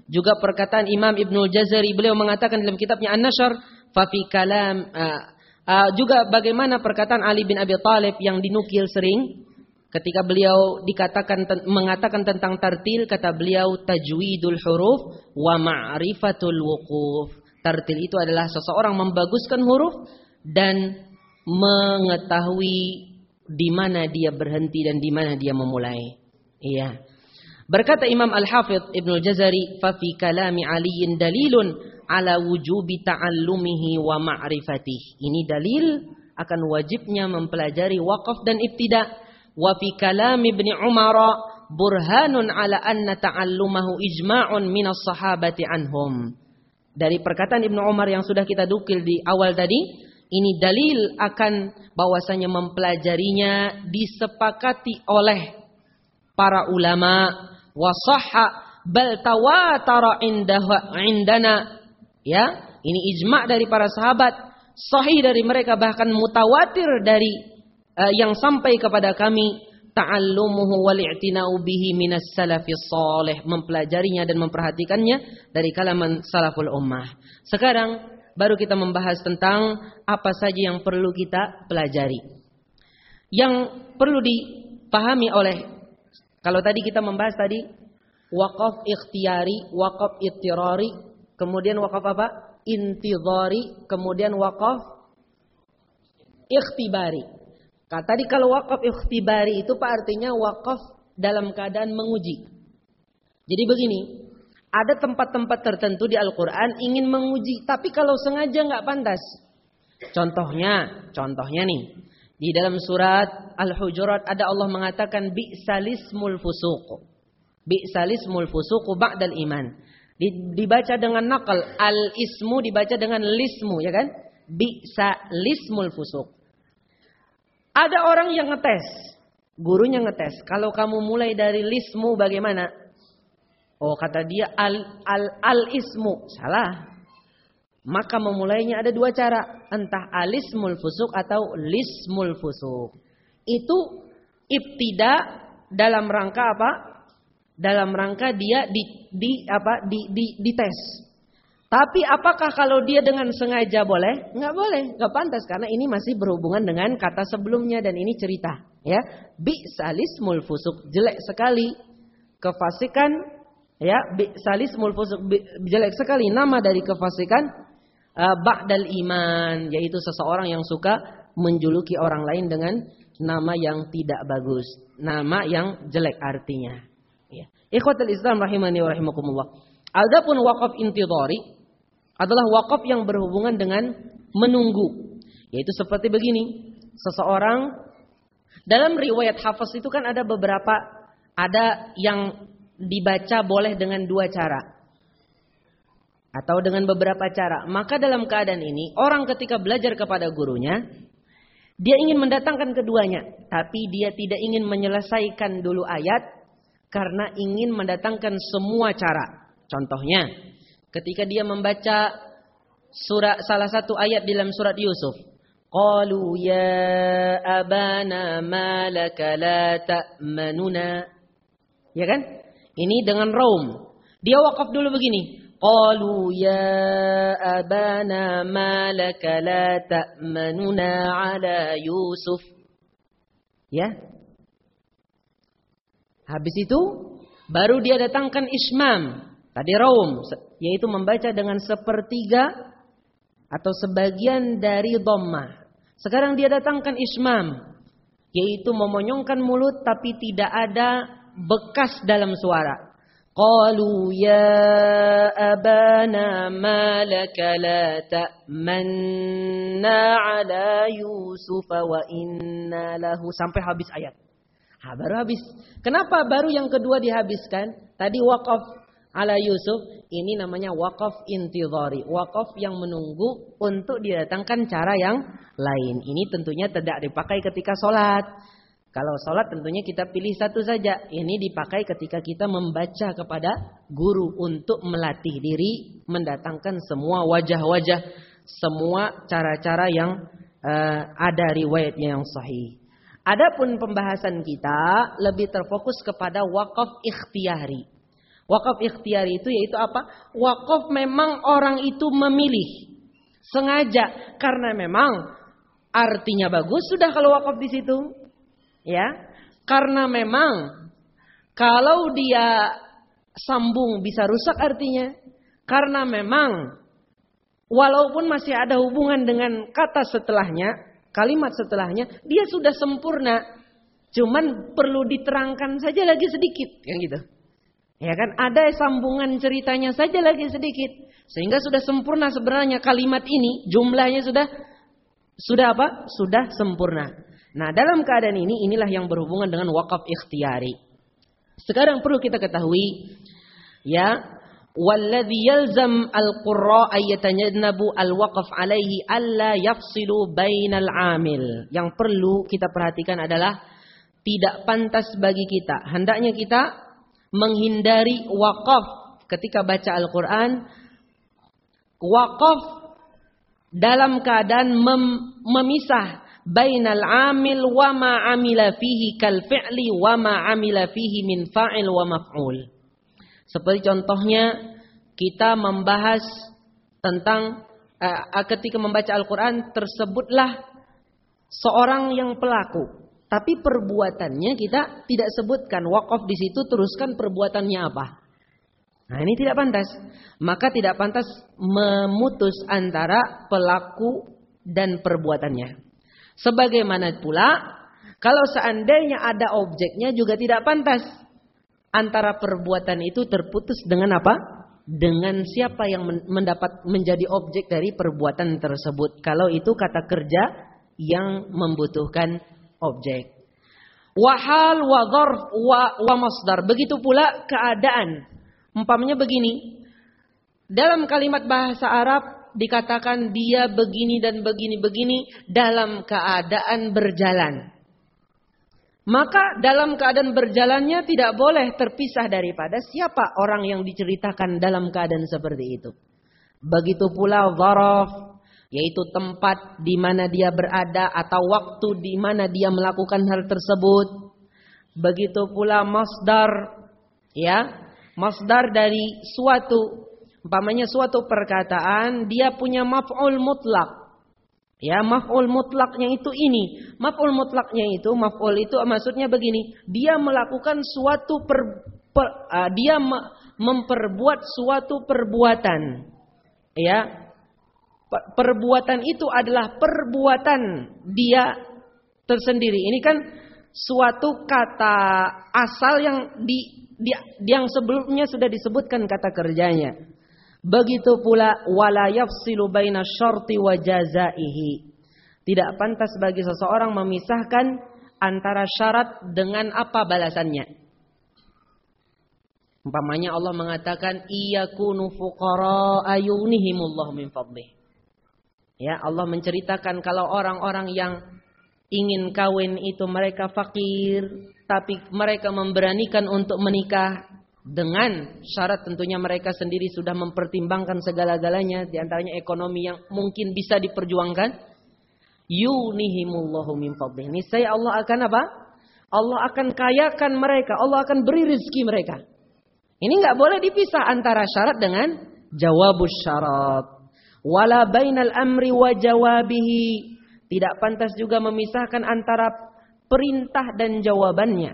juga perkataan Imam Ibnu Jazari beliau mengatakan dalam kitabnya An-Nashr, fa kalam uh, Uh, juga bagaimana perkataan Ali bin Abi Thalib yang dinukil sering ketika beliau dikatakan mengatakan tentang tartil kata beliau tajwidul huruf wa ma'rifatul wuquf. Tartil itu adalah seseorang membaguskan huruf dan mengetahui di mana dia berhenti dan di mana dia memulai. Iya. Berkata Imam Al-Hafidh Ibnu Jazari, "Fa fi kalami Aliin dalilun ala wujubi ta'allumihi wa ma'rifatih." Ini dalil akan wajibnya mempelajari wakaf dan ibtida. Wa fi kalam Ibnu Umar burhanun ala anna ta'allumahu ijma'un minas sahabati anhum. Dari perkataan Ibnu Umar yang sudah kita dukil di awal tadi, ini dalil akan bahwasanya mempelajarinya disepakati oleh para ulama wasahha bal tawatara indana ya ini ijma dari para sahabat sahih dari mereka bahkan mutawatir dari uh, yang sampai kepada kami ta'allumuhu wal i'tina'u bihi minas salafis salih mempelajarinya dan memperhatikannya dari kalangan salaful ummah. Sekarang baru kita membahas tentang apa saja yang perlu kita pelajari. Yang perlu dipahami oleh kalau tadi kita membahas tadi wakaf ikhtiyari, wakaf ittirari, kemudian wakaf apa? Intidhari, kemudian wakaf ikhtibari. Nah, tadi kalau wakaf ikhtibari itu Pak artinya wakaf dalam keadaan menguji. Jadi begini, ada tempat-tempat tertentu di Al-Quran ingin menguji, tapi kalau sengaja nggak pantas. Contohnya, contohnya nih, di dalam surat Al-Hujurat ada Allah mengatakan bi'salismul fusuq. Bi'salismul fusuq ba'dal iman. Dibaca dengan nakal. Al-ismu dibaca dengan lismu, ya kan? Bi'salismul fusuq. Ada orang yang ngetes. Gurunya ngetes. Kalau kamu mulai dari lismu bagaimana? Oh kata dia al al al ismu salah maka memulainya ada dua cara, entah alismul fusuk atau lismul fusuk. Itu ibtida dalam rangka apa? Dalam rangka dia di, di apa? Di, di, dites. Tapi apakah kalau dia dengan sengaja boleh? Enggak boleh, enggak pantas karena ini masih berhubungan dengan kata sebelumnya dan ini cerita, ya. Bi salismul fusuk jelek sekali kefasikan ya bi salismul fusuk jelek sekali nama dari kefasikan uh, ba'dal iman yaitu seseorang yang suka menjuluki orang lain dengan nama yang tidak bagus, nama yang jelek artinya. Ya. Ikhwatul Islam rahimani wa rahimakumullah. Adapun wakaf intidhari adalah wakaf yang berhubungan dengan menunggu. Yaitu seperti begini, seseorang dalam riwayat hafaz itu kan ada beberapa ada yang dibaca boleh dengan dua cara atau dengan beberapa cara. Maka dalam keadaan ini, orang ketika belajar kepada gurunya, dia ingin mendatangkan keduanya, tapi dia tidak ingin menyelesaikan dulu ayat karena ingin mendatangkan semua cara. Contohnya, ketika dia membaca surat salah satu ayat dalam surat Yusuf, qalu ya abana malaka la ta'manuna. Ya kan? Ini dengan raum. Dia wakaf dulu begini. Qalu ya abana malaka la ta'manuna ala Yusuf. Ya, Habis itu baru dia datangkan ismam, tadi raum, yaitu membaca dengan sepertiga atau sebagian dari dhammah. Sekarang dia datangkan ismam, yaitu memonyongkan mulut tapi tidak ada bekas dalam suara. Qalu ya abana malaka la ta'manna ala Yusuf wa inna lahu sampai habis ayat. Ha, baru habis. Kenapa baru yang kedua dihabiskan? Tadi wakaf ala Yusuf, ini namanya wakaf intidhari, wakaf yang menunggu untuk didatangkan cara yang lain. Ini tentunya tidak dipakai ketika sholat. Kalau sholat tentunya kita pilih satu saja. Ini dipakai ketika kita membaca kepada guru untuk melatih diri, mendatangkan semua wajah-wajah, semua cara-cara yang uh, ada riwayatnya yang sahih. Adapun pembahasan kita lebih terfokus kepada wakaf ikhtiari. Wakaf ikhtiari itu yaitu apa? Wakaf memang orang itu memilih sengaja karena memang artinya bagus sudah kalau wakaf di situ Ya, karena memang kalau dia sambung bisa rusak artinya. Karena memang walaupun masih ada hubungan dengan kata setelahnya, kalimat setelahnya dia sudah sempurna. Cuman perlu diterangkan saja lagi sedikit, kan gitu. Ya kan ada sambungan ceritanya saja lagi sedikit sehingga sudah sempurna sebenarnya kalimat ini jumlahnya sudah sudah apa? Sudah sempurna. Nah, dalam keadaan ini inilah yang berhubungan dengan wakaf ikhtiyari. Sekarang perlu kita ketahui ya والذي يلزم القراء يتجنب ayyatanyabu al-waqaf alaihi alla yafsilu. Yang perlu kita perhatikan adalah tidak pantas bagi kita. Hendaknya kita menghindari wakaf ketika baca Al-Quran. Wakaf dalam keadaan mem memisah bainal amil wa ma amila fihi kal fi'li wa ma amila fihi min fa'il wa maf'ul seperti contohnya kita membahas tentang uh, ketika membaca Al-Quran tersebutlah seorang yang pelaku. Tapi perbuatannya kita tidak sebutkan. Wakaf di situ teruskan perbuatannya apa. Nah ini tidak pantas. Maka tidak pantas memutus antara pelaku dan perbuatannya. Sebagaimana pula kalau seandainya ada objeknya juga tidak pantas antara perbuatan itu terputus dengan apa? Dengan siapa yang mendapat menjadi objek dari perbuatan tersebut. Kalau itu kata kerja yang membutuhkan objek. Wahal wa dharf wa, wa masdar. Begitu pula keadaan. Umpamanya begini. Dalam kalimat bahasa Arab dikatakan dia begini dan begini-begini dalam keadaan berjalan. Maka dalam keadaan berjalannya tidak boleh terpisah daripada siapa orang yang diceritakan dalam keadaan seperti itu. Begitu pula zaraf, yaitu tempat di mana dia berada atau waktu di mana dia melakukan hal tersebut. Begitu pula masdar, ya, masdar dari suatu, umpamanya suatu perkataan dia punya maf'ul mutlak. Ya, maf'ul mutlaknya itu ini. Maf'ul mutlaknya itu, maf'ul itu maksudnya begini, dia melakukan suatu per, per uh, dia me, memperbuat suatu perbuatan. Ya. Perbuatan itu adalah perbuatan dia tersendiri. Ini kan suatu kata asal yang di, di yang sebelumnya sudah disebutkan kata kerjanya. Begitu pula wala yafsilu baina syarti wa jazaihi. Tidak pantas bagi seseorang memisahkan antara syarat dengan apa balasannya. Umpamanya Allah mengatakan iyakunu fuqara ayunihimullah min fadlih. Ya, Allah menceritakan kalau orang-orang yang ingin kawin itu mereka fakir, tapi mereka memberanikan untuk menikah dengan syarat tentunya mereka sendiri sudah mempertimbangkan segala-galanya di antaranya ekonomi yang mungkin bisa diperjuangkan. Yunihimullahu min fadlih. Saya Allah akan apa? Allah akan kayakan mereka Allah akan beri rezeki mereka. Ini nggak boleh dipisah antara syarat dengan jawabus syarat. Wala bainal amri wa jawabihi. Tidak pantas juga memisahkan antara perintah dan jawabannya.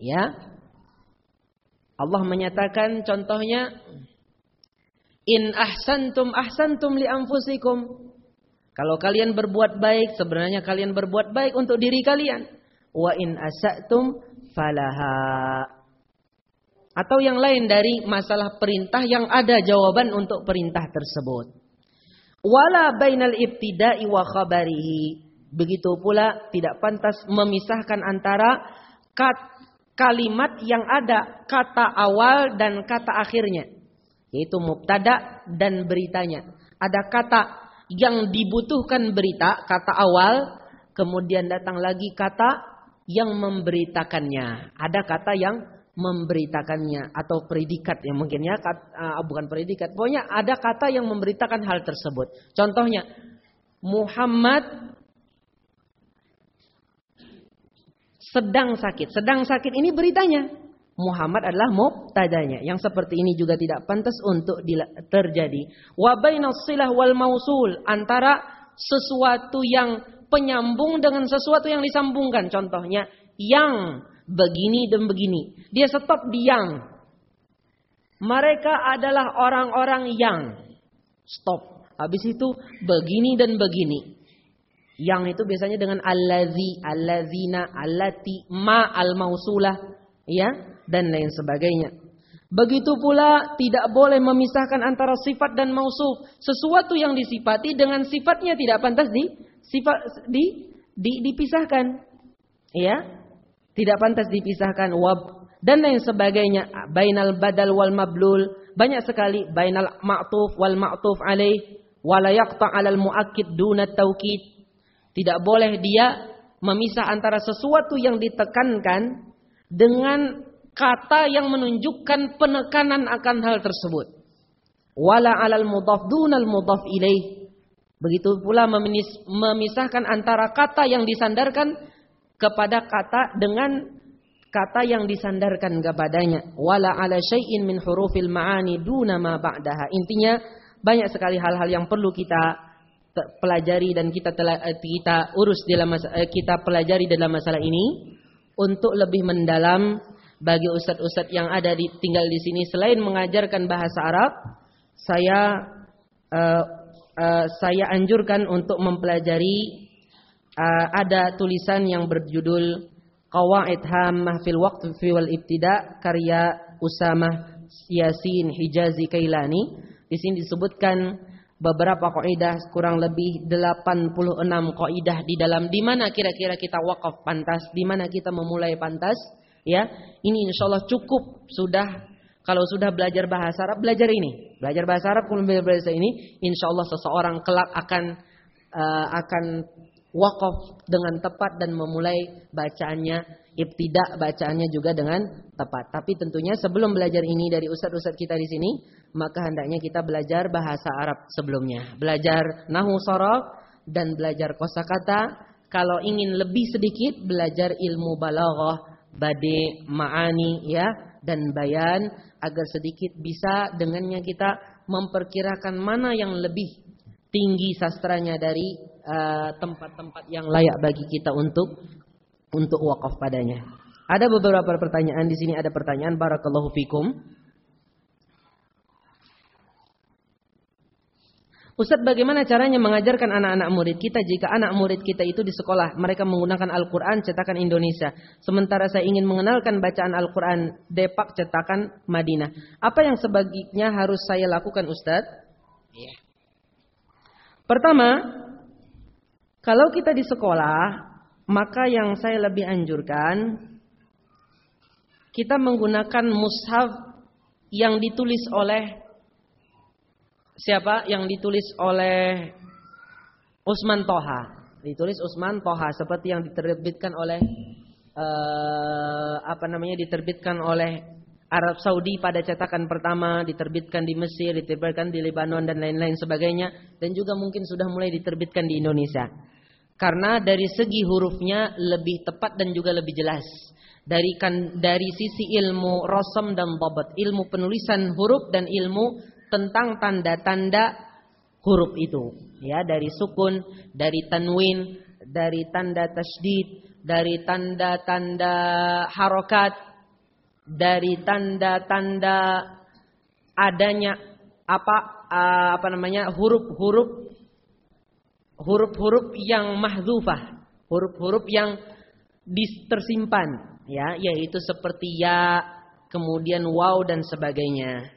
Ya Allah menyatakan contohnya in ahsantum ahsantum li anfusikum. Kalau kalian berbuat baik sebenarnya kalian berbuat baik untuk diri kalian. Wa in asatum falaha. Atau yang lain dari masalah perintah yang ada jawaban untuk perintah tersebut. Wala bainal ibtida'i wa khabarihi. Begitu pula tidak pantas memisahkan antara kat kalimat yang ada kata awal dan kata akhirnya. Yaitu mubtada dan beritanya. Ada kata yang dibutuhkan berita, kata awal. Kemudian datang lagi kata yang memberitakannya. Ada kata yang memberitakannya atau predikat yang mungkin ya uh, bukan predikat pokoknya ada kata yang memberitakan hal tersebut contohnya Muhammad sedang sakit. Sedang sakit ini beritanya. Muhammad adalah mubtadanya. Yang seperti ini juga tidak pantas untuk terjadi. Wa bainas silah wal mausul antara sesuatu yang penyambung dengan sesuatu yang disambungkan. Contohnya yang begini dan begini. Dia stop di yang. Mereka adalah orang-orang yang stop. Habis itu begini dan begini. Yang itu biasanya dengan allazi, allazina, allati, ma al-mausulah, ya, dan lain sebagainya. Begitu pula tidak boleh memisahkan antara sifat dan mausuf. Sesuatu yang disifati dengan sifatnya tidak pantas di sifat di, di dipisahkan. Ya. Tidak pantas dipisahkan wab dan lain sebagainya. Bainal badal wal mablul. Banyak sekali bainal ma'tuf wal ma'tuf alaih yaqta 'alal muakkid duna taukid. Tidak boleh dia memisah antara sesuatu yang ditekankan dengan kata yang menunjukkan penekanan akan hal tersebut. Wala alal mudhaf dunal mudhaf ilaih. Begitu pula memisahkan antara kata yang disandarkan kepada kata dengan kata yang disandarkan kepadanya. Wala ala syai'in min hurufil ma'ani duna ma ba'daha. Intinya banyak sekali hal-hal yang perlu kita pelajari dan kita telah, eh, kita urus dalam eh, kita pelajari dalam masalah ini untuk lebih mendalam bagi ustadz-ustadz yang ada di tinggal di sini selain mengajarkan bahasa Arab, saya uh, uh, saya anjurkan untuk mempelajari uh, ada tulisan yang berjudul Qawaid Hammah fil Waqt fi wal Ibtida karya Usamah Yasin Hijazi Kailani. Di sini disebutkan beberapa kaidah kurang lebih 86 kaidah di dalam. Di mana kira-kira kita wakaf pantas, di mana kita memulai pantas? Ya, ini insya Allah cukup sudah. Kalau sudah belajar bahasa Arab belajar ini, belajar bahasa Arab kemudian belajar bahasa ini, insya Allah seseorang kelak akan uh, akan wakaf dengan tepat dan memulai bacaannya. Ibtidak bacaannya juga dengan tepat. Tapi tentunya sebelum belajar ini dari ustadz-ustadz kita di sini, maka hendaknya kita belajar bahasa Arab sebelumnya. Belajar nahu sorok dan belajar kosakata. Kalau ingin lebih sedikit, belajar ilmu balaghah bade ma'ani ya dan bayan agar sedikit bisa dengannya kita memperkirakan mana yang lebih tinggi sastranya dari uh, tempat-tempat uh, yang layak bagi kita untuk untuk wakaf padanya. Ada beberapa pertanyaan di sini ada pertanyaan barakallahu fikum. Ustadz bagaimana caranya mengajarkan anak-anak murid kita jika anak murid kita itu di sekolah mereka menggunakan Al-Quran cetakan Indonesia. Sementara saya ingin mengenalkan bacaan Al-Quran Depak cetakan Madinah. Apa yang sebaiknya harus saya lakukan Ustadz? Ya. Pertama, kalau kita di sekolah maka yang saya lebih anjurkan kita menggunakan mushaf yang ditulis oleh siapa yang ditulis oleh Usman Toha. Ditulis Usman Toha seperti yang diterbitkan oleh uh, apa namanya diterbitkan oleh Arab Saudi pada cetakan pertama, diterbitkan di Mesir, diterbitkan di Lebanon dan lain-lain sebagainya dan juga mungkin sudah mulai diterbitkan di Indonesia. Karena dari segi hurufnya lebih tepat dan juga lebih jelas. Dari kan dari sisi ilmu rosam dan babat, ilmu penulisan huruf dan ilmu tentang tanda-tanda huruf itu ya dari sukun, dari tanwin, dari tanda tasydid, dari tanda-tanda harokat, dari tanda-tanda adanya apa apa namanya huruf-huruf huruf-huruf yang mahdzufah, huruf-huruf yang tersimpan ya yaitu seperti ya, kemudian waw dan sebagainya.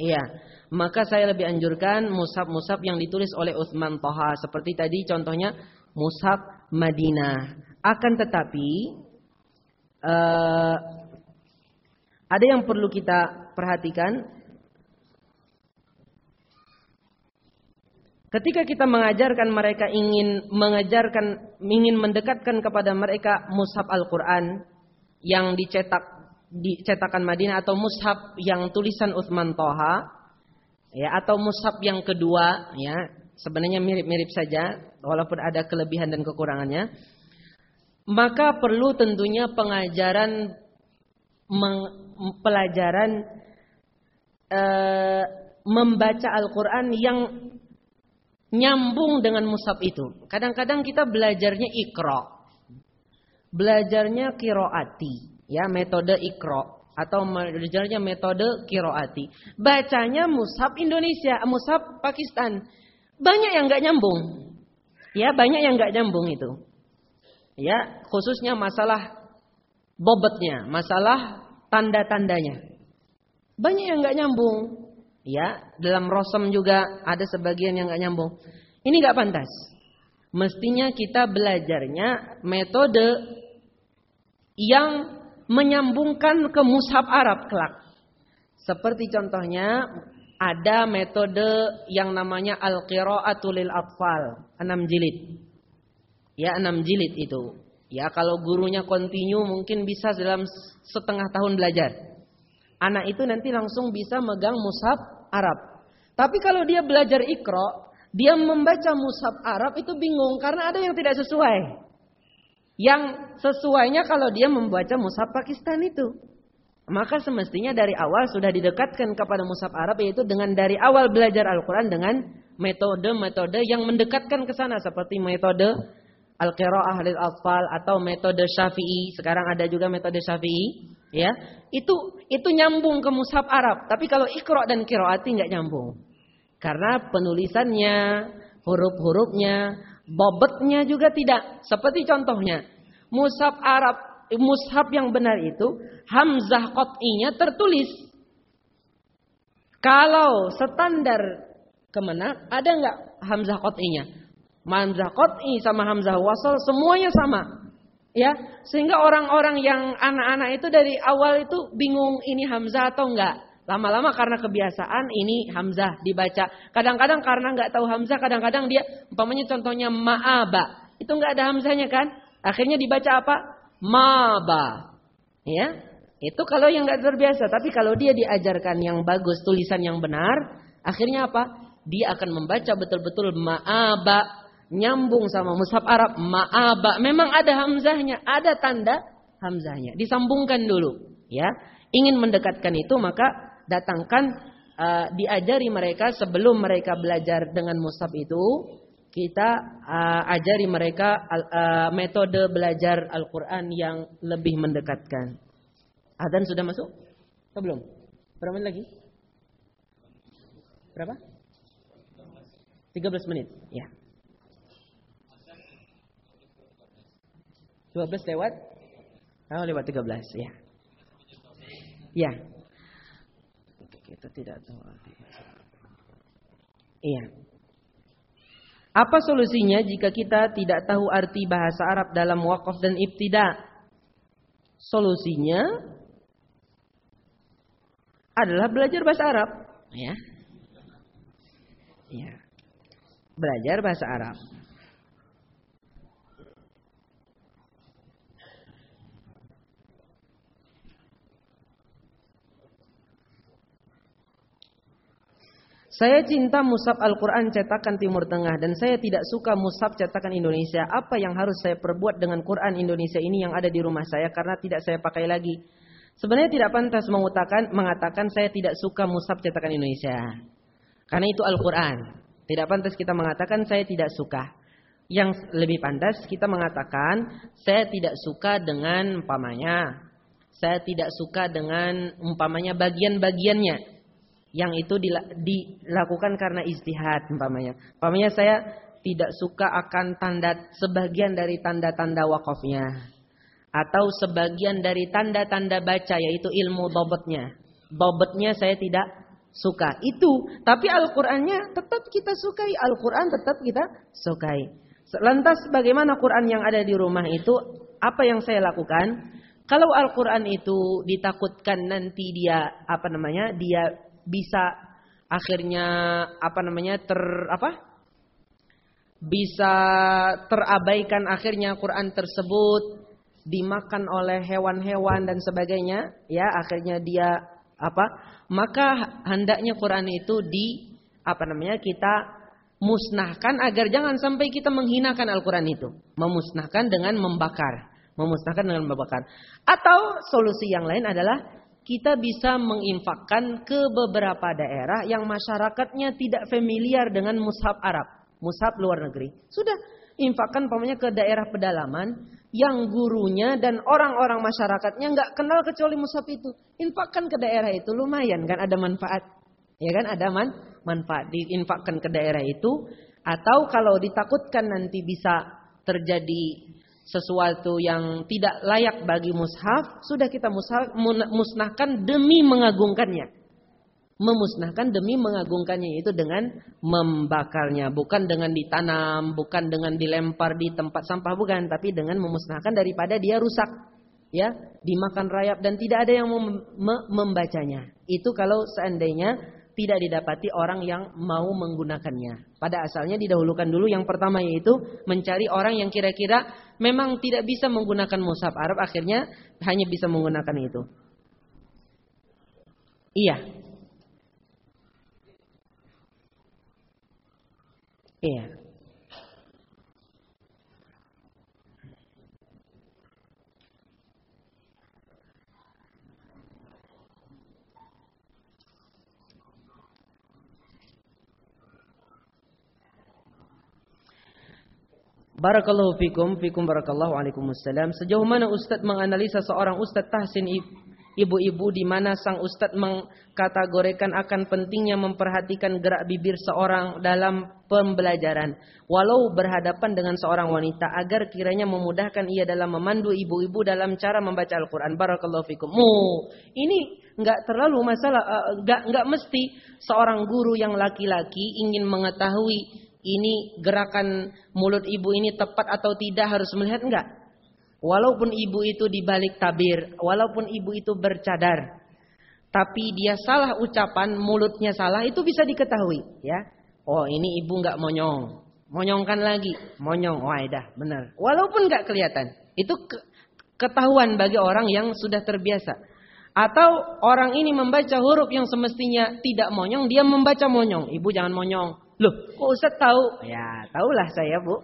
Iya maka saya lebih anjurkan mushaf-mushaf yang ditulis oleh Utsman Toha seperti tadi contohnya mushaf Madinah. Akan tetapi uh, ada yang perlu kita perhatikan Ketika kita mengajarkan mereka ingin mengajarkan ingin mendekatkan kepada mereka mushaf Al-Qur'an yang dicetak di cetakan Madinah atau mushaf yang tulisan Utsman Toha ya atau mushaf yang kedua ya sebenarnya mirip-mirip saja walaupun ada kelebihan dan kekurangannya maka perlu tentunya pengajaran pelajaran e, membaca Al-Qur'an yang nyambung dengan mushaf itu. Kadang-kadang kita belajarnya ikro, belajarnya kiroati, ya metode ikro atau belajarnya metode kiroati. Bacanya mushaf Indonesia, mushaf Pakistan. Banyak yang nggak nyambung. Ya, banyak yang nggak nyambung itu. Ya, khususnya masalah bobotnya, masalah tanda-tandanya. Banyak yang nggak nyambung. Ya, dalam rosem juga ada sebagian yang nggak nyambung. Ini nggak pantas. Mestinya kita belajarnya metode yang menyambungkan ke mushaf Arab kelak. Seperti contohnya ada metode yang namanya al-qira'atul lil atfal, 6 jilid. Ya, 6 jilid itu. Ya, kalau gurunya kontinu mungkin bisa dalam setengah tahun belajar. Anak itu nanti langsung bisa megang mushaf Arab. Tapi kalau dia belajar ikro, dia membaca mushaf Arab itu bingung karena ada yang tidak sesuai. Yang sesuainya kalau dia membaca mushaf Pakistan itu. Maka semestinya dari awal sudah didekatkan kepada mushaf Arab yaitu dengan dari awal belajar Al-Quran dengan metode-metode yang mendekatkan ke sana seperti metode Al-Qira'ah lil Atfal atau metode Syafi'i. Sekarang ada juga metode Syafi'i, ya. Itu itu nyambung ke mushaf Arab, tapi kalau Iqra dan Qiraati nggak nyambung. Karena penulisannya, huruf-hurufnya, bobotnya juga tidak. Seperti contohnya, mushaf Arab mushaf yang benar itu hamzah qat'inya tertulis. Kalau standar kemenak ada nggak hamzah qat'inya? Hamzah qat'i sama hamzah wasal semuanya sama. Ya, sehingga orang-orang yang anak-anak itu dari awal itu bingung ini hamzah atau enggak. Lama-lama karena kebiasaan ini hamzah dibaca. Kadang-kadang karena nggak tahu hamzah, kadang-kadang dia umpamanya contohnya ma'aba. Itu nggak ada hamzahnya kan? Akhirnya dibaca apa? maba. Ya, itu kalau yang nggak terbiasa. Tapi kalau dia diajarkan yang bagus, tulisan yang benar, akhirnya apa? Dia akan membaca betul-betul ma'aba, nyambung sama mushaf Arab, ma'aba. Memang ada hamzahnya, ada tanda hamzahnya. Disambungkan dulu, ya. Ingin mendekatkan itu maka datangkan uh, diajari mereka sebelum mereka belajar dengan mushaf itu kita uh, ajari mereka uh, metode belajar Al-Quran yang lebih mendekatkan. Adan sudah masuk? Atau belum? Berapa menit lagi? Berapa? 13 menit. Ya. 12 lewat? Oh, lewat 13, ya. Ya. Kita tidak tahu. Iya. Apa solusinya jika kita tidak tahu arti bahasa Arab dalam wakaf dan ibtida? Solusinya adalah belajar bahasa Arab, ya. Ya. Belajar bahasa Arab. Saya cinta musab Al-Quran cetakan Timur Tengah dan saya tidak suka musab cetakan Indonesia. Apa yang harus saya perbuat dengan Quran Indonesia ini yang ada di rumah saya karena tidak saya pakai lagi? Sebenarnya tidak pantas mengutakan, mengatakan saya tidak suka musab cetakan Indonesia. Karena itu Al-Quran. Tidak pantas kita mengatakan saya tidak suka. Yang lebih pantas kita mengatakan saya tidak suka dengan umpamanya. Saya tidak suka dengan umpamanya bagian-bagiannya yang itu dilakukan karena istihad umpamanya. Umpamanya saya tidak suka akan tanda sebagian dari tanda-tanda wakafnya atau sebagian dari tanda-tanda baca yaitu ilmu dobotnya. Dobotnya saya tidak suka. Itu, tapi Al-Qur'annya tetap kita sukai. Al-Qur'an tetap kita sukai. Lantas bagaimana Quran yang ada di rumah itu? Apa yang saya lakukan? Kalau Al-Qur'an itu ditakutkan nanti dia apa namanya? Dia bisa akhirnya apa namanya ter apa? Bisa terabaikan akhirnya Quran tersebut dimakan oleh hewan-hewan dan sebagainya ya akhirnya dia apa? Maka hendaknya Quran itu di apa namanya kita musnahkan agar jangan sampai kita menghinakan Al-Quran itu. Memusnahkan dengan membakar. Memusnahkan dengan membakar. Atau solusi yang lain adalah kita bisa menginfakkan ke beberapa daerah yang masyarakatnya tidak familiar dengan mushaf Arab, mushaf luar negeri. Sudah infakkan pamannya ke daerah pedalaman yang gurunya dan orang-orang masyarakatnya nggak kenal kecuali mushaf itu. Infakkan ke daerah itu lumayan kan ada manfaat. Ya kan ada man manfaat diinfakkan ke daerah itu Atau kalau ditakutkan nanti bisa terjadi sesuatu yang tidak layak bagi mushaf, sudah kita musnahkan demi mengagungkannya. Memusnahkan demi mengagungkannya itu dengan membakarnya, bukan dengan ditanam, bukan dengan dilempar di tempat sampah bukan, tapi dengan memusnahkan daripada dia rusak. Ya, dimakan rayap dan tidak ada yang mem membacanya. Itu kalau seandainya tidak didapati orang yang mau menggunakannya. Pada asalnya didahulukan dulu yang pertama yaitu mencari orang yang kira-kira memang tidak bisa menggunakan mushaf Arab akhirnya hanya bisa menggunakan itu. Iya. Iya. Barakallahu fikum, fikum barakallahu alaikumussalam. Sejauh mana Ustadz menganalisa seorang Ustadz tahsin ibu-ibu di mana sang Ustadz mengkategorikan akan pentingnya memperhatikan gerak bibir seorang dalam pembelajaran. Walau berhadapan dengan seorang wanita agar kiranya memudahkan ia dalam memandu ibu-ibu dalam cara membaca Al-Quran. Barakallahu fikum. Oh, ini nggak terlalu masalah, eh, nggak uh, nggak mesti seorang guru yang laki-laki ingin mengetahui ini gerakan mulut ibu ini tepat atau tidak harus melihat enggak. Walaupun ibu itu dibalik tabir, walaupun ibu itu bercadar, tapi dia salah ucapan, mulutnya salah, itu bisa diketahui, ya. Oh, ini ibu enggak monyong. Monyongkan lagi, monyong. Wah, dah, benar. Walaupun enggak kelihatan. Itu ke ketahuan bagi orang yang sudah terbiasa. Atau orang ini membaca huruf yang semestinya tidak monyong, dia membaca monyong. Ibu jangan monyong. Loh, kok Ustaz tahu? Ya, tahulah saya, Bu.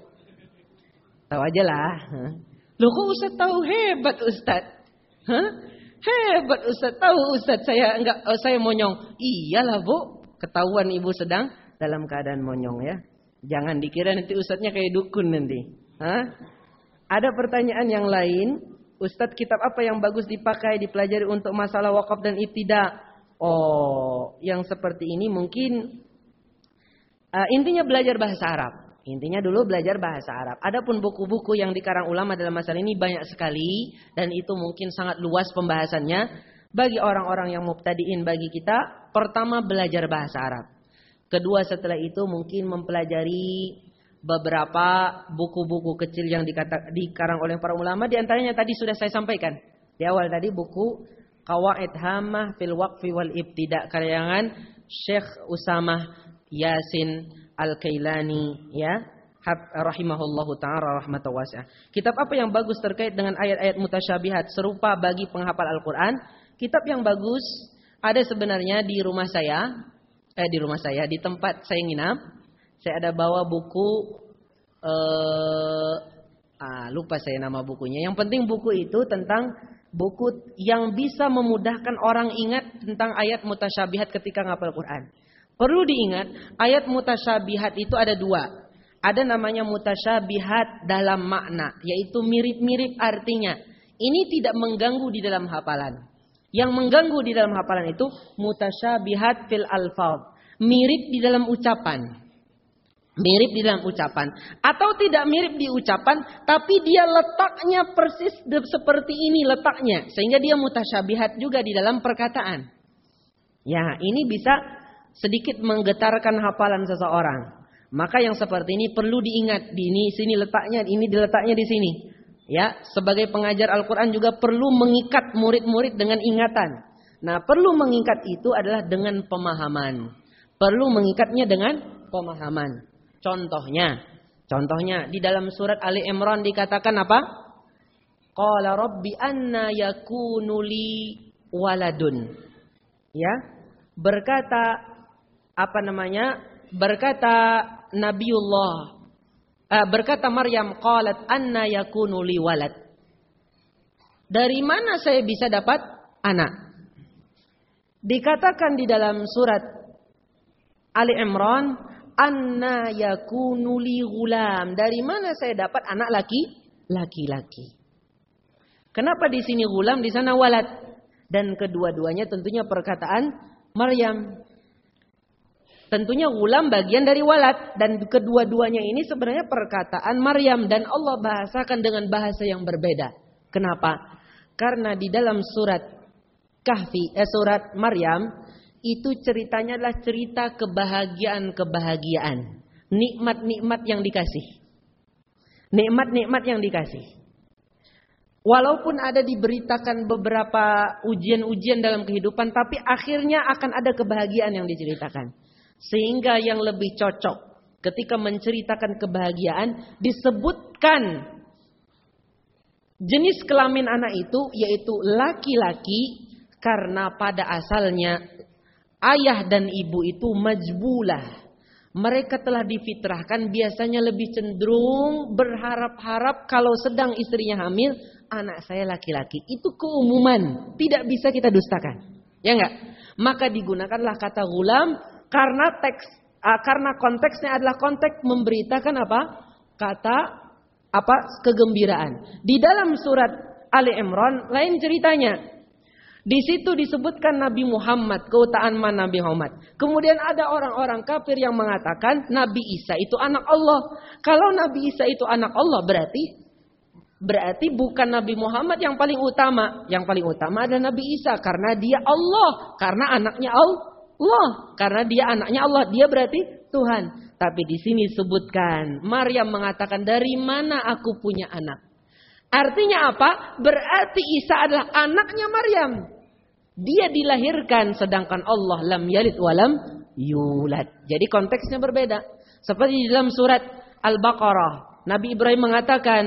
Tahu aja lah. Loh, kok Ustaz tahu? Hebat Ustaz. Hah? Hebat Ustaz. Tahu Ustaz saya enggak oh, saya monyong. Iyalah, Bu. Ketahuan Ibu sedang dalam keadaan monyong ya. Jangan dikira nanti Ustaznya kayak dukun nanti. Hah? Ada pertanyaan yang lain. Ustadz kitab apa yang bagus dipakai, dipelajari untuk masalah wakaf dan ibtidak? Oh, yang seperti ini mungkin Uh, intinya belajar bahasa Arab. Intinya dulu belajar bahasa Arab. Adapun buku-buku yang dikarang ulama dalam masalah ini banyak sekali dan itu mungkin sangat luas pembahasannya. Bagi orang-orang yang mubtadiin bagi kita, pertama belajar bahasa Arab. Kedua setelah itu mungkin mempelajari beberapa buku-buku kecil yang dikata, dikarang oleh para ulama. Di antaranya tadi sudah saya sampaikan. Di awal tadi buku Qawaid Hamah fil Waqfi wal Ibtida karyangan Syekh Usamah Yasin Al-Kailani ya rahimahullahu taala rahmatan. Kitab apa yang bagus terkait dengan ayat-ayat mutasyabihat serupa bagi penghafal Al-Qur'an? Kitab yang bagus ada sebenarnya di rumah saya, eh di rumah saya, di tempat saya nginap. Saya ada bawa buku eh ah, lupa saya nama bukunya. Yang penting buku itu tentang buku yang bisa memudahkan orang ingat tentang ayat mutasyabihat ketika ngapal Quran. Perlu diingat, ayat mutasyabihat itu ada dua. Ada namanya mutasyabihat dalam makna, yaitu mirip-mirip artinya. Ini tidak mengganggu di dalam hafalan. Yang mengganggu di dalam hafalan itu mutasyabihat fil alfaz. Mirip di dalam ucapan. Mirip di dalam ucapan. Atau tidak mirip di ucapan, tapi dia letaknya persis seperti ini letaknya. Sehingga dia mutasyabihat juga di dalam perkataan. Ya, ini bisa sedikit menggetarkan hafalan seseorang. Maka yang seperti ini perlu diingat. Di ini sini letaknya, ini diletaknya di sini. Ya, sebagai pengajar Al-Qur'an juga perlu mengikat murid-murid dengan ingatan. Nah, perlu mengikat itu adalah dengan pemahaman. Perlu mengikatnya dengan pemahaman. Contohnya, contohnya di dalam surat Ali Imran dikatakan apa? Qala rabbi anna yakunu li waladun. Ya, berkata apa namanya berkata Nabiullah uh, berkata Maryam qalat anna yakunu li walad. Dari mana saya bisa dapat anak? Dikatakan di dalam surat Ali Imran anna yakunu li gulam dari mana saya dapat anak laki? Laki-laki. Kenapa di sini gulam di sana walad? Dan kedua-duanya tentunya perkataan Maryam Tentunya gulam bagian dari walad dan kedua-duanya ini sebenarnya perkataan Maryam dan Allah bahasakan dengan bahasa yang berbeda. Kenapa? Karena di dalam surat Kahfi, eh, surat Maryam itu ceritanya adalah cerita kebahagiaan-kebahagiaan, nikmat-nikmat yang dikasih. Nikmat-nikmat yang dikasih. Walaupun ada diberitakan beberapa ujian-ujian dalam kehidupan, tapi akhirnya akan ada kebahagiaan yang diceritakan. Sehingga yang lebih cocok ketika menceritakan kebahagiaan disebutkan jenis kelamin anak itu yaitu laki-laki karena pada asalnya ayah dan ibu itu majbulah. Mereka telah difitrahkan biasanya lebih cenderung berharap-harap kalau sedang istrinya hamil, anak saya laki-laki. Itu keumuman, tidak bisa kita dustakan. Ya enggak? Maka digunakanlah kata gulam karena teks uh, karena konteksnya adalah konteks memberitakan apa? Kata apa? kegembiraan. Di dalam surat Ali Imran lain ceritanya. Di situ disebutkan Nabi Muhammad, keutamaan Nabi Muhammad. Kemudian ada orang-orang kafir yang mengatakan Nabi Isa itu anak Allah. Kalau Nabi Isa itu anak Allah berarti berarti bukan Nabi Muhammad yang paling utama. Yang paling utama adalah Nabi Isa karena dia Allah, karena anaknya Allah. Allah karena dia anaknya Allah, dia berarti Tuhan. Tapi di sini sebutkan Maryam mengatakan dari mana aku punya anak? Artinya apa? Berarti Isa adalah anaknya Maryam. Dia dilahirkan sedangkan Allah lam yalid walam yulad. Jadi konteksnya berbeda. Seperti di dalam surat Al-Baqarah, Nabi Ibrahim mengatakan,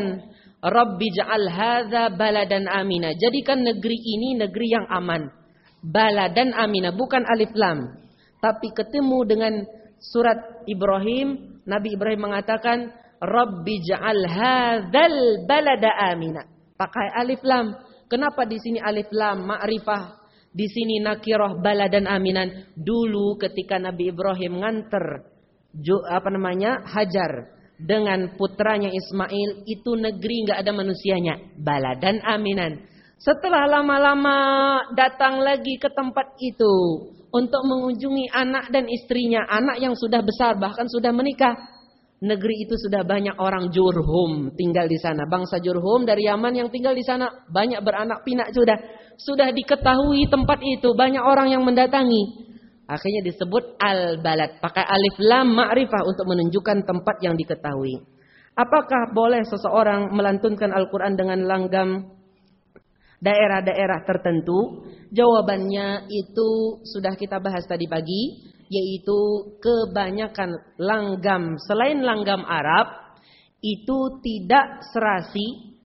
"Rabbi ja'al hadza baladan amina." Jadikan negeri ini negeri yang aman. Bala dan Aminah bukan alif lam. Tapi ketemu dengan surat Ibrahim, Nabi Ibrahim mengatakan, Rabbi ja'al hadzal balada amina. Pakai alif lam. Kenapa di sini alif lam ma'rifah? Di sini nakirah baladan aminan. Dulu ketika Nabi Ibrahim nganter apa namanya? Hajar dengan putranya Ismail itu negeri nggak ada manusianya. Baladan aminan. Setelah lama-lama datang lagi ke tempat itu untuk mengunjungi anak dan istrinya, anak yang sudah besar bahkan sudah menikah. Negeri itu sudah banyak orang Jurhum tinggal di sana. Bangsa Jurhum dari Yaman yang tinggal di sana banyak beranak pinak sudah. Sudah diketahui tempat itu banyak orang yang mendatangi. Akhirnya disebut al-balad. Pakai alif lam ma'rifah untuk menunjukkan tempat yang diketahui. Apakah boleh seseorang melantunkan Al-Quran dengan langgam daerah-daerah tertentu? Jawabannya itu sudah kita bahas tadi pagi, yaitu kebanyakan langgam selain langgam Arab itu tidak serasi,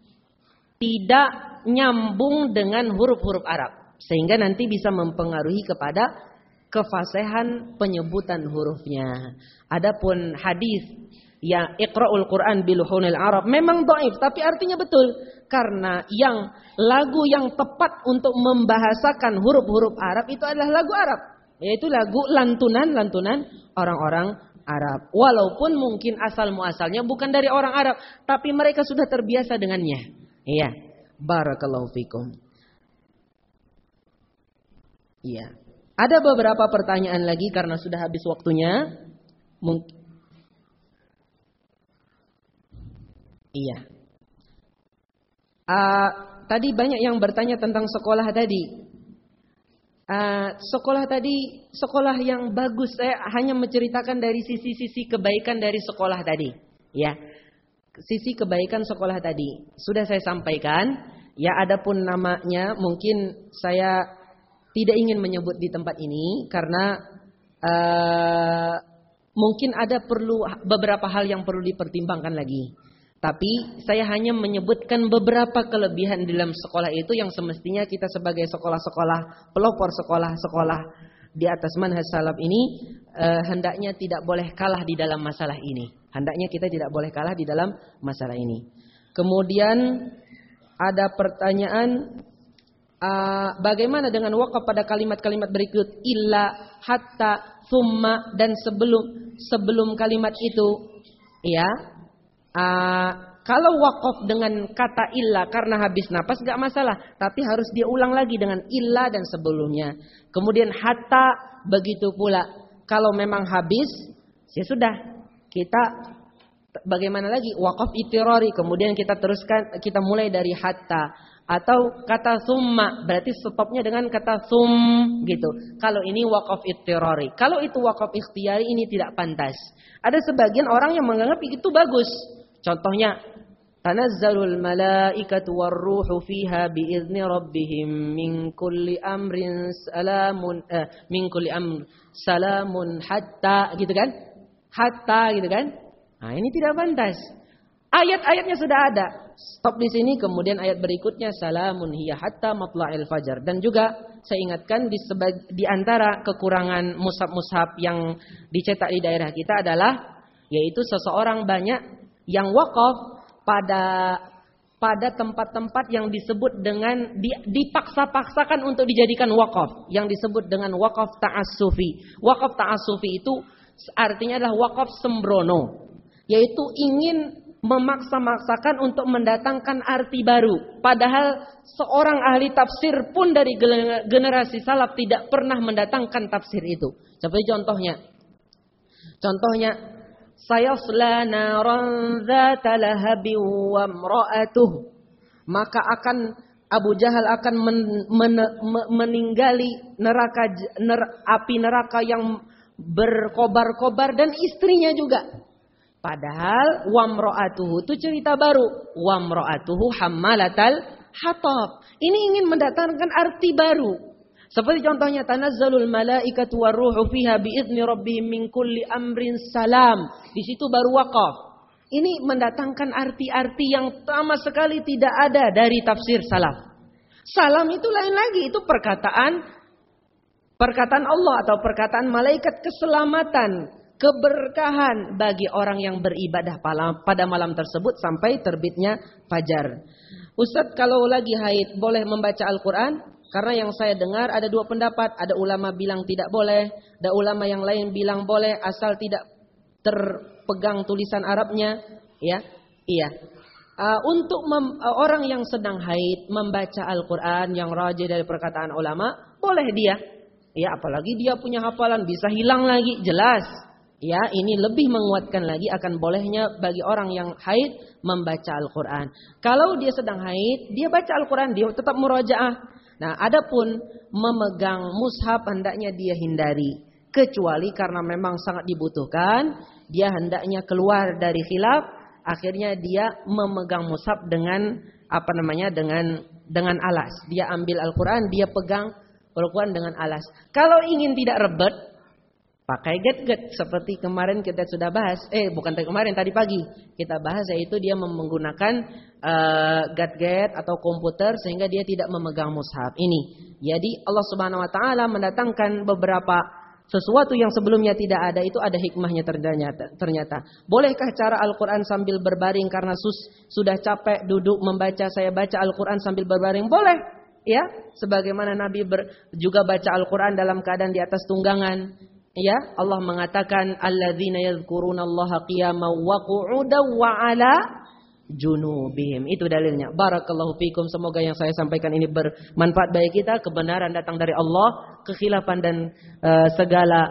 tidak nyambung dengan huruf-huruf Arab, sehingga nanti bisa mempengaruhi kepada kefasihan penyebutan hurufnya. Adapun hadis ya Iqra'ul Quran biluhunil Arab memang dhaif tapi artinya betul karena yang lagu yang tepat untuk membahasakan huruf-huruf Arab itu adalah lagu Arab, yaitu lagu lantunan-lantunan orang-orang Arab. Walaupun mungkin asal muasalnya bukan dari orang Arab, tapi mereka sudah terbiasa dengannya. Iya. Barakallahu fikum. Iya. Ada beberapa pertanyaan lagi karena sudah habis waktunya. Mungkin Iya. Uh, tadi banyak yang bertanya tentang sekolah tadi. Uh, sekolah tadi sekolah yang bagus. Saya hanya menceritakan dari sisi-sisi kebaikan dari sekolah tadi. Ya, sisi kebaikan sekolah tadi sudah saya sampaikan. Ya, adapun namanya mungkin saya tidak ingin menyebut di tempat ini karena uh, mungkin ada perlu beberapa hal yang perlu dipertimbangkan lagi. Tapi saya hanya menyebutkan beberapa kelebihan dalam sekolah itu yang semestinya kita sebagai sekolah-sekolah, pelopor sekolah-sekolah di atas manhaj salaf ini eh, hendaknya tidak boleh kalah di dalam masalah ini. Hendaknya kita tidak boleh kalah di dalam masalah ini. Kemudian ada pertanyaan uh, bagaimana dengan wakaf pada kalimat-kalimat berikut illa hatta summa dan sebelum sebelum kalimat itu ya Uh, kalau wakaf dengan kata illa karena habis napas gak masalah, tapi harus dia ulang lagi dengan illa dan sebelumnya. Kemudian hatta begitu pula Kalau memang habis, ya sudah. Kita bagaimana lagi? Wakaf itirori. Kemudian kita teruskan, kita mulai dari hatta. Atau kata summa, berarti stopnya dengan kata sum gitu. Kalau ini wakaf itirori. Kalau itu wakaf ikhtiari ini tidak pantas. Ada sebagian orang yang menganggap itu bagus. Contohnya Tanazzalul malaikatu warruhu fiha biizni rabbihim min kulli amrin salamun eh, min kulli amr salamun hatta gitu kan? Hatta gitu kan? Nah, ini tidak pantas. Ayat-ayatnya sudah ada. Stop di sini kemudian ayat berikutnya salamun hiya hatta matla'il fajar dan juga saya ingatkan di, sebag, di antara kekurangan mushaf-mushaf yang dicetak di daerah kita adalah yaitu seseorang banyak yang wakaf pada pada tempat-tempat yang disebut dengan dipaksa-paksakan untuk dijadikan wakaf yang disebut dengan wakaf ta'assufi. Wakaf ta'assufi itu artinya adalah wakaf sembrono yaitu ingin memaksa-maksakan untuk mendatangkan arti baru. Padahal seorang ahli tafsir pun dari generasi salaf tidak pernah mendatangkan tafsir itu. Seperti contohnya. Contohnya sayasla naran dzata lahabin wa imra'atuh maka akan Abu Jahal akan men, men, men, meninggali neraka ner, api neraka yang berkobar-kobar dan istrinya juga. Padahal wamro'atuhu itu cerita baru. Wamro'atuhu hammalatal hatab. Ini ingin mendatangkan arti baru. Seperti contohnya tanazzalul malaikatu waruhu fiha biizni rabbihim min kulli amrin salam. Di situ baru wakaf. Ini mendatangkan arti-arti yang sama sekali tidak ada dari tafsir salaf. Salam itu lain lagi, itu perkataan perkataan Allah atau perkataan malaikat keselamatan, keberkahan bagi orang yang beribadah pada malam tersebut sampai terbitnya fajar. Ustadz kalau lagi haid boleh membaca Al-Quran? Karena yang saya dengar ada dua pendapat. Ada ulama bilang tidak boleh. Ada ulama yang lain bilang boleh asal tidak terpegang tulisan Arabnya. Ya, iya. Uh, untuk mem, uh, orang yang sedang haid membaca Al-Quran yang rajin dari perkataan ulama, boleh dia. Ya, apalagi dia punya hafalan bisa hilang lagi, jelas. Ya, ini lebih menguatkan lagi akan bolehnya bagi orang yang haid membaca Al-Quran. Kalau dia sedang haid, dia baca Al-Quran, dia tetap murajaah. Nah, adapun memegang mushaf hendaknya dia hindari kecuali karena memang sangat dibutuhkan, dia hendaknya keluar dari khilaf, akhirnya dia memegang mushaf dengan apa namanya? dengan dengan alas. Dia ambil Al-Qur'an, dia pegang Al-Qur'an dengan alas. Kalau ingin tidak rebet, pakai get-get seperti kemarin kita sudah bahas. Eh, bukan tadi kemarin, tadi pagi kita bahas yaitu dia menggunakan uh, gadget atau komputer sehingga dia tidak memegang mushaf. Ini. Jadi Allah Subhanahu wa taala mendatangkan beberapa sesuatu yang sebelumnya tidak ada itu ada hikmahnya ternyata. ternyata. Bolehkah cara Al-Qur'an sambil berbaring karena sus, sudah capek duduk membaca saya baca Al-Qur'an sambil berbaring? Boleh. Ya, sebagaimana Nabi ber, juga baca Al-Qur'an dalam keadaan di atas tunggangan. Ya, Allah mengatakan alladzina yadhkurunallaha qiyaman wa qu'udan wa 'ala junubihim. Itu dalilnya. Barakallahu fikum. Semoga yang saya sampaikan ini bermanfaat bagi kita. Kebenaran datang dari Allah. Kekhilafan dan uh, segala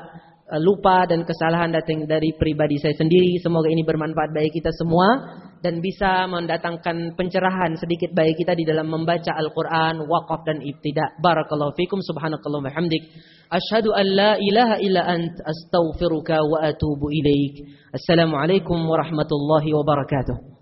uh, lupa dan kesalahan datang dari pribadi saya sendiri. Semoga ini bermanfaat bagi kita semua. Dan bisa mendatangkan pencerahan sedikit bagi kita di dalam membaca Al-Quran, wakaf dan ibtidak. Barakallahu fikum. Subhanakallahu hamdik. Ashadu an la ilaha illa ant astaghfiruka wa atubu ilaik. Assalamualaikum warahmatullahi wabarakatuh.